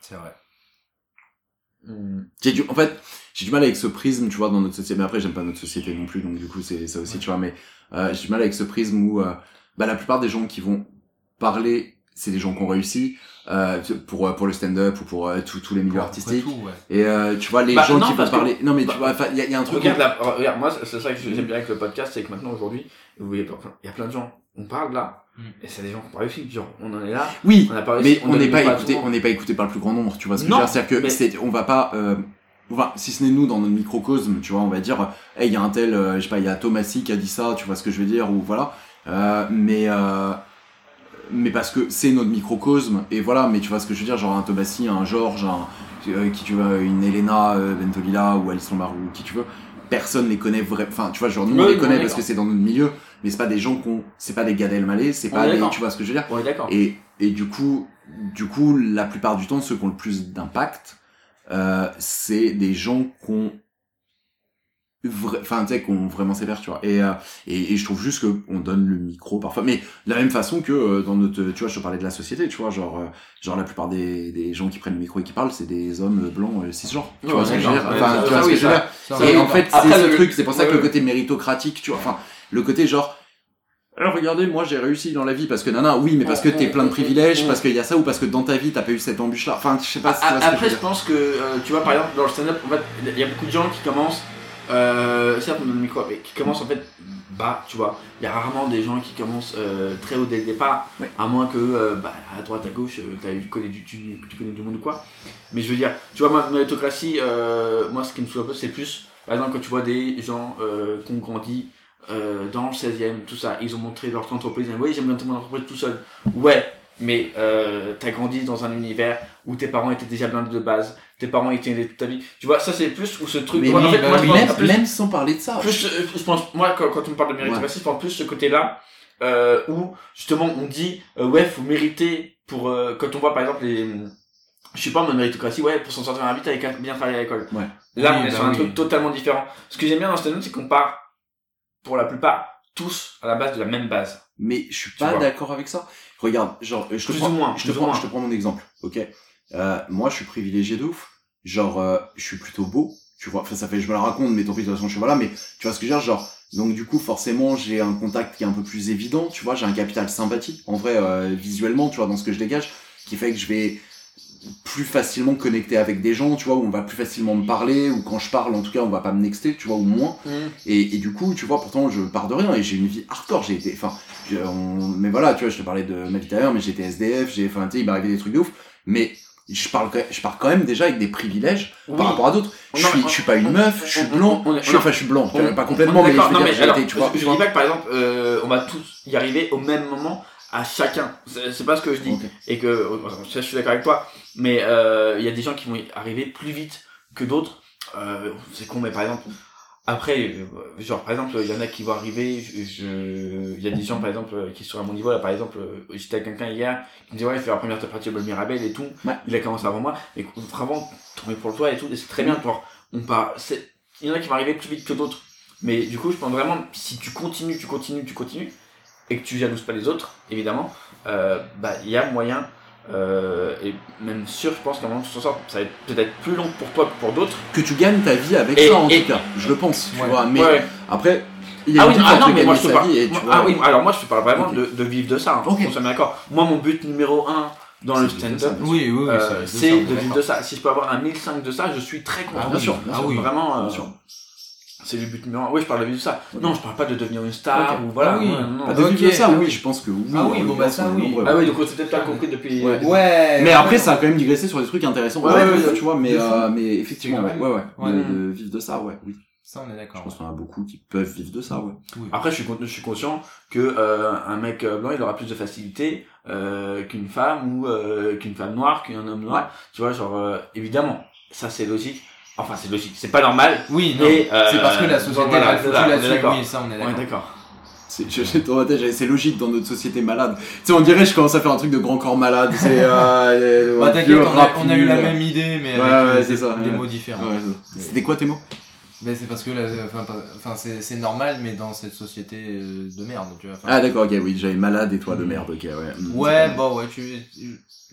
C'est vrai. Hmm. J'ai du, en fait, j'ai du mal avec ce prisme, tu vois, dans notre société. Mais après, j'aime pas notre société non plus, donc du coup, c'est ça aussi, tu vois. Mais euh, j'ai du mal avec ce prisme où, euh, bah, la plupart des gens qui vont parler, c'est des gens qui ont réussi euh, pour pour le stand-up ou pour euh, tous tous les milieux Pour artistiques. tout, ouais. Et euh, tu vois, les Bah, gens non, qui vont parce que- parler. Non, mais bah, tu vois, enfin, il y, a- il y a un truc. Regarde, où- la- regarde, moi c'est ça que j'aime bien avec le podcast, c'est que maintenant aujourd'hui, vous voyez, enfin, il y a plein de gens, on parle là, Mm. et c'est des gens qui pas réussi, genre on en est là, Oui, on pas réussi, mais on n'est pas écouté, on n'est pas écouté par le plus grand nombre, tu vois ce que Non, je veux dire? C'est-à-dire que c'est, on va pas, euh, enfin, si ce n'est nous dans notre microcosme, tu vois, on va dire, hey, il y a un tel, euh, je sais pas, il y a Thomasy qui a dit ça, tu vois ce que je veux dire, ou voilà. Euh, mais euh, mais parce que c'est notre microcosme et voilà. Mais tu vois ce que je veux dire, genre un Thomasy, un Georges, un euh, qui tu veux, une Elena euh, Bentolila ou Alice Lombard ou qui tu veux. Personne les connaît vraiment. Enfin, tu vois, genre nous on les connaît parce que c'est dans notre milieu, mais c'est pas des gens qu'on, c'est pas des Gad Elmaleh, c'est pas des, tu vois ce que je veux dire. On est d'accord. Et, et du coup, du coup, la plupart du temps, ceux qui ont le plus d'impact, euh, c'est des gens qui ont vra- enfin tu sais qu'on vraiment sévère tu vois. Et, euh, et et je trouve juste que on donne le micro parfois. Mais de la même façon que euh, dans notre tu vois je te parlais de la société tu vois genre euh, genre la plupart des, des gens qui prennent le micro et qui parlent c'est des hommes blancs euh, cisgenres. Tu vois ce que je veux dire enfin tu vois ce que je veux dire et en fait c'est ce le- truc c'est pour ça que le côté méritocratique tu vois enfin le côté genre Alors regardez, moi j'ai réussi dans la vie parce que nana, oui, mais parce que t'es plein de privilèges, parce qu'il y a ça ou parce que dans ta vie t'as pas eu cette embûche-là. Enfin, je sais pas. si que Après, je pense que, euh, tu vois, par exemple, dans le stand-up, en fait, il y a beaucoup de gens qui commencent, euh, certes, on donne le micro, mais qui commencent en fait bas, tu vois. Il y a rarement des gens qui commencent euh, très haut dès le départ, à moins que, euh, bah, à droite, à gauche, euh, t'as eu- tu connais du, tu, tu connais du monde ou quoi. Mais je veux dire, tu vois, moi, méritocratie, euh, moi, ce qui me saoule un peu, c'est plus, par exemple, quand tu vois des gens euh, qui ont grandi euh, dans le 16e, tout ça, ils ont montré leur entreprise, oui, j'aime monter mon entreprise tout seul. Ouais, mais euh, t'as grandi dans un univers où tes parents étaient déjà blindés de base, tes parents étaient aidés toute ta vie. Tu vois, ça c'est plus où ce truc. Mais Moi, en oui, fait, moi, je même, plus- même sans parler de ça. plus, euh, je pense, moi, quand, quand on me parle de méritocratie, je pense plus ce côté-là, euh, où, justement, on dit, euh, ouais, faut mériter pour, euh, quand on voit, par exemple, les, je sais pas, en méritocratie, ouais, pour s'en sortir un vite, avec bien travailler à l'école. Ouais. Là, Oui, on est bah sur un truc totalement différent. Ce que j'aime bien dans ce stand c'est qu'on part, pour la plupart, tous à la base de la même base. Mais je suis pas d'accord avec ça. Regarde, genre, je te prends, moins, je te prends, je te prends mon exemple, ok? Euh, moi, je suis privilégié de ouf. Genre, euh, je suis plutôt beau, tu vois? Enfin, ça fait, je me la raconte, mais tant pis, de toute façon, je suis voilà. Mais tu vois ce que je veux dire, genre. Donc du coup, forcément, j'ai un contact qui est un peu plus évident, tu vois? J'ai un capital sympathie, en vrai, euh, visuellement, tu vois, dans ce que je dégage, qui fait que je vais plus facilement connecter avec des gens, tu vois, où on va plus facilement me parler, ou quand je parle, en tout cas, on va pas me nexter, tu vois, ou moins. Et, et du coup, tu vois, pourtant, je pars de rien et j'ai une vie hardcore. J'ai été, enfin, mais voilà, tu vois, je te parlais de ma vie d'ailleurs, mais j'étais SDF, j'ai, enfin, tu sais, il arrivé des trucs de ouf. Mais je parle, je pars quand même déjà avec des privilèges Oui. par rapport à d'autres. Je suis, je suis pas une meuf, je suis blanc, je suis, enfin, je suis blanc, pas complètement, mais je veux dire, tu vois. je dis pas que par exemple, euh, on va tous y arriver au même moment à chacun. C'est pas ce que je dis. Et que, euh, ça, je suis d'accord avec toi. Mais euh, il y a des gens qui vont arriver plus vite que d'autres. Euh, c'est con, mais par exemple, après, genre par exemple, il y en a qui vont arriver. Je, je- il y a des gens par exemple qui sont à mon niveau là. Par exemple, j'étais avec quelqu'un hier qui me disait ouais, il fait la première partie Bol Mirabel et tout. Ouais. Il a commencé avant moi. Et vraiment, tombé pour toi et tout. Et c'est très bien. Genre, on part. Il y en a qui vont arriver plus vite que d'autres. Mais du coup, je pense vraiment, si tu continues, tu continues, tu continues, et que tu jalouses pas les autres, évidemment, euh, bah il y a moyen, euh, et même sûr, je pense qu'à un moment tu t'en sors, ça va être peut-être plus long pour toi que pour d'autres. Que tu gagnes ta vie avec Et- ça, en et- tout cas. Je le pense, tu Ouais. vois. Mais Ouais. après, il y a Ah une oui, ah non, mais moi je te parle. moi- vois. ah oui, alors moi je te parle vraiment de, de vivre de ça, hein, Ok. on d'accord. Moi mon but numéro un dans le stand-up, bien Oui, oui, oui, euh, c'est de vivre de ça. Si je peux avoir un 1005 de ça, je suis très content. Ah Bien sûr, bien ah sûr. oui. Vraiment, euh, Bien sûr. C'est le but numéro un. Oui, je parle de vivre de ça. Non, je parle pas de devenir une star ou voilà. Ah oui. ouais, non. Ah, de vivre de Ok, ça, oui, oui. je pense que oui. Ah oui, en bon, bah, ça, oui. nombreux, Ah ouais. oui, donc c'est peut-être pas compris depuis. Ouais. Ouais. Mais après, ça a quand même digressé sur des trucs intéressants. Ouais, Ouais, ouais, ouais, ouais. tu vois, mais, euh, mais effectivement, ouais, ouais, ouais. Ouais. De, de vivre de ça, ouais, oui. Ça, on est Je d'accord. pense qu'il y en a beaucoup qui peuvent vivre de ça, ouais. Après, je suis, je suis conscient que euh, un mec blanc, il aura plus de facilité euh, qu'une femme ou euh, qu'une femme noire, qu'un homme noir. Tu vois, genre euh, évidemment, ça c'est logique. Enfin, c'est logique. C'est pas normal. Oui, non. Mais, euh, c'est parce que la société voilà, est c'est foutue ça, on est là-dessus. d'accord. Oui, ça, on est On est d'accord. C'est, je, je, dans ma tête, j'avais- c'est logique dans notre société malade. Tu sais, on dirait, je commence à faire un truc de grand corps malade. C'est, euh, Bah, un t'inquiète, on a, on a eu la même idée, mais Ouais, avec ouais, euh, c'est des, ça, des ouais. mots différents. C'était quoi tes mots? Ben, c'est parce que là, enfin, c'est, c'est normal, mais dans cette société euh, de merde, tu vois. Ah, d'accord, ok, oui, j'avais malade et toi de merde, ok, ouais. Ouais, bon, ouais, tu,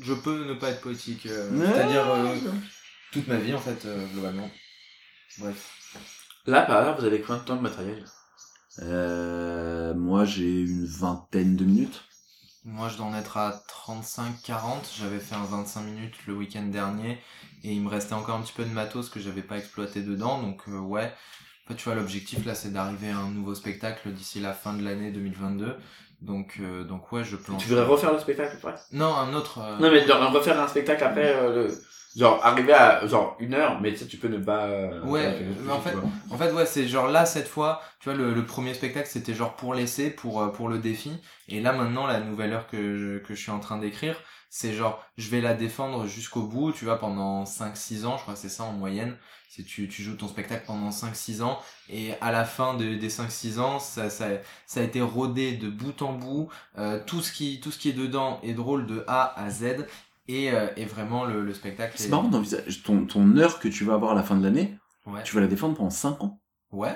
je peux ne pas être poétique. euh. C'est-à-dire euh, toute ma vie, en fait, euh, globalement. Bref. Là, par hasard, vous avez combien de temps de matériel? Euh, moi, j'ai une vingtaine de minutes. Moi, je dois en être à 35-40. J'avais fait un 25 minutes le week-end dernier. Et il me restait encore un petit peu de matos que j'avais pas exploité dedans. Donc, euh, ouais. En fait, tu vois, l'objectif, là, c'est d'arriver à un nouveau spectacle d'ici la fin de l'année 2022. Donc, euh, donc ouais, je planche. Tu voudrais refaire le spectacle après? Non, un autre. euh, Non, mais genre, refaire un spectacle après, euh, le... genre arriver à genre une heure, mais tu sais, tu peux ne pas. euh, Ouais, mais en fait, vois. en fait, ouais, c'est genre là cette fois, tu vois, le, le premier spectacle c'était genre pour l'essai, pour euh, pour le défi, et là maintenant la nouvelle heure que je, que je suis en train d'écrire, c'est genre je vais la défendre jusqu'au bout, tu vois, pendant 5-6 ans, je crois c'est ça en moyenne. C'est tu tu joues ton spectacle pendant 5-6 ans et à la fin de, des 5-6 ans, ça, ça ça a été rodé de bout en bout, euh, tout ce qui tout ce qui est dedans est drôle de A à Z. Et, euh, et vraiment le, le spectacle C'est est- marrant d'envisager ton, ton heure que tu vas avoir à la fin de l'année. Ouais. Tu vas la défendre pendant 5 ans. Ouais.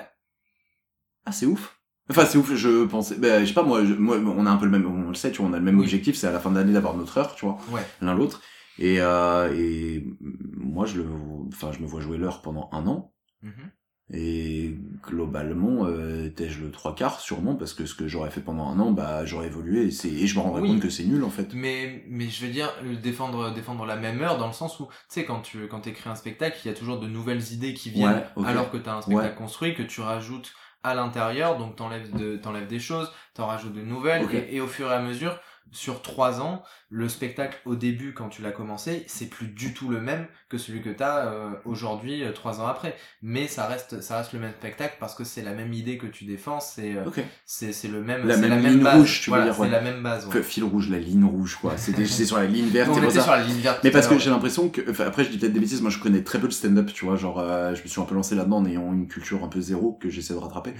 Ah, c'est ouf. Enfin, c'est ouf, je pensais, ben, je sais pas, moi, je- moi, on a un peu le même, on le sait, tu vois, on a le même Oui. objectif, c'est à la fin de l'année d'avoir notre heure, tu vois, Ouais. l'un l'autre. Et, euh, et moi, je le, enfin, je me vois jouer l'heure pendant un an. Mhm. Et globalement, euh, t'ai-je le trois quarts sûrement parce que ce que j'aurais fait pendant un an, bah j'aurais évolué et, c'est- et je me rendrais Oui. compte que c'est nul en fait. Mais, mais je veux dire, défendre, défendre la même heure dans le sens où, tu sais, quand tu quand écris un spectacle, il y a toujours de nouvelles idées qui viennent Ouais, alors que tu as un spectacle Ouais. construit, que tu rajoutes à l'intérieur, donc t'enlèves de, t'enlèves des choses, t'en rajoutes de nouvelles, et au fur et à mesure, sur trois ans, le spectacle au début, quand tu l'as commencé, c'est plus du tout le même que celui que t'as euh, aujourd'hui, euh, trois ans après. Mais ça reste, ça reste le même spectacle parce que c'est la même idée que tu défends, c'est, euh, c'est, c'est le même, La c'est même la ligne même base. rouge, tu veux Voilà, dire, c'est ouais. la même base. ouais. Que fil rouge, la ligne rouge quoi. C'était c'est sur la ligne verte. On c'est pour était sur la ligne verte Mais parce que j'ai l'impression que, enfin, après je dis peut-être des bêtises, moi je connais très peu le stand-up, tu vois, genre euh, je me suis un peu lancé là-dedans en ayant une culture un peu zéro que j'essaie de rattraper.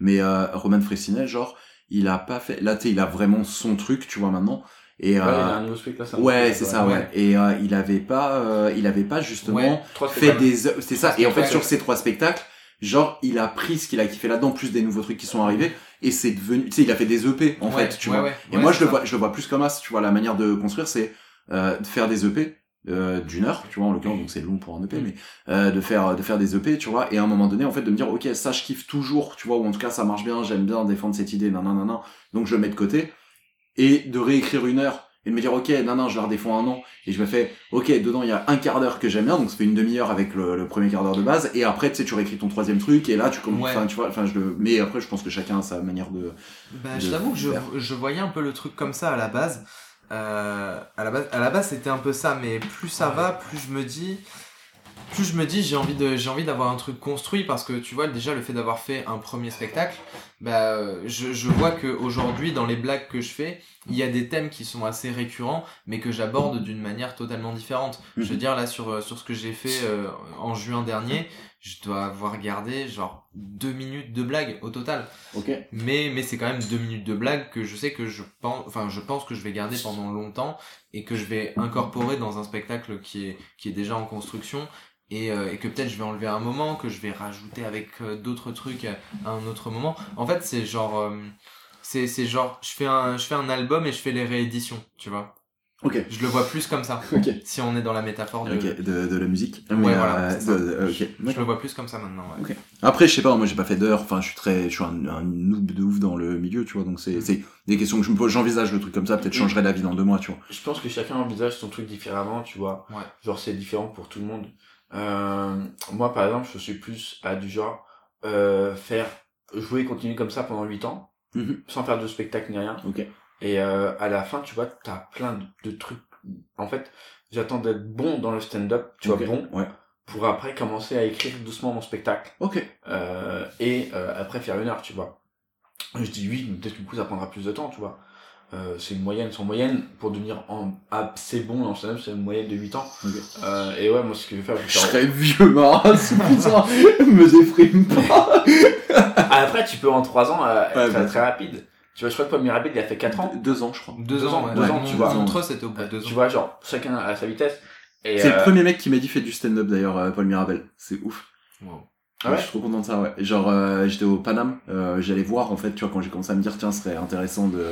Mais euh, Roman Fressinet, genre, il a pas fait, là tu sais, il a vraiment son truc, tu vois maintenant. Et, Ouais, euh, ouais, c'est ça, ouais. Ouais. Et euh, il avait pas, euh, il avait pas justement Ouais, fait des, c'est ça. Et en fait sur ces trois spectacles, genre il a pris ce qu'il a kiffé là-dedans, plus des nouveaux trucs qui sont arrivés, et c'est devenu, tu sais, il a fait des EP en fait, tu ouais, vois. ouais. Et moi je le vois, je le vois plus comme ça, tu vois, la manière de construire, c'est euh, de faire des EP. Euh, d'une heure, tu vois, en l'occurrence, donc c'est long pour un EP, mais euh, de faire de faire des EP, tu vois, et à un moment donné, en fait, de me dire, ok, ça je kiffe toujours, tu vois, ou en tout cas ça marche bien, j'aime bien défendre cette idée, nan nan nan nan, donc je le mets de côté, et de réécrire une heure et de me dire ok non non je la redéfends un an et je me fais ok dedans il y a un quart d'heure que j'aime bien donc ça fait une demi-heure avec le, le premier quart d'heure de base et après tu sais tu réécris ton troisième truc et là tu commences Ouais. enfin tu vois enfin je le mais après je pense que chacun a sa manière de Bah, de je t'avoue que je, je voyais un peu le truc comme ça à la base. Euh, à la base, à la base c'était un peu ça, mais plus ça va, plus je me dis, plus je me dis j'ai envie de, j'ai envie d'avoir un truc construit parce que tu vois déjà le fait d'avoir fait un premier spectacle, bah je, je vois que aujourd'hui dans les blagues que je fais, il y a des thèmes qui sont assez récurrents, mais que j'aborde d'une manière totalement différente. Je veux Mhm. dire là sur sur ce que j'ai fait euh, en juin dernier, je dois avoir gardé genre deux minutes de blagues au total. ok Mais, mais c'est quand même deux minutes de blague que je sais que je pense, enfin, je pense que je vais garder pendant longtemps et que je vais incorporer dans un spectacle qui est, qui est déjà en construction et, euh, et que peut-être je vais enlever un moment, que je vais rajouter avec euh, d'autres trucs à un autre moment. En fait, c'est genre, euh, c'est, c'est genre, je fais un, je fais un album et je fais les rééditions, tu vois. Ok Je le vois plus comme ça. ok Si on est dans la métaphore de, ok de, de la musique Ouais, Mais, voilà, euh, c'est ça. de- de- ok je le vois plus comme ça maintenant, ouais. Ok. Après, je sais pas, moi j'ai pas fait d'heures, enfin je suis très, je suis un, un noob de ouf dans le milieu, tu vois, donc Mm. c'est, c'est des questions que je me pose, j'envisage le truc comme ça, peut-être je changerai d'avis dans deux mois, tu vois. Je pense que chacun envisage son truc différemment, tu vois. Ouais. Genre, c'est différent pour tout le monde. Euh, moi, par exemple, je suis plus à du genre euh, faire jouer et continuer comme ça pendant 8 ans, Mhm. sans faire de spectacle ni rien. Ok. Et euh, à la fin, tu vois, t'as plein de, de trucs. En fait, j'attends d'être bon dans le stand-up, tu vois, bon, Ouais. pour après commencer à écrire doucement mon spectacle. Ok. Euh, et euh, après faire une heure, tu vois. Je dis oui, mais peut-être du coup ça prendra plus de temps, tu vois. Euh, c'est une moyenne, son moyenne pour devenir en, assez bon en stand-up, c'est une moyenne de 8 ans. Ok. Euh, et ouais, moi ce que je vais faire, je vais Je faire- serais vieux, race, putain, me déprime pas. Après, tu peux en 3 ans euh, Ouais, être bah. très rapide. Tu vois, je crois que Paul Mirabel, il a fait 4 ans. Deux ans, je crois. Deux, Deux ans, ans, ouais. deux ans, tu vois. Montreux, c'était au bout de deux ans. Tu vois, genre, chacun à sa vitesse. Et, C'est euh, le premier mec qui m'a dit fait du stand-up d'ailleurs, euh, Paul Mirabel. C'est ouf. Wow. Ah ouais je suis trop content de ça, ouais. Genre, euh, j'étais au Paname, euh, j'allais voir en fait, tu vois, quand j'ai commencé à me dire, tiens, ce serait intéressant de.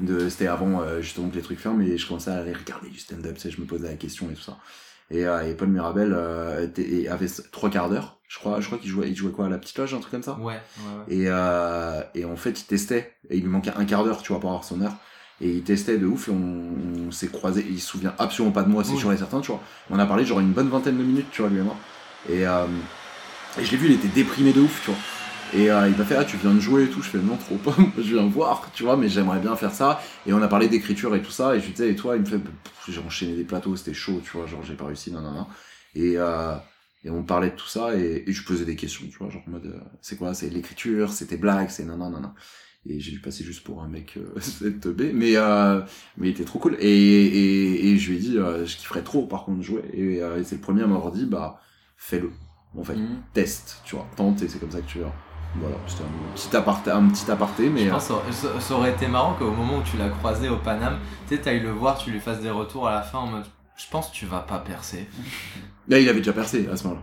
de C'était avant euh, justement que les trucs ferment, et je commençais à aller regarder du stand-up, tu sais, je me posais la question et tout ça. Et, euh, et Paul Mirabel euh, était- avait trois quarts d'heure, je crois, je crois qu'il jouait, il jouait quoi à la petite loge, un truc comme ça. Ouais, ouais, ouais. Et, euh, et en fait, il testait, et il lui manquait un quart d'heure, tu vois, pour avoir son heure. Et il testait de ouf, et on, on s'est croisés, il se souvient absolument pas de moi, c'est Oui. sûr et certain, tu vois. On a parlé genre une bonne vingtaine de minutes, tu vois, lui et moi. Et, euh, et je l'ai vu, il était déprimé de ouf, tu vois. Et euh, il m'a fait, ah, tu viens de jouer et tout. Je fais, non, trop pas, je viens voir, tu vois, mais j'aimerais bien faire ça. Et on a parlé d'écriture et tout ça. Et je lui disais, et toi, il me fait, j'ai enchaîné des plateaux, c'était chaud, tu vois, genre, j'ai pas réussi, non, non, non. Et, euh, et on parlait de tout ça et, et je posais des questions, tu vois, genre en mode, euh, c'est quoi, c'est l'écriture, c'est tes blagues, c'est non, non, non, non. Et j'ai dû passer juste pour un mec euh, cette teubé, mais euh, mais il était trop cool. Et, et, et je lui ai dit, euh, je kifferais trop par contre jouer. Et, euh, et c'est le premier à m'avoir dit, bah fais-le. En fait, Mhm. teste, tu vois, tente et c'est comme ça que tu verras. Voilà, c'était un petit aparté, un petit aparté, mais Je euh, pense que ça, aurait été marrant qu'au moment où tu l'as croisé au Paname, tu sais, t'ailles le voir, tu lui fasses des retours à la fin en mode Je pense que tu vas pas percer. là il avait déjà percé à ce moment-là.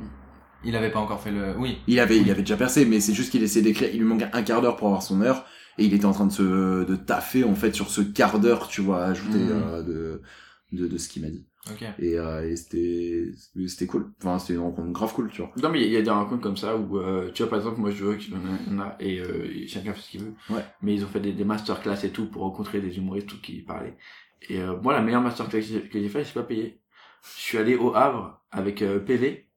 Il avait pas encore fait le. Oui. Il avait, il avait déjà percé, mais c'est juste qu'il essayait d'écrire. Il lui manquait un quart d'heure pour avoir son heure, et il était en train de se, de taffer en fait sur ce quart d'heure, tu vois, ajouté Mhm. euh, de, de, de ce qu'il m'a dit. Ok. Et, euh, et c'était c'était cool. Enfin, c'était une rencontre grave cool, tu vois. Non, mais il y a des rencontres comme ça où, euh, tu vois, par exemple, moi je veux qu'il y en a, et, euh, et chacun fait ce qu'il veut. Ouais. Mais ils ont fait des, des masterclass et tout pour rencontrer des humoristes tout qui parlaient. Et euh, moi, la meilleure masterclass que j'ai- fait, je suis pas payé. Je suis allé au Havre avec euh, PV.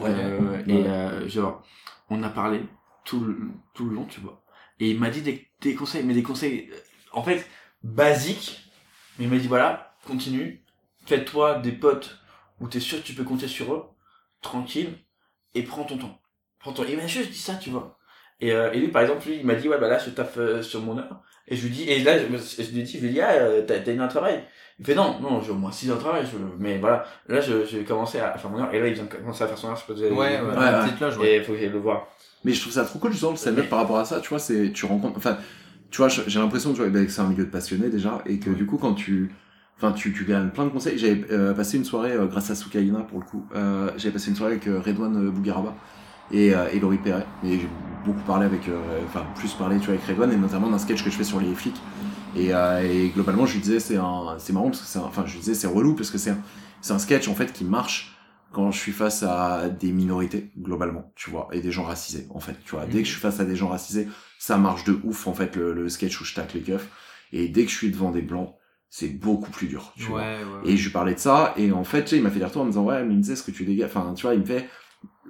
Ouais. Euh, Et euh, genre, on a parlé tout le, tout le long, tu vois. Et il m'a dit des, des conseils, mais des conseils, en fait, basiques. Mais il m'a dit, voilà, continue, fais-toi des potes où t'es sûr que tu peux compter sur eux, tranquille, et prends ton temps. Prends ton... Il m'a juste dit ça, tu vois. Et, euh, et lui, par exemple, lui, il m'a dit, ouais, bah là, je taffe euh, sur mon heure. Et je lui dis, et là, je, je lui ai dit, je lui ai dit, ah, euh, t'as, t'as une heure de travail? Il fait, non, non, j'ai au moins 6 heures de travail. Je, mais voilà, là, je, j'ai commencé à faire mon heure. Et là, il vient de commencer à faire son heure, je sais pas si vous avez Ouais, vu. ouais, Ouais, ouais. petite loge, ouais. Et il faut que j'aille le voir. Mais je trouve ça trop cool justement le stand-up par rapport à ça, tu vois, c'est tu rencontres enfin tu vois, j'ai l'impression tu vois bah, que c'est un milieu de passionnés déjà et que du coup quand tu enfin tu tu gagnes plein de conseils, j'avais euh, passé une soirée euh, grâce à Soukaina pour le coup. Euh, j'avais passé une soirée avec euh, Redouane euh, Bougueraba et euh, et Laurie Perret et j'ai beaucoup parlé avec enfin plus parlé tu vois avec Redouane et notamment d'un sketch que je fais sur les flics. Et, et globalement, je lui disais c'est un c'est marrant parce que c'est enfin je lui disais c'est relou parce que c'est un c'est un sketch en fait qui marche quand je suis face à des minorités globalement, tu vois, et des gens racisés en fait, tu vois. Dès que je suis face à des gens racisés, ça marche de ouf en fait le, le sketch où je tacle les keufs. Et dès que je suis devant des blancs, c'est beaucoup plus dur, tu Ouais, vois. ouais. Et je lui parlais de ça et en fait, tu sais, il m'a fait des retours en me disant ouais, mais il me disait ce que tu dégages, enfin tu vois, il me fait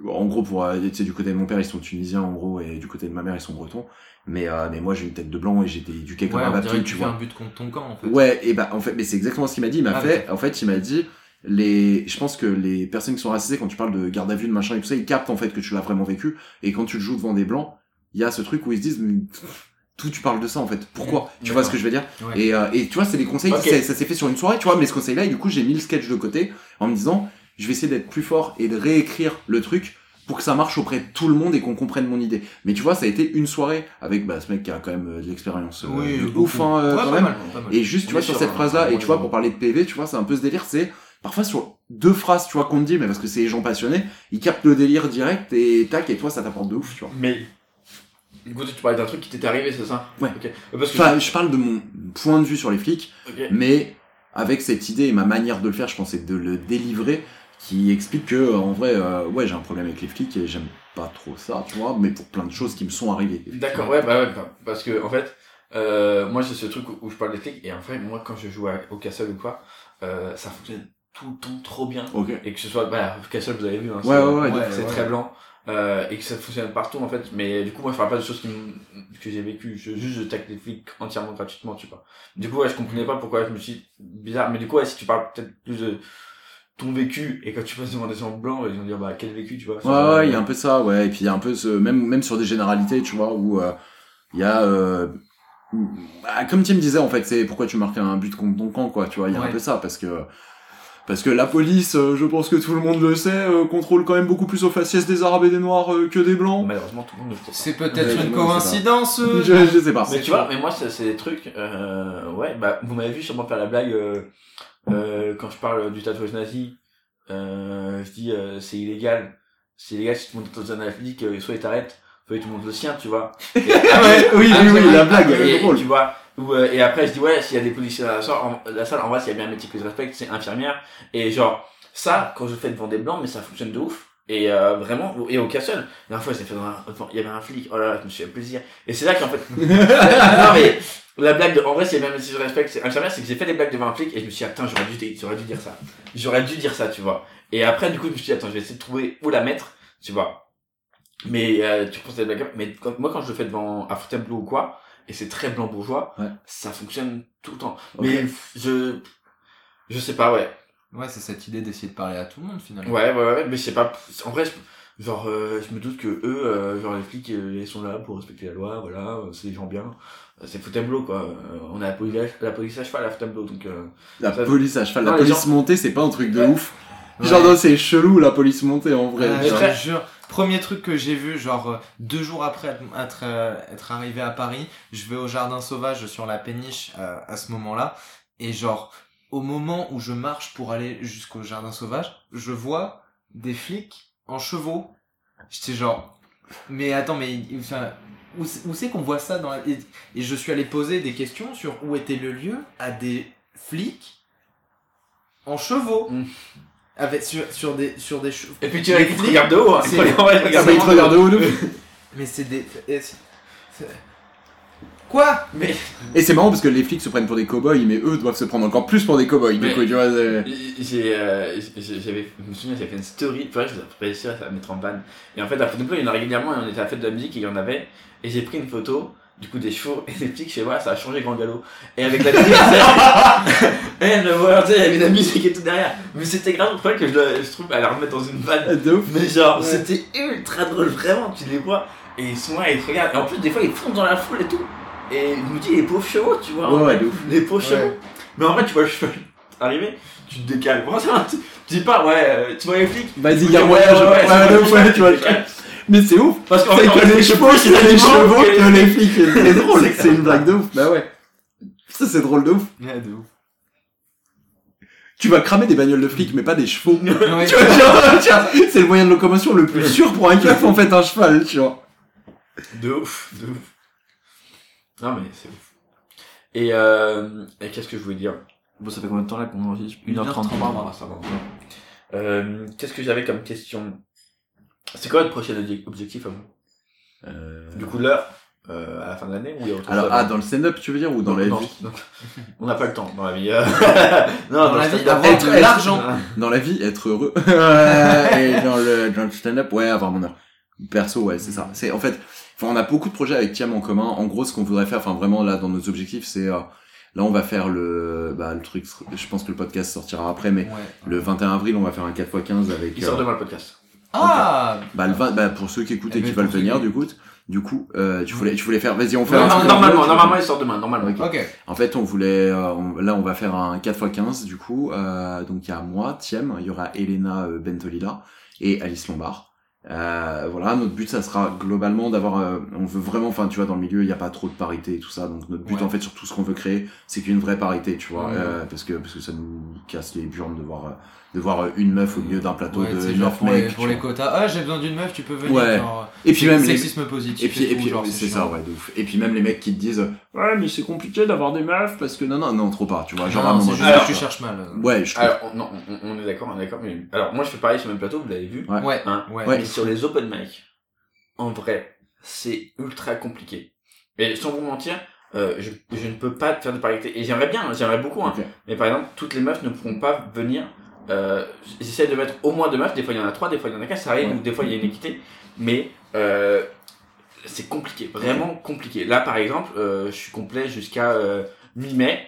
en gros pour euh, tu sais du côté de mon père ils sont tunisiens en gros et du côté de ma mère ils sont bretons mais euh, mais moi j'ai une tête de blanc et j'ai été éduqué comme Ouais, un baptiste tu tu vois un but contre ton camp, en fait. Ouais, et bah en fait, mais c'est exactement ce qu'il m'a dit. Il m'a Ah, fait, en fait, il m'a dit les, je pense que les personnes qui sont racisées quand tu parles de garde à vue, de machin et tout ça, ils captent en fait que tu l'as vraiment vécu. Et quand tu le joues devant des blancs, il y a ce truc où ils se disent, tout tu parles de ça en fait. Pourquoi Tu vois ce que je veux dire Ouais. Et, euh, et tu vois, c'est des conseils. Ok. ça- s'est fait sur une soirée, tu vois. Mais ce conseil-là, du coup, j'ai mis le sketch de côté en me disant, je vais essayer d'être plus fort et de réécrire le truc pour que ça marche auprès de tout le monde et qu'on comprenne mon idée. Mais tu vois, ça a été une soirée avec bah, ce mec qui a quand même euh, de l'expérience euh, Oui, ouf hein, euh, Ouais, quand même. mal. Et juste, tu vois, sur sur cette un- phrase-là, et tu vois, pour parler de PV, tu vois, c'est un peu ce délire, c'est parfois sur deux phrases, tu vois, qu'on te dit, mais parce que c'est les gens passionnés, ils captent le délire direct et tac, et toi, ça t'apporte de ouf, tu vois. Mais, écoute, tu parlais d'un truc qui t'était arrivé, c'est ça Ouais. Ok. Euh, Parce que Enfin, je parle de mon point de vue sur les flics, Ok. mais avec cette idée et ma manière de le faire, je pensais de le délivrer, qui explique que, en vrai, euh, ouais, j'ai un problème avec les flics et j'aime pas trop ça, tu vois, mais pour plein de choses qui me sont arrivées. D'accord, ouais, bah ouais, bah, parce que en fait, euh, moi j'ai ce truc où, je parle des flics et en fait, moi quand je joue à- au Castle ou quoi, euh, ça fonctionne tout le temps trop bien. Ok. Et que ce soit, bah, Castle vous avez vu, hein, Ouais, c'est- ouais, c'est très blanc. Euh, et que ça fonctionne partout en fait. Mais du coup moi je parle pas de choses qui que j'ai vécu je juste je tacle les flics entièrement gratuitement tu vois. Du coup ouais je comprenais pas pourquoi je me suis bizarre. Mais du coup ouais si tu parles peut-être plus de ton vécu et quand tu passes devant des gens blancs ils vont dire bah quel vécu tu vois. Ouais, ouais, il y a un peu ça, ouais. Et puis il y a un peu ce, même, même sur des généralités, tu vois, où euh, il y a, euh, bah, comme tu me disais, en fait, c'est pourquoi tu marques un but contre ton camp, quoi, tu vois. Il y a un peu ça, parce que, parce que la police, euh, je pense que tout le monde le sait, euh, contrôle quand même beaucoup plus aux faciès des arabes et des noirs euh, que des blancs. malheureusement tout le monde ne le sait pas. C'est peut-être une moi, coïncidence. Je, je sais pas. Mais tu vois, mais moi, c'est c'est des trucs, euh, ouais, bah, vous m'avez vu sûrement faire la blague, euh, euh, quand je parle du tatouage nazi, euh, je dis, euh, c'est illégal. C'est illégal si tu montes dans un athlète, euh, soit il t'arrête, soit il te montre le sien, tu vois. Et, Ouais, oui, Ah, oui, oui, vrai. la blague, elle est Et, drôle. tu vois, euh, et après, je dis, ouais, s'il y a des policiers dans la salle, en, la salle, en vrai, s'il y a bien un métier que je respecte, c'est infirmière. Et genre, ça, quand je le fais devant des blancs, mais ça fonctionne de ouf. Et euh, vraiment, et au Castle, la dernière fois, j'ai fait dans un, il y avait un flic, oh là là, je me suis fait plaisir. Et c'est là qu'en fait, non mais, la blague de, en vrai, c'est même si je respecte, c'est infirmière, c'est que j'ai fait des blagues devant un flic et je me suis dit, attends, j'aurais dû, j'aurais dû dire ça. J'aurais dû dire ça, tu vois. Et après, du coup, je me suis dit, attends, je vais essayer de trouver où la mettre, tu vois. Mais, euh, tu penses à des blagues, mais quand, moi, quand je le fais devant un Fontainebleau ou quoi, et c'est très blanc bourgeois, Ouais. ça fonctionne tout le temps. Mais, je, je sais pas, ouais. Ouais, c'est cette idée d'essayer de parler à tout le monde finalement. Ouais, ouais, ouais, mais je sais pas, en vrai, je- genre, euh, je me doute que eux, euh, genre, les flics, euh, ils sont là pour respecter la loi, voilà, euh, c'est des gens bien. Euh, C'est Fontainebleau, quoi. On a la police, la police à cheval à Fontainebleau, donc, euh, La ça- police à cheval, la Non, police gens- montée, c'est pas un truc de Ouais. ouf. Genre, c'est chelou, la police montée, en vrai. Ah, je jure. Premier truc que j'ai vu, genre euh, deux jours après euh, être arrivé à Paris, je vais au jardin sauvage sur la péniche euh, à ce moment-là, et genre au moment où je marche pour aller jusqu'au jardin sauvage, je vois des flics en chevaux. J'étais genre, mais attends, mais où, c'est- qu'on voit ça dans la... et, et je suis allé poser des questions sur où était le lieu à des flics en chevaux. Mm. Avec, sur, sur des, sur des. Et puis tu il te regarde de haut, hein. C'est- Il te regarde- de haut. Mais c'est des. c'est- Quoi? Mais Et c'est marrant parce que les flics se prennent pour des cow-boys, mais eux doivent se prendre encore plus pour des cow-boys. Du Mais- coup, tu vois, c'est- j'ai, euh, j'ai- j'avais, je me souviens, j'avais fait une story, enfin, je l'ai réussi à mettre en vanne. Et en fait, à Fontainebleau, il y en a régulièrement, et on était à la fête de la musique, et il y en avait, et j'ai pris une photo, du coup, des chevaux, et des flics, je sais pas, ça a changé grand galop. Et avec la musique, et le voir, tu sais, il y avait la musique et tout derrière. Mais c'était grave, le problème que je, le- je trouve à la remettre dans une vanne. de ouf. Mais genre, Ouais. c'était ultra drôle, vraiment, tu les vois, et ils sont là, ils te regardent, et en plus, des fois, ils fondent dans la foule et tout. Et je me dis, les pauvres chevaux, tu vois, Ouais, ouais, fait, de ouf. les pauvres Ouais. chevaux. Mais en vrai, tu vois le cheval arriver, tu te décales. Bon, ça, tu, tu dis pas, ouais, euh, tu vois les flics? Vas-y, Tu y a moyen, ouais, bon, ouf, ouais, tu vois, je- Mais c'est ouf. Parce qu'en fait, que les chevaux, les chevaux que les- flics. C'est drôle, C'est une blague de ouf. Bah ouais. Ça, c'est drôle de ouf. Ouais, de ouf. Tu vas cramer des bagnoles de flics, mais pas des chevaux. Ouais. Tu vois, genre, tiens, c'est le moyen de locomotion le plus sûr pour un keuf, en fait, un cheval, tu vois. De ouf, de ouf. Non, mais c'est ouf. Et, euh, et qu'est-ce que je voulais dire? Bon, ça fait combien de temps là qu'on enregistre? 1h33. Ah, ça va. Euh, qu'est-ce que j'avais comme question? C'est quoi votre prochain obje- objectif à vous? Du coup, l'heure, euh, à la fin de l'année ou il y a autre Alors, ah, dans le stand-up, tu veux dire, ou dans la non, vie? non. On n'a pas le temps dans la vie. euh. non, Dans la vie, avoir être- de être- l'argent. Dans la vie, être heureux. et dans le, dans le stand-up, ouais, avoir mon heure. Perso, ouais, c'est ça. C'est, en fait, enfin, on a beaucoup de projets avec Tiam en commun. En gros, ce qu'on voudrait faire, enfin, vraiment, là, dans nos objectifs, c'est, euh, là, on va faire le, bah, le truc, je pense que le podcast sortira après, mais Ouais. le 21 avril, on va faire un 4x15 avec, Il sort euh, demain le podcast. Ah bah, le 20 bah, pour ceux qui écoutent et Eh qui ben, veulent venir, du coup, du coup, euh, tu voulais, tu voulais faire, vas-y, on fait Non, un non, truc normalement, normalement, il sort demain. Normalement. Ok. Ok. En fait, on voulait, euh, on- là, on va faire un 4x15 du coup. Euh, donc il y a moi, Thiem, il y aura Elena euh, Bentolila et Alice Lombard. Euh, voilà, notre but, ça sera globalement d'avoir, euh, on veut vraiment, enfin, tu vois, dans le milieu, il n'y a pas trop de parité et tout ça. Donc notre but, Ouais. en fait, sur tout ce qu'on veut créer, c'est qu'il y ait une vraie parité, tu vois, Ouais. euh, parce que parce que ça nous casse les burnes de voir, euh, de voir une meuf au milieu d'un plateau Ouais, de neuf pour, mecs. les, pour tu les quotas. Ah, j'ai besoin d'une meuf, tu peux venir. Ouais. genre, Et puis même les- sexisme positif. Et puis, et puis, c'est ça, ouais, de ouf. Et puis même les mecs qui te disent, ouais, mais c'est compliqué d'avoir des meufs parce que non, non, non, trop pas, tu vois. Genre, à un Non, moment donné, tu cherches mal. Ouais, je. Alors, on- non, on, on est d'accord, on est d'accord. Mais alors, moi, je fais pareil sur le même plateau. Vous l'avez vu. Ouais. Ouais. Hein Ouais. Ouais. Mais sur les open mic, en vrai, c'est ultra compliqué. Et sans vous mentir, euh, je, je ne peux pas faire de parité. Et j'aimerais bien, j'aimerais beaucoup. Hein. Mais par exemple, toutes les meufs ne pourront pas venir. Euh, J'essaie de mettre au moins deux meufs. Des fois, il y en a trois, des fois, il y en a quatre. Ça arrive. Ouais. ou Des fois, il y a une équité. Mais euh, c'est compliqué, vraiment compliqué. Là, par exemple, euh, je suis complet jusqu'à mi-mai.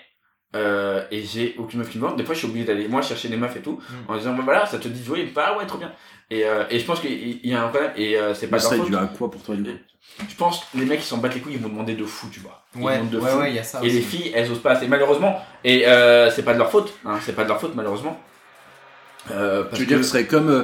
Et j'ai aucune meuf qui me demande. Des fois, je suis obligé d'aller moi chercher des meufs et tout, Mm. en disant bah, voilà, ça te dit de jouer, bah ouais, trop bien. Et, et je pense qu'il y- a un problème, et c'est pas Ça faute. dû à quoi pour toi, du coup Je pense que les mecs qui s'en battent les couilles, ils vont demander de fou, tu vois. Ils Ouais, de ouais, fou. ouais, y a ça Et aussi. les filles, elles osent pas assez, malheureusement. Et euh, c'est pas de leur faute, hein, c'est pas de leur faute, malheureusement. Euh, parce Tu veux dire que- ce serait comme euh,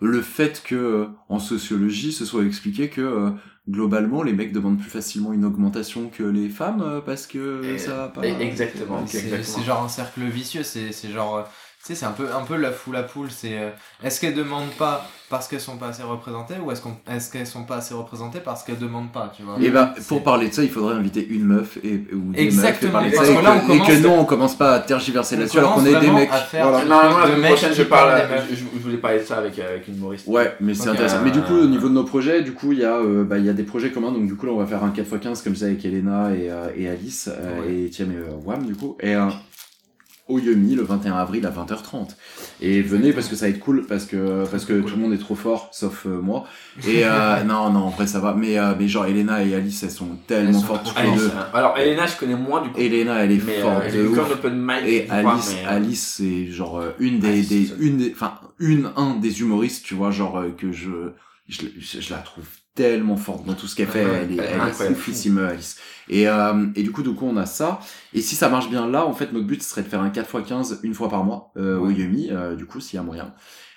le fait que euh, en sociologie, ce soit expliqué que euh, globalement les mecs demandent plus facilement une augmentation que les femmes euh, parce que Et- ça va pas. exactement. C'est exactement. c'est genre un cercle vicieux, c'est c'est genre. Tu sais, c'est un peu, un peu la foule à poule. C'est euh, est-ce qu'elles demandent pas parce qu'elles sont pas assez représentées ou est-ce qu'on est-ce qu'elles sont pas assez représentées parce qu'elles demandent pas, tu vois? Et bah, C'est- pour parler de ça, il faudrait inviter une meuf et, ou des Exactement, meufs et parler de que là, on commence- et que nous, on commence pas à tergiverser là-dessus alors qu'on est des mecs. à faire Voilà. Non, non, la semaine prochaine, je parle, je, voulais parler de ça avec, euh, avec une humoriste. Ouais, mais c'est intéressant. Mais du coup, au niveau de nos projets, du coup, il y a, euh, bah, il y a des projets communs. Donc, du coup, là, on va faire un 4x15 comme ça avec Elena et, euh, et Alice, Ouais. et Thiem et euh, Wam, du coup. Et un au Yumi le 21 avril à 20h30. Et venez parce que ça va être cool, parce que, parce que cool. tout le monde est trop fort, sauf euh, moi. Et euh, non, non, en vrai, ça va. Mais, euh, mais genre, Elena et Alice, elles sont tellement Elles sont fortes trop toutes les Alice, deux. hein. Alors, Elena, je connais moins du coup. Elena, elle est mais forte euh, de ouf. mic. Et crois, Alice, mais, euh, Alice, c'est genre euh, une des, Alice, des, c'est- une des, enfin, une, un des humoristes, tu vois, genre euh, que je, je, je, je la trouve tellement forte dans tout ce qu'elle fait. Ouais, elle est, elle est oufissime, Alice. Et, euh, et du coup, du coup, on a ça. Et si ça marche bien là, en fait, notre but ce serait de faire un 4x15 une fois par mois euh, au Ouais. Yumi, euh, du coup, s'il y a moyen.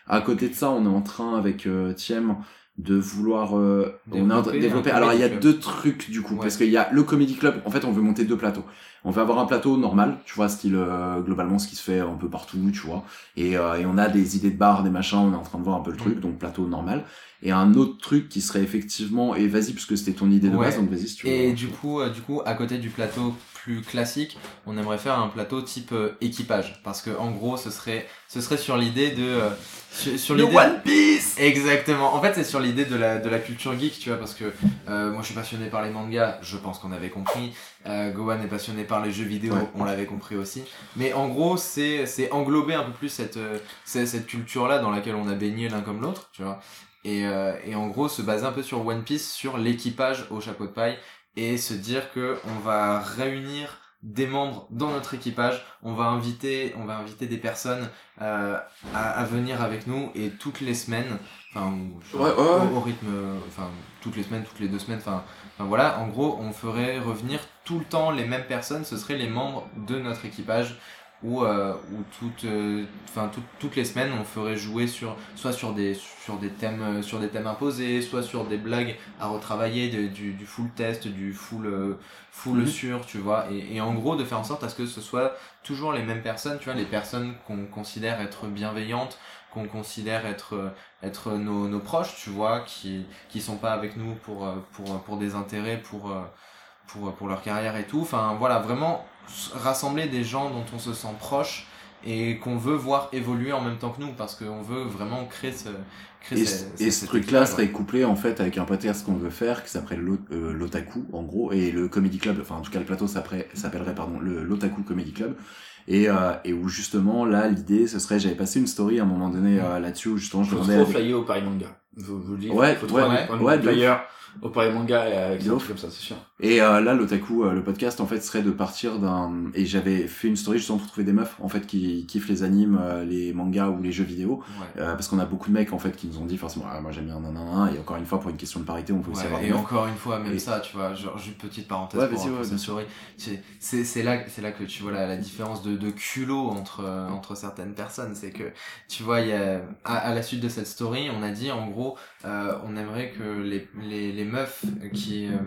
À côté de ça, on est en train avec euh, Thiem de vouloir euh, on de Développer Alors il y a club. deux trucs du coup Ouais. parce qu'il y a le comedy club. En fait, on veut monter deux plateaux. On veut avoir un plateau normal, tu vois, style euh, globalement ce qui se fait un peu partout, tu vois. Et, et on a des idées de bar, des machins. On est en train de voir un peu le Mm. truc, donc plateau normal. Et un autre truc qui serait effectivement et vas-y parce que c'était ton idée de Ouais. base, donc vas-y si tu veux. Et du coup, euh, du coup, à côté du plateau plus classique, on aimerait faire un plateau type euh, équipage, parce que en gros, ce serait, ce serait sur l'idée de, euh, sur, sur Le l'idée. One Piece Exactement. En fait, c'est sur l'idée de la, de la culture geek, tu vois, parce que euh, moi, je suis passionné par les mangas, je pense qu'on avait compris. Gohan est passionné par les jeux vidéo, Ouais. on l'avait compris aussi. Mais en gros, c'est, c'est englober un peu plus cette, cette, cette culture-là dans laquelle on a baigné l'un comme l'autre, tu vois. Et, euh, et en gros, se baser un peu sur One Piece, sur l'équipage au chapeau de paille, et se dire que on va réunir des membres dans notre équipage, on va inviter, on va inviter des personnes euh, à, à venir avec nous et toutes les semaines, enfin ou- Ouais, ouais, au, ouais. au rythme, enfin toutes les semaines, toutes les deux semaines, enfin, voilà, en gros, on ferait revenir tout le temps les mêmes personnes, ce seraient les membres de notre équipage où, euh, où toutes, euh, enfin toutes, toutes les semaines on ferait jouer sur soit sur des sur des thèmes euh, sur des thèmes imposés soit sur des blagues à retravailler de- du, du full test du full euh, full Mhm. sûr tu vois et, et en gros de faire en sorte à ce que ce soit toujours les mêmes personnes tu vois les personnes qu'on considère être bienveillantes qu'on considère être euh, être nos, nos proches tu vois qui qui sont pas avec nous pour pour pour des intérêts pour pour, pour leur carrière et tout. Enfin voilà, vraiment rassembler des gens dont on se sent proche et qu'on veut voir évoluer en même temps que nous parce qu'on veut vraiment créer ce créer Et, ce- ce- et ce truc-là serait ouais. couplé en fait avec un podcast qu'on veut faire qui s'appelle euh, l'Otaku en gros et le Comedy Club, enfin en tout cas le plateau s'appellerait pardon le l'Otaku Comedy Club et, euh, et où justement là l'idée ce serait j'avais passé une story à un moment donné euh, là-dessus où justement je Faut demandais trop des- flyer au Paris Manga. Vous, vous le dites. Ouais, faut ouais, ouais, ouais, au Paris Manga et avec De des trucs comme ça, c'est sûr. Et euh, là, l'Otaku, euh, le podcast, en fait, serait de partir d'un... Et j'avais fait une story justement pour trouver des meufs, en fait, qui kiffent les animes, euh, les mangas ou les jeux vidéo. Ouais. Euh, parce qu'on a beaucoup de mecs, en fait, qui nous ont dit forcément, ah, moi j'aime bien nanana. Et encore une fois, pour une question de parité, on peut aussi Ouais, avoir des et meufs. encore une fois, même Et- ça, tu vois, genre, juste petite parenthèse Ouais, pour, cette story. C'est- C'est là, c'est là que tu vois la, la différence de, de culot entre, entre certaines personnes. C'est que, tu vois, y a, à, à la suite de cette story, on a dit, en gros, on aimerait que les, les, les meufs qui, euh,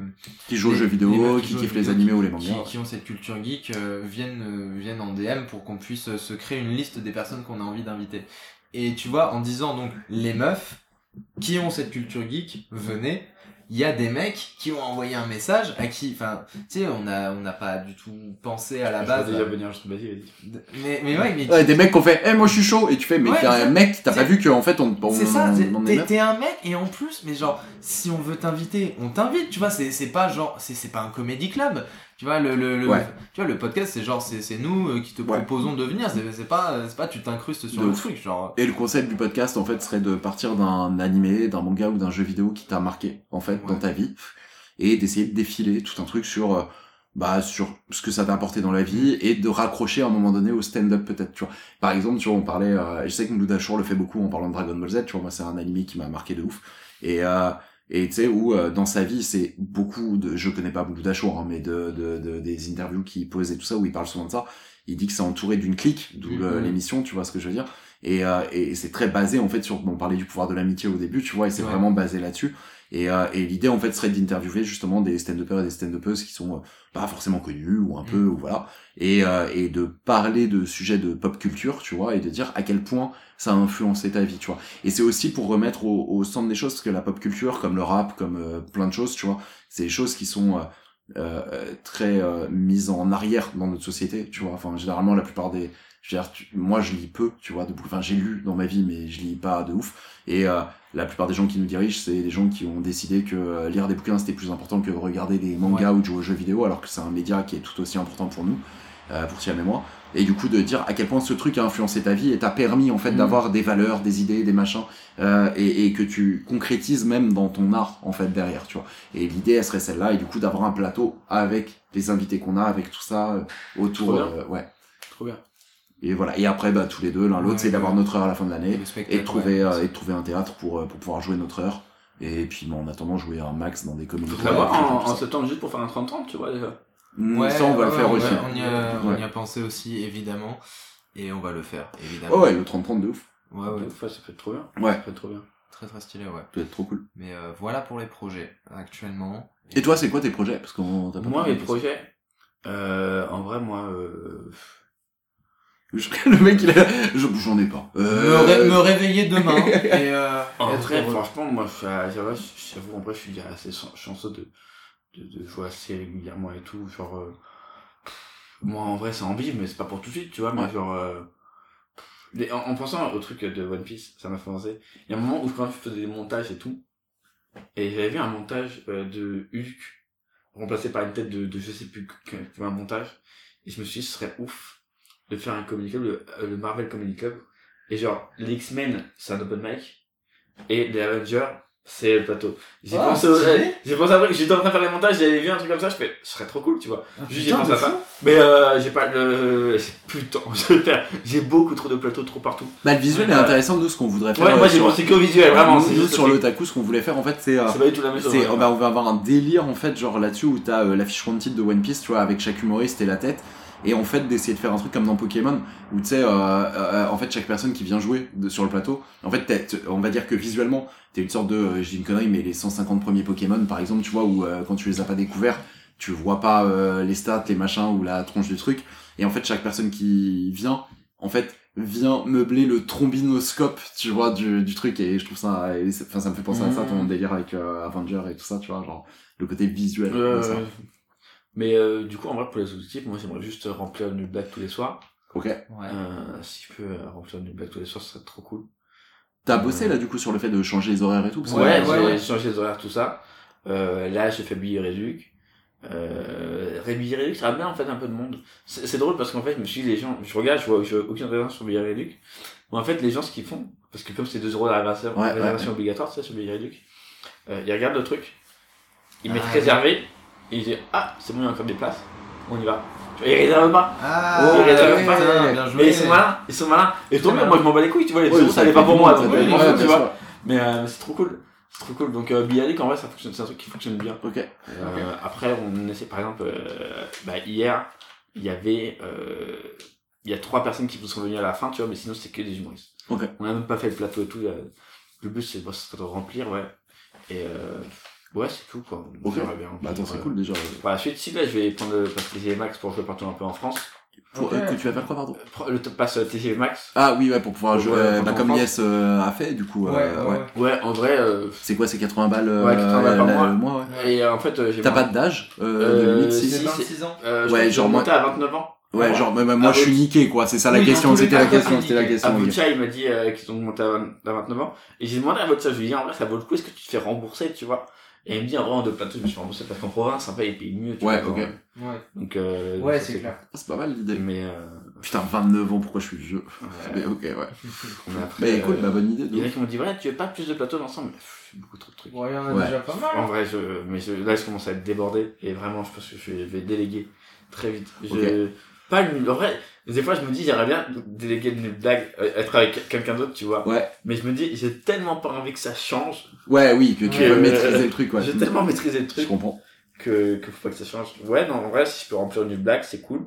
Qui jouent aux jeux vidéo, qui kiffent les animés ou les mangas. Qui, ont cette culture geek, euh, viennent, euh, viennent en DM pour qu'on puisse euh, se créer une liste des personnes qu'on a envie d'inviter. Et tu vois, en disant donc les meufs qui ont cette culture geek, venez. Il y a des mecs qui ont envoyé un message à qui, enfin, tu sais, on a, on n'a pas du tout pensé à la Je base. déjà venir, je te vas-y, vas-y. Mais, mais ouais, mais Ouais, des mecs qui ont fait, eh, moi je suis chaud, et tu fais, mais Ouais, t'es un mec, t'as pas vu qu'en fait on, on, c'est ça, on- t'es- un mec et en plus, mais genre, si on veut t'inviter, on t'invite, tu vois, c'est c'est pas genre, c'est c'est pas un comédie club, tu vois, le, le, tu vois, le podcast, c'est genre, c'est c'est nous euh, qui te Ouais. proposons de venir, c'est pas, c'est pas tu t'incrustes sur De le truc, genre. Et le concept du podcast, en fait, serait de partir d'un animé, d'un manga ou d'un jeu vidéo qui t'a marqué, en fait, dans ta vie, et d'essayer de défiler tout un truc sur, euh, bah, sur ce que ça t'a apporté dans la vie, et de raccrocher à un moment donné au stand-up, peut-être, tu vois. Par exemple, tu vois, on parlait, euh, je sais que Mouloud Achour le fait beaucoup en parlant de Dragon Ball Z, tu vois, moi, c'est un animé qui m'a marqué de ouf. Et, euh, et tu sais, où, euh, dans sa vie, c'est beaucoup de, je connais pas Mouloud Achour, hein, mais de, de, de, des interviews qu'il pose et tout ça, où il parle souvent de ça. Il dit que c'est entouré d'une clique, d'où Mhm. l'émission, tu vois ce que je veux dire. Et, euh, et c'est très basé en fait sur on parlait du pouvoir de l'amitié au début tu vois et c'est Ouais. vraiment basé là-dessus et, euh, et l'idée en fait serait d'interviewer justement des stand-uppers et des stand-uppeuses qui sont euh, pas forcément connus ou un peu Mm. ou voilà et, euh, et de parler de sujets de pop culture tu vois et de dire à quel point ça a influencé ta vie tu vois et c'est aussi pour remettre au, au centre des choses parce que la pop culture comme le rap comme plein de choses tu vois c'est des choses qui sont euh, euh, très euh, mises en arrière dans notre société tu vois enfin généralement la plupart des je veux dire, tu- moi je lis peu, tu vois, de. Enfin, j'ai lu dans ma vie, mais je lis pas de ouf. Et euh, la plupart des gens qui nous dirigent, c'est des gens qui ont décidé que euh, lire des bouquins c'était plus important que regarder des mangas ou de jouer aux jeux vidéo, alors que c'est un média qui est tout aussi important pour nous, euh, pour Tiam et moi. Et du coup, de dire à quel point ce truc a influencé ta vie et t'a permis en fait Mhm. d'avoir des valeurs, des idées, des machins, euh, et, et que tu concrétises même dans ton art en fait derrière, tu vois. Et l'idée, elle serait celle-là, et du coup d'avoir un plateau avec les invités qu'on a, avec tout ça euh, autour, Trop bien. euh, ouais. Trop bien. Et voilà. Et après, bah, tous les deux, l'un l'autre, Ouais, c'est d'avoir ouais. notre heure à la fin de l'année et de trouver, ouais. euh, et de trouver un théâtre pour, euh, pour pouvoir jouer notre heure. Et puis, bon, en attendant, jouer un max dans des comédies. En, en septembre juste pour faire un 30-30, tu vois, déjà. Mm, ça, on va le ouais, faire on aussi. On y, a, on Ouais. y a pensé aussi, évidemment. Et on va le faire, évidemment. Oh ouais, le 30-30 de ouf. Ouais, ouais. Ça peut être trop bien. Ouais. Ça peut être trop bien. Très très stylé, ouais. Ça doit être trop cool. Mais euh, voilà pour les projets actuellement. Et toi, c'est quoi tes projets? Parce qu'on t'a pas Moi, mes projets, euh, en vrai, moi, euh, Le mec, il a... je- J'en ai pas. Me, Euh... ré- me réveiller demain et euh, en être vrai, franchement, moi, je suis à- j'avoue, en vrai, je suis assez chan- chanceux de, de, de jouer assez régulièrement et tout, genre, euh, moi, en vrai, c'est en mais c'est pas pour tout de suite, tu vois, mais Ouais. genre, euh, en, en pensant au truc de One Piece, ça m'a fait penser, il y a un moment où quand je faisais des montages et tout, et j'avais vu un montage euh, de Hulk, remplacé par une tête de, de je sais plus un montage, et je me suis dit, ce serait ouf de faire un comedy club, le, euh, le Marvel Comedy Club, et genre, les X-Men, c'est un open mic, et les Avengers, c'est le plateau. J'ai Ah, pensé, j'ai pensé après que j'étais en train de faire les montages, j'avais vu un truc comme ça, je fais, ce serait trop cool, tu vois. Juste, j'ai putain, pensé à ça. Mais, euh, j'ai pas le, faire. J'ai beaucoup trop de plateaux, trop partout. Bah, le visuel est Ouais. intéressant. Nous, ce qu'on voudrait faire. Ouais, moi, euh, j'ai sur- pensé qu'au visuel, vraiment, Nous, nous, juste sur le l'otaku, ce qu'on voulait faire, en fait, c'est. euh, C'est pas du tout la même chose. c'est, ouais. oh, bah, on va avoir un délire en fait genre là-dessus où t'as euh, l'affiche frontier de One Piece tu vois avec chaque humoriste et la tête et en fait d'essayer de faire un truc comme dans Pokémon où tu sais euh, euh, en fait chaque personne qui vient jouer de- sur le plateau en fait t'es- t'es- on va dire que visuellement t'es une sorte de euh, je dis une connerie mais les 150 premiers Pokémon par exemple tu vois où euh, quand tu les as pas découverts tu vois pas euh, les stats les machins ou la tronche du truc. Et en fait chaque personne qui vient en fait vient meubler le trombinoscope tu vois du, du truc. Et je trouve ça enfin ça me fait penser à ça ton délire avec Avenger et tout ça tu vois genre le côté visuel de ça. Mais euh, du coup, en vrai, pour les objectifs, moi, j'aimerais juste remplir une blague tous les soirs. ok Ouais. Euh, si je peux euh, remplir une blague tous les soirs, ce serait trop cool. t'as bossé là du coup sur le fait de changer les horaires et tout parce que- Ouais, ouais, j'ai ouais. changé les horaires, tout ça. Euh, là, j'ai fait Billy Réduc. Euh, Billy Réduc, ça ramène en fait un peu de monde. C'est drôle parce qu'en fait, je me suis dit, les gens, je regarde, je vois, je vois aucune raison sur Billy Réduc. Mais en fait, les gens, ce qu'ils font, parce que comme c'est 2 euros de réservation, Ouais, ouais. obligatoire, c'est sur Billy Réduc, euh, ils regardent le truc, ils mettent Ah, réservé, et ils disent, ah, c'est bon, il y a encore des places, on y va. Tu vois, Ils réservent pas. Ah, Ils réservent ouais, pas. putain, bien joué. Mais ils sont malins, ils sont malins. Et tant mieux, moi je m'en bats les couilles, tu vois, les Ouais, 2 euros, ça n'est pas pour moi, donc tu vois. Mais euh, c'est trop cool. C'est trop cool. Donc euh, Bialik en vrai ça fonctionne, c'est un truc qui fonctionne bien. ok Euh, Après on essaie par exemple euh, bah, hier il y avait euh, il y a trois personnes qui sont venues à la fin tu vois mais sinon c'est que des humoristes. Ok. On a même pas fait le plateau et tout. Le but c'est de remplir ouais. Et euh, ouais c'est tout quoi. ok J'aimerais bien bah attends c'est euh, cool déjà Par la suite si là je vais prendre le pass TGV Max pour jouer partout un peu en France. Pour- euh, que tu vas faire quoi pardon? Pre- Le top pass euh, TGV Max. ah oui ouais pour pouvoir Pour jouer euh, bah, comme. Yes euh, a fait du coup euh, Ouais, ouais, ouais. Ouais en vrai euh, c'est quoi c'est 80 balles euh, Ouais, 80 balles par mois. ouais et euh, en fait euh, j'ai t'as pas d'âge euh, de Euh, limite si si, C'est 26 ans. Euh, Ouais, genre monté à 29 ans. ouais genre même moi Ah, je suis niqué quoi c'est ça la Oui, question c'était la question c'était la question. Abucha, il m'a dit euh, qu'ils ont monté à, 20 à 29 ans. Et j'ai demandé à Abucha, je lui ai dit, en vrai, ça vaut le coup, est-ce que tu te fais rembourser, tu vois? Et il me dit, en vrai, en deux plateaux, je me suis remboursé parce qu'en province, en fait, ils payent mieux, tu Ouais, vois. Ouais. Donc, euh, Ouais, c'est clair. Ah, c'est pas mal l'idée Mais, euh, putain 29 ans pourquoi je suis vieux ouais. mais ok ouais Mais après, mais écoute euh, bah bonne idée Il y en a qui m'ont dit, ouais, tu veux pas plus de plateaux ensemble? Mais pff, beaucoup trop de trucs. Ouais, il y en a Ouais. déjà pas mal. En vrai, je, mais je, là, je commence à être débordé. Et vraiment, je pense que je vais, déléguer très vite. Je, Ok. Pas une, en vrai, des fois, je me dis, j'aimerais bien déléguer une blague, euh, être avec quelqu'un d'autre, tu vois. ouais Mais je me dis, j'ai tellement pas envie que ça change. ouais oui que tu veux euh, maîtriser le truc ouais J'ai tellement maîtrisé le je truc comprends que, que faut pas que ça change. Ouais, non, en vrai, si je peux remplir une blague, c'est cool.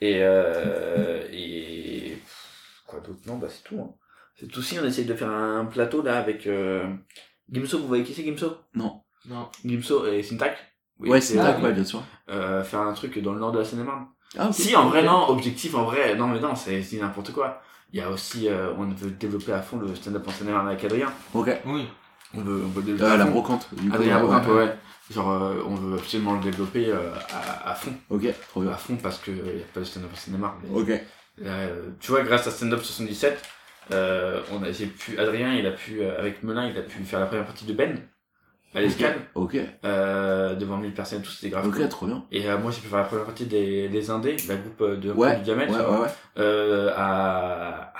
Et, euh, et, quoi d'autre? Non, bah, c'est tout, hein. C'est tout si on essaye de faire un plateau, là, avec, euh, Gimso, vous voyez qui c'est Gimso? Non. Gimso et Syntac? Oui, ouais c'est c'est tac oui. ouais bien sûr euh, faire un truc dans le nord de la Seine-et-Marne. Ah Si, en vrai, non, objectif, en vrai, non, mais non, c'est n'importe quoi. Il y a aussi, euh, on veut développer à fond le stand-up en Seine-et-Marne avec Adrien. ok Oui. On veut, on veut développer Euh, la brocante du coup Adrien ouais, Brocante, ouais. ouais. Genre, euh, on veut absolument le développer euh, à, à fond. ok trop bien À fond parce que il y a pas de stand-up en Seine-et-Marne. mais ok euh, tu vois, grâce à Stand Up 77, euh, on a, j'ai pu, Adrien, il a pu, euh, avec Melin, il a pu faire la première partie de Ben, à l'escale, ok euh, devant 1000 personnes tout, c'était grave. cool. ok trop bien Et euh, moi, j'ai pu faire la première partie des, des Indés, la groupe euh, de ouais du diamètre, ouais ouais ouais euh, à,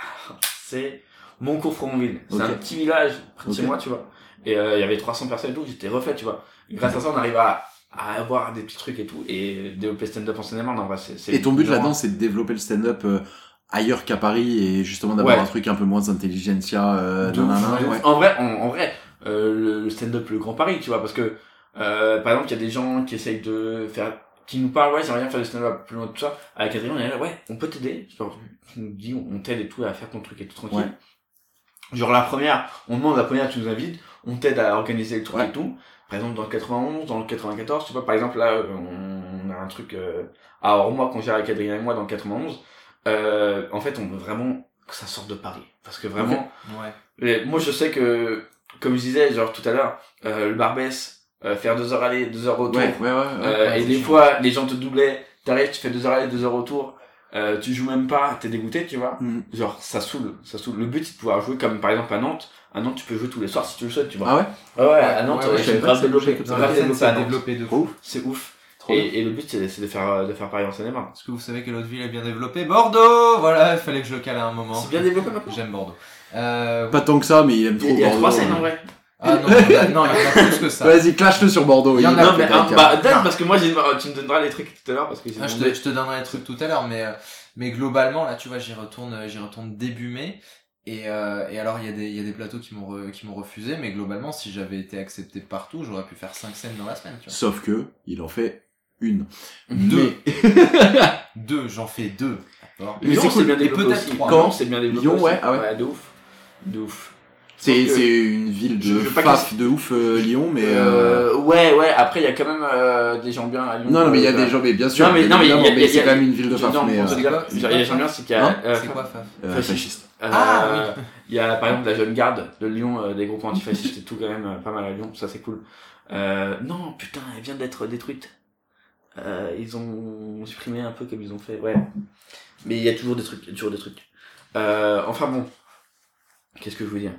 c'est Moncourt-Fronville. C'est un petit village près de chez moi, tu vois. Et euh, il y avait 300 personnes et tout, j'étais refait, tu vois. Grâce à ça, on arrive à, à avoir des petits trucs et tout, et développer stand-up en cinéma, en vrai, c'est, Et ton but là-dedans, c'est de développer le stand-up euh, ailleurs qu'à Paris et justement d'avoir Ouais. un truc un peu moins intelligentsia. Euh, De nanana, ouais. En vrai, en, en vrai, euh, le, stand-up le Grand Paris, tu vois, parce que euh, par exemple, il y a des gens qui essayent de faire, qui nous parlent, ouais, j'aimerais bien faire du stand-up plus loin de tout ça. Avec Adrien, on est là, ouais, on peut t'aider. Genre, tu nous dis, on t'aide et tout à faire ton truc et tout tranquille. Ouais. Genre la première, on demande la première, tu nous invites, on t'aide à organiser le truc et tout. Par exemple, dans le 91, dans le 94, tu vois, par exemple, là, on a un truc, euh, alors moi, quand j'ai avec Adrien et moi dans le 91, euh, en fait, on veut vraiment que ça sorte de Paris. Parce que vraiment, Ouais. moi, je sais que, comme je disais, genre tout à l'heure, euh, le Barbès, euh, faire deux heures aller, deux heures retour. Ouais, ouais, ouais, ouais. Euh, Ouais, et des chiant. fois, les gens te doublaient, t'arrives, tu fais deux heures aller, deux heures retour, euh, tu joues même pas, t'es dégoûté, tu vois. Mm. Genre, ça saoule, ça saoule. Le but, c'est de pouvoir jouer comme par exemple à Nantes. À Nantes, tu peux jouer tous les soirs si tu le souhaites, tu vois. Ah ouais? Ah ouais, à Nantes, Ouais, ouais, euh, pas grave développé. grave développé ça à Nantes. C'est ouf. Et, et le but, c'est de faire, de faire Paris en cinéma. Est-ce que vous savez quelle autre ville est bien développée Bordeaux Voilà, il fallait que je le cale à un moment. C'est bien développé maintenant? J'aime Bordeaux. Euh... Pas tant que ça, mais il aime trop Il y a Bordeaux. trois scènes en vrai. Ah non, il y en a- non, il y en a plus que ça. Vas-y, clash-le sur Bordeaux. Il y en a- Non, mais fait un- bah, donne, parce que moi, tu me donneras les trucs tout à l'heure parce que Ah, je, te, je te donnerai les trucs tout à l'heure, mais euh, mais globalement là, tu vois, j'y retourne, euh, j'y retourne début mai. Et, euh, et alors il y a des il y a des plateaux qui m'ont re- qui m'ont refusé, mais globalement, si j'avais été accepté partout, j'aurais pu faire cinq scènes dans la semaine. Tu vois. Sauf que, il en fait une. Deux. Mais- Deux, j'en fais deux. Mais Lyon, c'est cool. bien développé peut-être aussi. trois. Quand c'est bien développé Lyon, aussi. ouais, ah ouais. de ouf. De ouf. C'est Donc, euh, c'est une ville de faf de ouf, euh, Lyon, mais... euh, Euh, ouais, ouais, après, il y a quand même euh, des gens bien à Lyon. Non, non, mais il y a des gens, mais bien sûr, Non, mais, non, mais il y a, y c'est il y a- quand même une ville de faf, Non, mais... il y a quoi, des gens bien, c'est qu'il y a. Hein euh, C'est quoi, Faf fasciste. Ah, Il y a par exemple la jeune garde de Lyon, euh, des groupes antifascistes et tout quand même pas mal à Lyon, ça c'est cool. Euh, non, putain, elle vient d'être détruite. Euh, ils ont supprimé un peu comme ils ont fait, ouais. Mais il y a toujours des trucs, il y a toujours des trucs. Euh, enfin bon, qu'est-ce que je veux dire?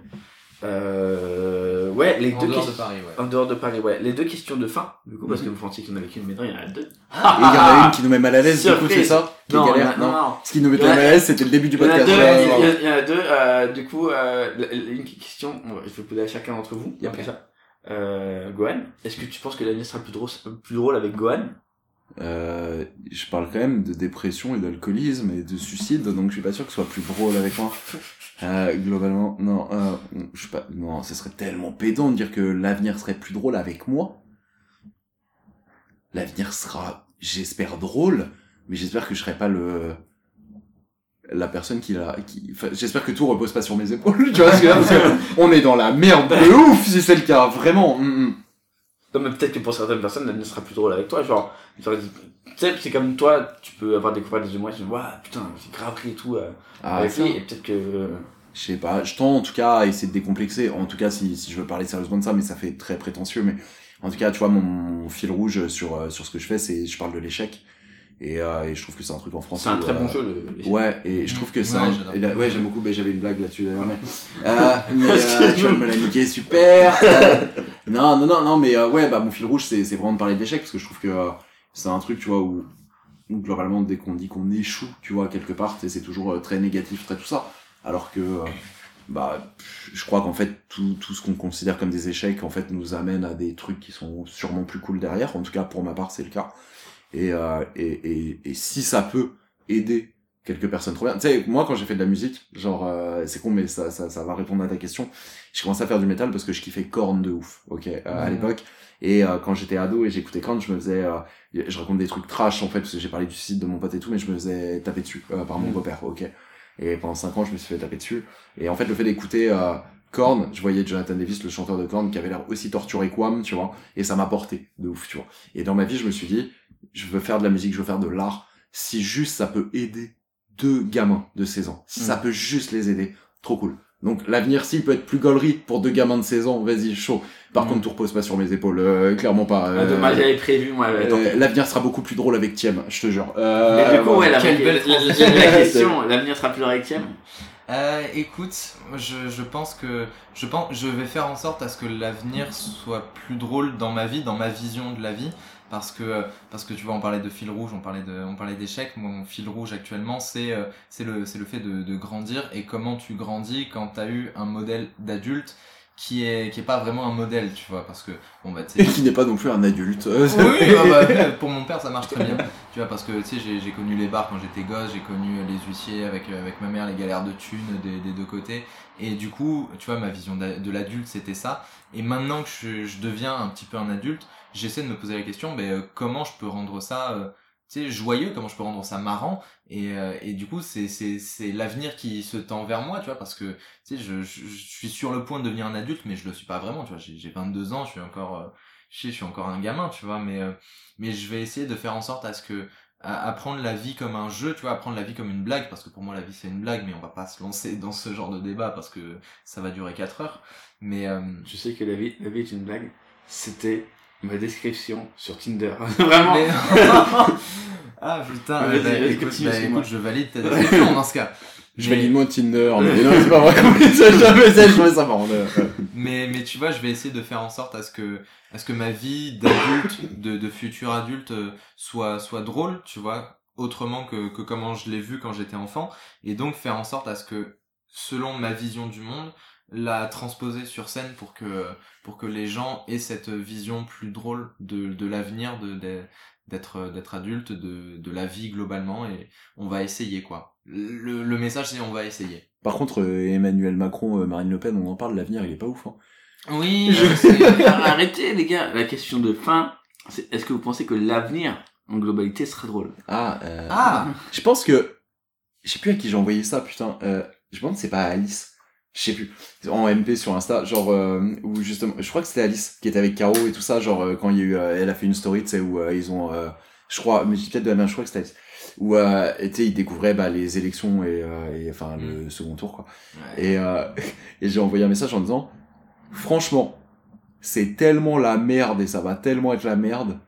Euh, Ouais, les En deux dehors de questions. Paris, ouais. En dehors de Paris, ouais. Les deux questions de fin, du coup, parce que vous pensiez qu'il n'y en avait qu'une, mais non, il y en a deux. Et il y en a une qui nous met mal à l'aise, du coup, c'est ça? Qui Non, galère non, non. Ce qui nous mettait a- mal à l'aise, c'était le début du Il y en a podcast. deux, Ouais, il y ouais. a- il y en a deux, euh, du coup, euh, une question, je vais poser à chacun d'entre vous, il y a Ok. pas ça. Euh, Gohan, est-ce que tu penses que l'avenir sera plus drôle, plus drôle avec Gohan? Euh, je parle quand même de dépression et d'alcoolisme et de suicide, donc je suis pas sûr que ce soit plus drôle avec moi. Euh, globalement, non, euh, je sais pas, non, ce serait tellement pédant de dire que l'avenir serait plus drôle avec moi. L'avenir sera, j'espère, drôle, mais j'espère que je serai pas le, la personne qui l'a, qui, enfin, j'espère que tout repose pas sur mes épaules, tu vois ce que dire, parce que on est dans la merde de ouf si c'est le cas, vraiment. mm, mm. Non, mais peut-être que pour certaines personnes, l'avenir sera plus drôle avec toi, genre, tu sais, c'est comme toi, tu peux avoir découvert des humoristes, tu dis, waouh, putain, j'ai grave et tout, euh, Ah, avec lui, et peut-être que, euh, Je sais pas, je tends en tout cas à essayer de décomplexer, en tout cas si, si je veux parler sérieusement de ça, mais ça fait très prétentieux, mais en tout cas, tu vois, mon, mon fil rouge sur, euh, sur ce que je fais, c'est je parle de l'échec, et, euh, et je trouve que c'est un truc en France. c'est un très euh, bon jeu, le, l'échec. Ouais, et je trouve que Ouais, c'est un- ouais, j'aime beaucoup, mais j'avais une blague là-dessus d'ailleurs, mais, euh, mais euh, tu vas me la niquer, super! Euh, non, non, non, non, mais euh, ouais, bah mon fil rouge, c'est c'est vraiment de parler d'échec, parce que je trouve que euh, c'est un truc, tu vois, où, où globalement, dès qu'on dit qu'on échoue, tu vois, quelque part, c'est toujours euh, très négatif, très tout ça, alors que, euh, bah, je crois qu'en fait, tout, tout ce qu'on considère comme des échecs, en fait, nous amène à des trucs qui sont sûrement plus cool derrière, en tout cas, pour ma part, c'est le cas. Et, euh, et, et, et si ça peut aider quelques personnes trop bien. Tu sais, moi, quand j'ai fait de la musique, genre, euh, c'est con, mais ça, ça, ça va répondre à ta question. J'ai commencé à faire du métal parce que je kiffais Korn de ouf, ok, euh, à l'époque. Et euh, quand j'étais ado et j'écoutais Korn, je me faisais, euh, je raconte des trucs trash en fait, parce que j'ai parlé du suicide de mon pote et tout, mais je me faisais taper dessus euh, par mon Mhm. beau-père, ok. Et pendant cinq ans, je me suis fait taper dessus. Et en fait, le fait d'écouter euh, Korn, je voyais Jonathan Davis, le chanteur de Korn, qui avait l'air aussi torturé qu'Wham, tu vois, et ça m'a porté de ouf, tu vois. Et dans ma vie, je me suis dit, je veux faire de la musique, je veux faire de l'art, si juste ça peut aider deux gamins de 16 ans, si ça Mm. peut juste les aider, trop cool. Donc l'avenir, s'il peut être plus gaulerie pour deux gamins de 16 ans, vas-y, chaud. Par Mm. contre, tout repose pas sur mes épaules, euh, clairement pas. Ah, euh, dommage, j'avais prévu, moi, euh. L'avenir sera beaucoup plus drôle avec Thiem, je te jure. Euh, Mais du coup, ouais, la, Quelle belle la- question, l'avenir sera plus drôle avec Thiem Euh, écoute, je, je pense que je pense je vais faire en sorte à ce que l'avenir soit plus drôle dans ma vie, dans ma vision de la vie, parce que parce que tu vois, on parlait de fil rouge, on parlait de on parlait d'échecs. Moi, mon fil rouge actuellement, c'est euh, c'est le c'est le fait de, de grandir et comment tu grandis quand t'as eu un modèle d'adulte qui est qui est pas vraiment un modèle, tu vois, parce que bon bah tu Et qui n'est pas non plus un adulte. Oui, bah, bah, pour mon père ça marche très bien. Tu vois, parce que tu sais, j'ai, connu les bars quand j'étais gosse, j'ai connu les huissiers avec, avec ma mère, les galères de thunes des, des deux côtés. Et du coup, tu vois, ma vision de l'adulte c'était ça. Et maintenant que je, je deviens un petit peu un adulte, j'essaie de me poser la question, mais euh, comment je peux rendre ça euh, tu sais joyeux comment je peux rendre ça marrant? Et, euh, et du coup c'est c'est c'est l'avenir qui se tend vers moi tu vois parce que tu sais je, je, suis sur le point de devenir un adulte mais je le suis pas vraiment tu vois j'ai j'ai 22 ans je suis encore euh, je sais, je suis encore un gamin tu vois mais euh, mais je vais essayer de faire en sorte à ce que à, à prendre la vie comme un jeu tu vois à prendre la vie comme une blague parce que pour moi la vie c'est une blague mais on va pas se lancer dans ce genre de débat parce que ça va durer 4 heures mais euh, Je sais que la vie, la vie est une blague. C'était ma description sur Tinder. Vraiment. Mais- ah putain, Vas-y, bah, écoute, bah, écoute, je valide ta description dans ce cas. Je Mais- valide moi Tinder, mais non, c'est pas vrai. ça, jamais ça, je trouvais ça marrant. Mais mais tu vois je vais essayer de faire en sorte à ce que à ce que ma vie d'adulte de, futur adulte euh, soit soit drôle tu vois autrement que que comment je l'ai vu quand j'étais enfant. Et donc faire en sorte à ce que selon ma vision du monde la transposer sur scène pour que pour que les gens aient cette vision plus drôle de de l'avenir d'être d'être adulte de de la vie globalement. Et on va essayer quoi le le message c'est on va essayer Par contre, euh, Emmanuel Macron, euh, Marine Le Pen, on en parle, l'avenir, il est pas ouf. Hein. oui sais. Arrêtez les gars. La question de fin, c'est est-ce que vous pensez que l'avenir en globalité sera drôle? Ah, euh, ah je pense que... Je sais plus à qui j'ai envoyé ça, putain. Euh, je pense que c'est pas à Alice. Je sais plus. En MP sur Insta, genre, euh, où justement... Je crois que c'était Alice qui était avec Caro et tout ça, genre, euh, quand il y a eu... euh, elle a fait une story, tu sais, où euh, ils ont... je crois, mais dis peut-être de la même, je crois que c'était. Où, euh, sais, ils découvraient bah, les élections et, euh, et enfin, le second tour, quoi. Ouais. Et, euh, et j'ai envoyé un message en disant, franchement, c'est tellement la merde et ça va tellement être la merde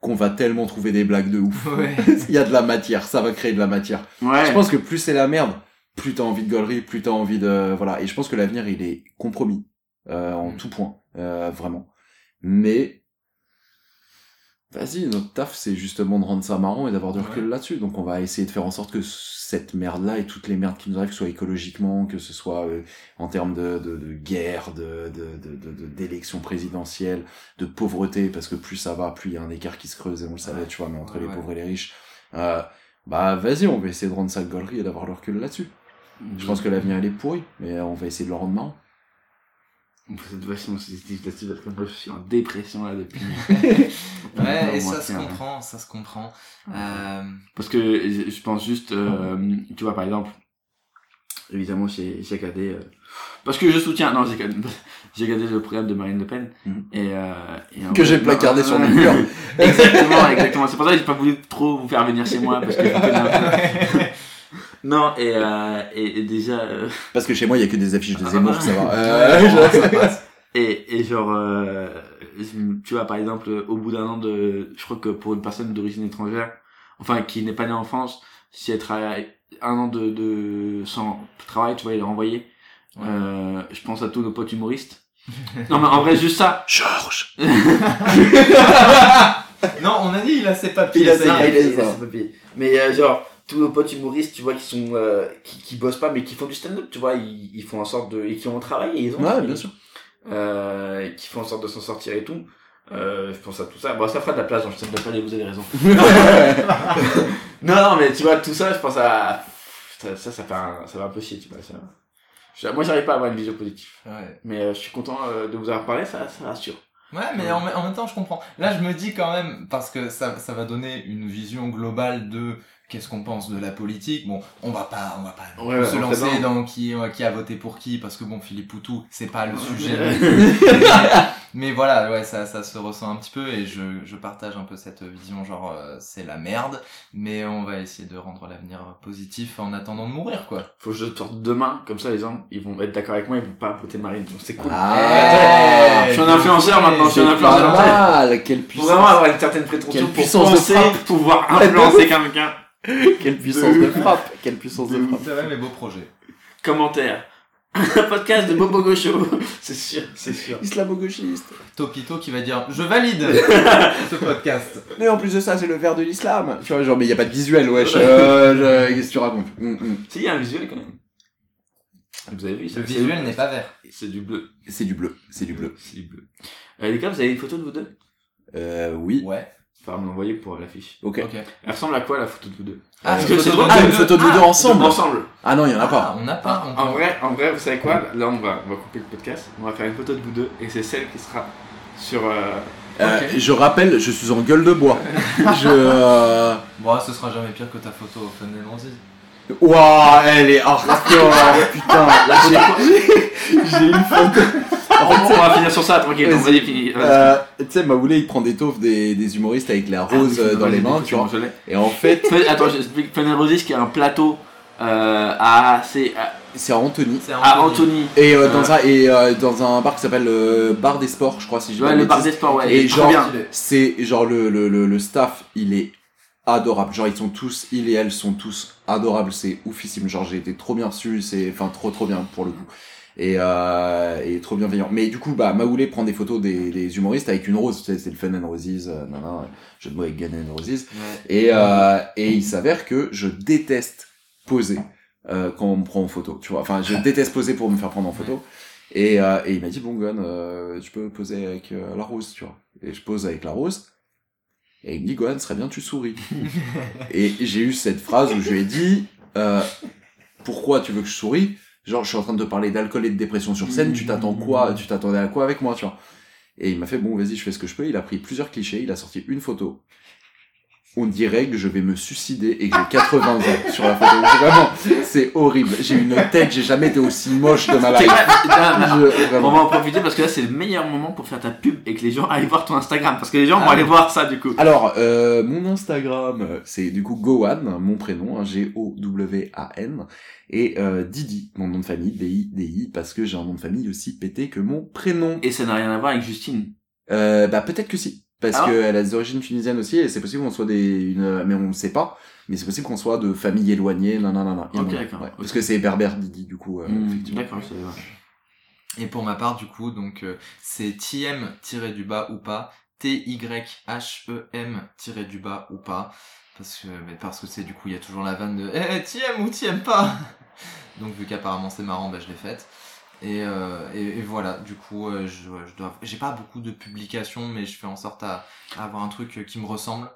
qu'on va tellement trouver des blagues de ouf. Ouais. Il y a de la matière, ça va créer de la matière. Ouais. Je pense que plus c'est la merde, plus t'as envie de gaulerie, plus t'as envie de... Voilà, et je pense que l'avenir, il est compromis, euh, en Mm. tout point, euh, vraiment. Mais... Vas-y, notre taf, c'est justement de rendre ça marrant et d'avoir du recul Ouais. là-dessus. Donc on va essayer de faire en sorte que cette merde-là et toutes les merdes qui nous arrivent, que ce soit écologiquement, que ce soit euh, en termes de, de, de guerre, de, de, de, de, de- d'élection présidentielle, de pauvreté, parce que plus ça va, plus il y a un écart qui se creuse, et on le savait, tu vois, mais entre Ouais, les pauvres et les riches. Euh, bah vas-y, on va essayer de rendre ça gaulerie et d'avoir le recul là-dessus. Je pense que l'avenir, il est pourri, mais on va essayer de le rendre marrant. Vous êtes vachement sensitif là-dessus parce que moi je suis en dépression là depuis. Ouais, et ça se comprend, ça se comprend. Euh, Parce que je pense juste, euh, tu vois, par exemple, évidemment, j'ai j'ai regardé. euh, parce que je soutiens. Non, j'ai regardé, j'ai regardé le programme de Marine Le Pen. Mhm. Et, euh, Que j'ai placardé sur le mur. exactement, exactement. C'est pour ça que j'ai pas voulu trop vous faire venir chez moi parce que je vous connais un peu. Non, et, euh, et, et déjà. euh, Parce que chez moi, il y a que des affiches de Ah, Zemmour, bah. ça va. ouais, Euh, je- ça passe. Et, et genre, euh, tu vois, par exemple, au bout d'un an de, je crois que pour une personne d'origine étrangère, enfin, qui n'est pas née en France, si elle travaille un an de, de, sans travail, tu vois, elle est renvoyée. Ouais. Euh, je pense à tous nos potes humoristes. non, mais en vrai, juste ça. Georges non, on a dit il a ses papiers. Il a ça ses y est. papiers. il a ses papiers. Mais euh, genre, tous nos potes humoristes, tu vois, qui sont, euh, qui, qui bossent pas, mais qui font du stand-up, tu vois, ils, ils font en sorte de, et qui ont travaillé, et ils ont Ouais, bien sûr. euh, qui font en sorte de s'en sortir et tout. Euh, je pense à tout ça. Bon, ça fera de la place dans le stand-up, allez, vous avez raison. non, non, mais tu vois, tout ça, je pense à... Ça, ça, ça fait un, ça va un peu chier, tu vois. Ça... Moi, j'arrive pas à avoir une vision positive. Ouais. Mais euh, je suis content euh, de vous avoir parlé, ça, ça rassure. Ouais, mais en, en même temps, je comprends. Là, je me dis quand même, parce que ça, ça va donner une vision globale de qu'est-ce qu'on pense de la politique. Bon, on va pas, on va pas Ouais, se lancer dans qui, euh, qui a voté pour qui, parce que bon, Philippe Poutou, c'est pas le sujet. Mais, voilà, ouais, ça, ça se ressent un petit peu et je, je partage un peu cette vision, genre, euh, c'est la merde, mais on va essayer de rendre l'avenir positif en attendant de mourir, quoi. Faut que je sorte demain, comme ça, les gens, ils vont être d'accord avec moi, ils vont pas voter Marine. Donc, c'est cool. Ah, je suis un influenceur maintenant, je suis un influenceur. pas mal, quelle Faut puissance. vraiment avoir une certaine prétention pour de penser pouvoir influencer quelqu'un. Quelle puissance de frappe. Quelle puissance de frappe. C'est vrai, mes beaux projets. Commentaire. Un podcast de Bobo Gaucho. C'est sûr, c'est sûr. Islamo-gauchiste. Topito qui va dire, je valide ce podcast. Mais en plus de ça, c'est le verre de l'islam. Tu vois, genre, mais il y a pas de visuel, wesh. Euh, je- Qu'est-ce que tu racontes? Hum, hum. Si, il y a un visuel quand même. Vous avez vu ça Le c'est- visuel n'est pas vert. C'est du bleu. C'est du bleu. C'est du bleu. C'est du bleu. Euh, les gars, vous avez une photo de vous deux? Euh, oui. Ouais. Enfin, me l'envoyer pour l'affiche. Ok. Ok. Elle ressemble à quoi la photo de vous deux? Ah, Parce une que photo c'est de drôle. vous Ah, deux. une photo de vous deux Ah, ensemble. Ensemble. Ah non, il y en a Ah, pas. on n'a pas. on- En vrai, en vrai, vous savez quoi? Là, on va, on va couper le podcast. On va faire une photo de vous deux et c'est celle qui sera sur euh, Euh, Ok. Je rappelle, je suis en gueule de bois. je. euh, Bon, ce sera jamais pire que ta photo au Fun and Roses. Ouah, elle est hardcore, putain. Là, j'ai j'ai une photo. On, on va finir sur ça, tranquille. Vas-y. Vas-y, finis. Vas-y. Euh, tu sais, Maoulé, il prend des taufs des, des humoristes avec la rose Ah, euh, dans les mains, tu vois. Et en fait, Attends, j'explique. Fun and Roses, qui est un plateau euh, à, c'est à, c'est à Anthony. C'est à Anthony. Et, euh, dans Euh, un, et euh, dans un bar qui s'appelle le Bar des Sports, je crois, si je Ouais, le bar des sports, ouais. Et genre, bien. c'est genre le, le, le, le staff, il est adorable. Genre, ils sont tous, il et elle sont tous adorables. C'est oufissime. Genre, j'ai été trop bien reçu. C'est, enfin, trop, trop bien pour le coup. Et, euh, et trop bienveillant. Mais du coup, bah, Maoulé prend des photos des, des humoristes avec une rose. C'est le Fun and Roses, euh, nan, nan, jeu de mots avec Gun and Roses. Et, euh, et il s'avère que je déteste poser euh, quand on me prend en photo. Tu vois, enfin, je déteste poser pour me faire prendre en photo. Et, euh, et il m'a dit bon euh, tu peux poser avec euh, la rose, tu vois. Et je pose avec la rose. Et il me dit ce serait bien tu souris. et j'ai eu cette phrase où je lui ai dit euh, pourquoi tu veux que je souris Genre, je suis en train de te parler d'alcool et de dépression sur scène. Tu t'attends quoi Tu t'attendais à quoi avec moi, tu vois? Et il m'a fait bon, vas-y, je fais ce que je peux. Il a pris plusieurs clichés. Il a sorti une photo on dirait que je vais me suicider et que j'ai 80 ans sur la photo. Vraiment, c'est horrible. J'ai une tête, j'ai jamais été aussi moche de ma life. Je- on va en profiter parce que là c'est le meilleur moment pour faire ta pub et que les gens aillent voir ton Instagram parce que les gens vont Ah. aller voir ça du coup. Alors, euh, mon Instagram, c'est du coup Gowan, mon prénom, hein, G-O-W-A-N, et euh, Didi, mon nom de famille, D-I-D-I, parce que j'ai un nom de famille aussi pété que mon prénom. Et ça n'a rien à voir avec Justine. Euh, bah peut-être que si, parce Ah. qu'elle a des origines tunisiennes aussi, et c'est possible qu'on soit des, une, mais on ne sait pas, mais c'est possible qu'on soit de famille éloignée, non, non, non, non. Ok, d'accord. Ouais, Parce que c'est berbère Didi, du coup. euh, effectivement. D'accord, c'est vrai. Et pour ma part, du coup, donc euh, c'est TM tiré du bas ou pas, T Y H E M tiré du bas ou pas, parce que mais parce que c'est du coup il y a toujours la vanne de eh TM ou TM pas? donc vu qu'apparemment c'est marrant, bah je l'ai faite. Et, euh, et, et voilà, du coup, euh, je, ouais, je dois, j'ai pas beaucoup de publications, mais je fais en sorte à, à avoir un truc euh, qui me ressemble.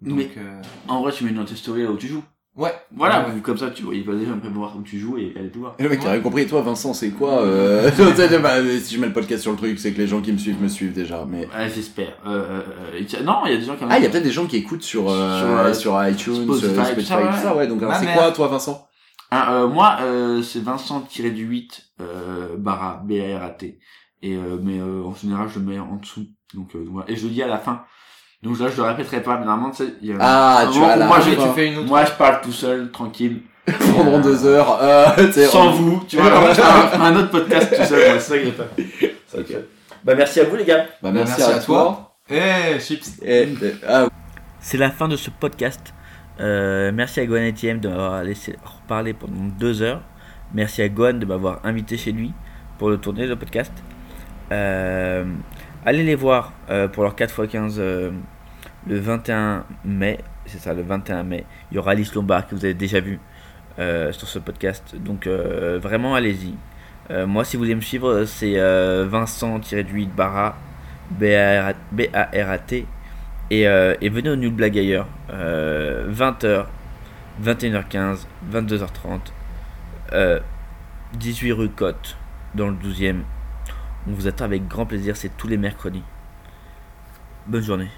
Donc, Mais- euh, En vrai, tu mets dans tes stories là où tu joues. ouais, Voilà, Ouais, ouais. comme ça, tu vois, il va déjà voir où tu joues et aller te voir. Et le mec a rien compris, et toi Vincent, c'est quoi euh... tu sais, bah, Si je mets le podcast sur le truc, c'est que les gens qui me suivent me suivent déjà, mais... Ouais, j'espère. Euh, euh, euh, non, il y a des gens qui Ah, il y a peut-être des gens qui écoutent sur, euh, Sur, euh, sur, iTunes, Spotify, Spotify, tout ça, ouais. ouais. Donc, Ma c'est quoi, toi, Vincent? Ah, euh, moi, euh, c'est Vincent-du-8 euh, barra B-A-R-A-T. Et, euh, mais euh, en général, je le mets en dessous. Donc, euh, voilà. Et je le dis à la fin. Donc là, je le répéterai pas, mais normalement, tu sais, il y a... Ah, tu Moi, je- tu fais une autre. moi, je parle tout seul, tranquille. Pendant deux heures, euh, Sans on- vous, tu vois. un, un autre podcast tout seul, c'est ça que j'ai pas. Ok. Bah, merci à vous, les gars. Bah, merci, à, toi. Eh, chips. Et, et- ah, C'est la fin de ce podcast. Euh, merci à Gohan et TM de m'avoir laissé reparler pendant deux heures. Merci à Gohan de m'avoir invité chez lui pour le tourner, le podcast. Euh, allez les voir euh, pour leur 4x15 euh, le 21 mai. C'est ça, le 21 mai. Il y aura Alice Lombard que vous avez déjà vu sur ce podcast. Donc vraiment, allez-y. Moi, si vous voulez me suivre, c'est euh, Vincent-8 barra B-A-R-A-T. Et, euh, et venez au Nul Blague ailleurs. Euh, 20h, 21h15, 22h30. euh, 18 rue Côte, dans le 12e. On vous attend avec grand plaisir, c'est tous les mercredis. Bonne journée.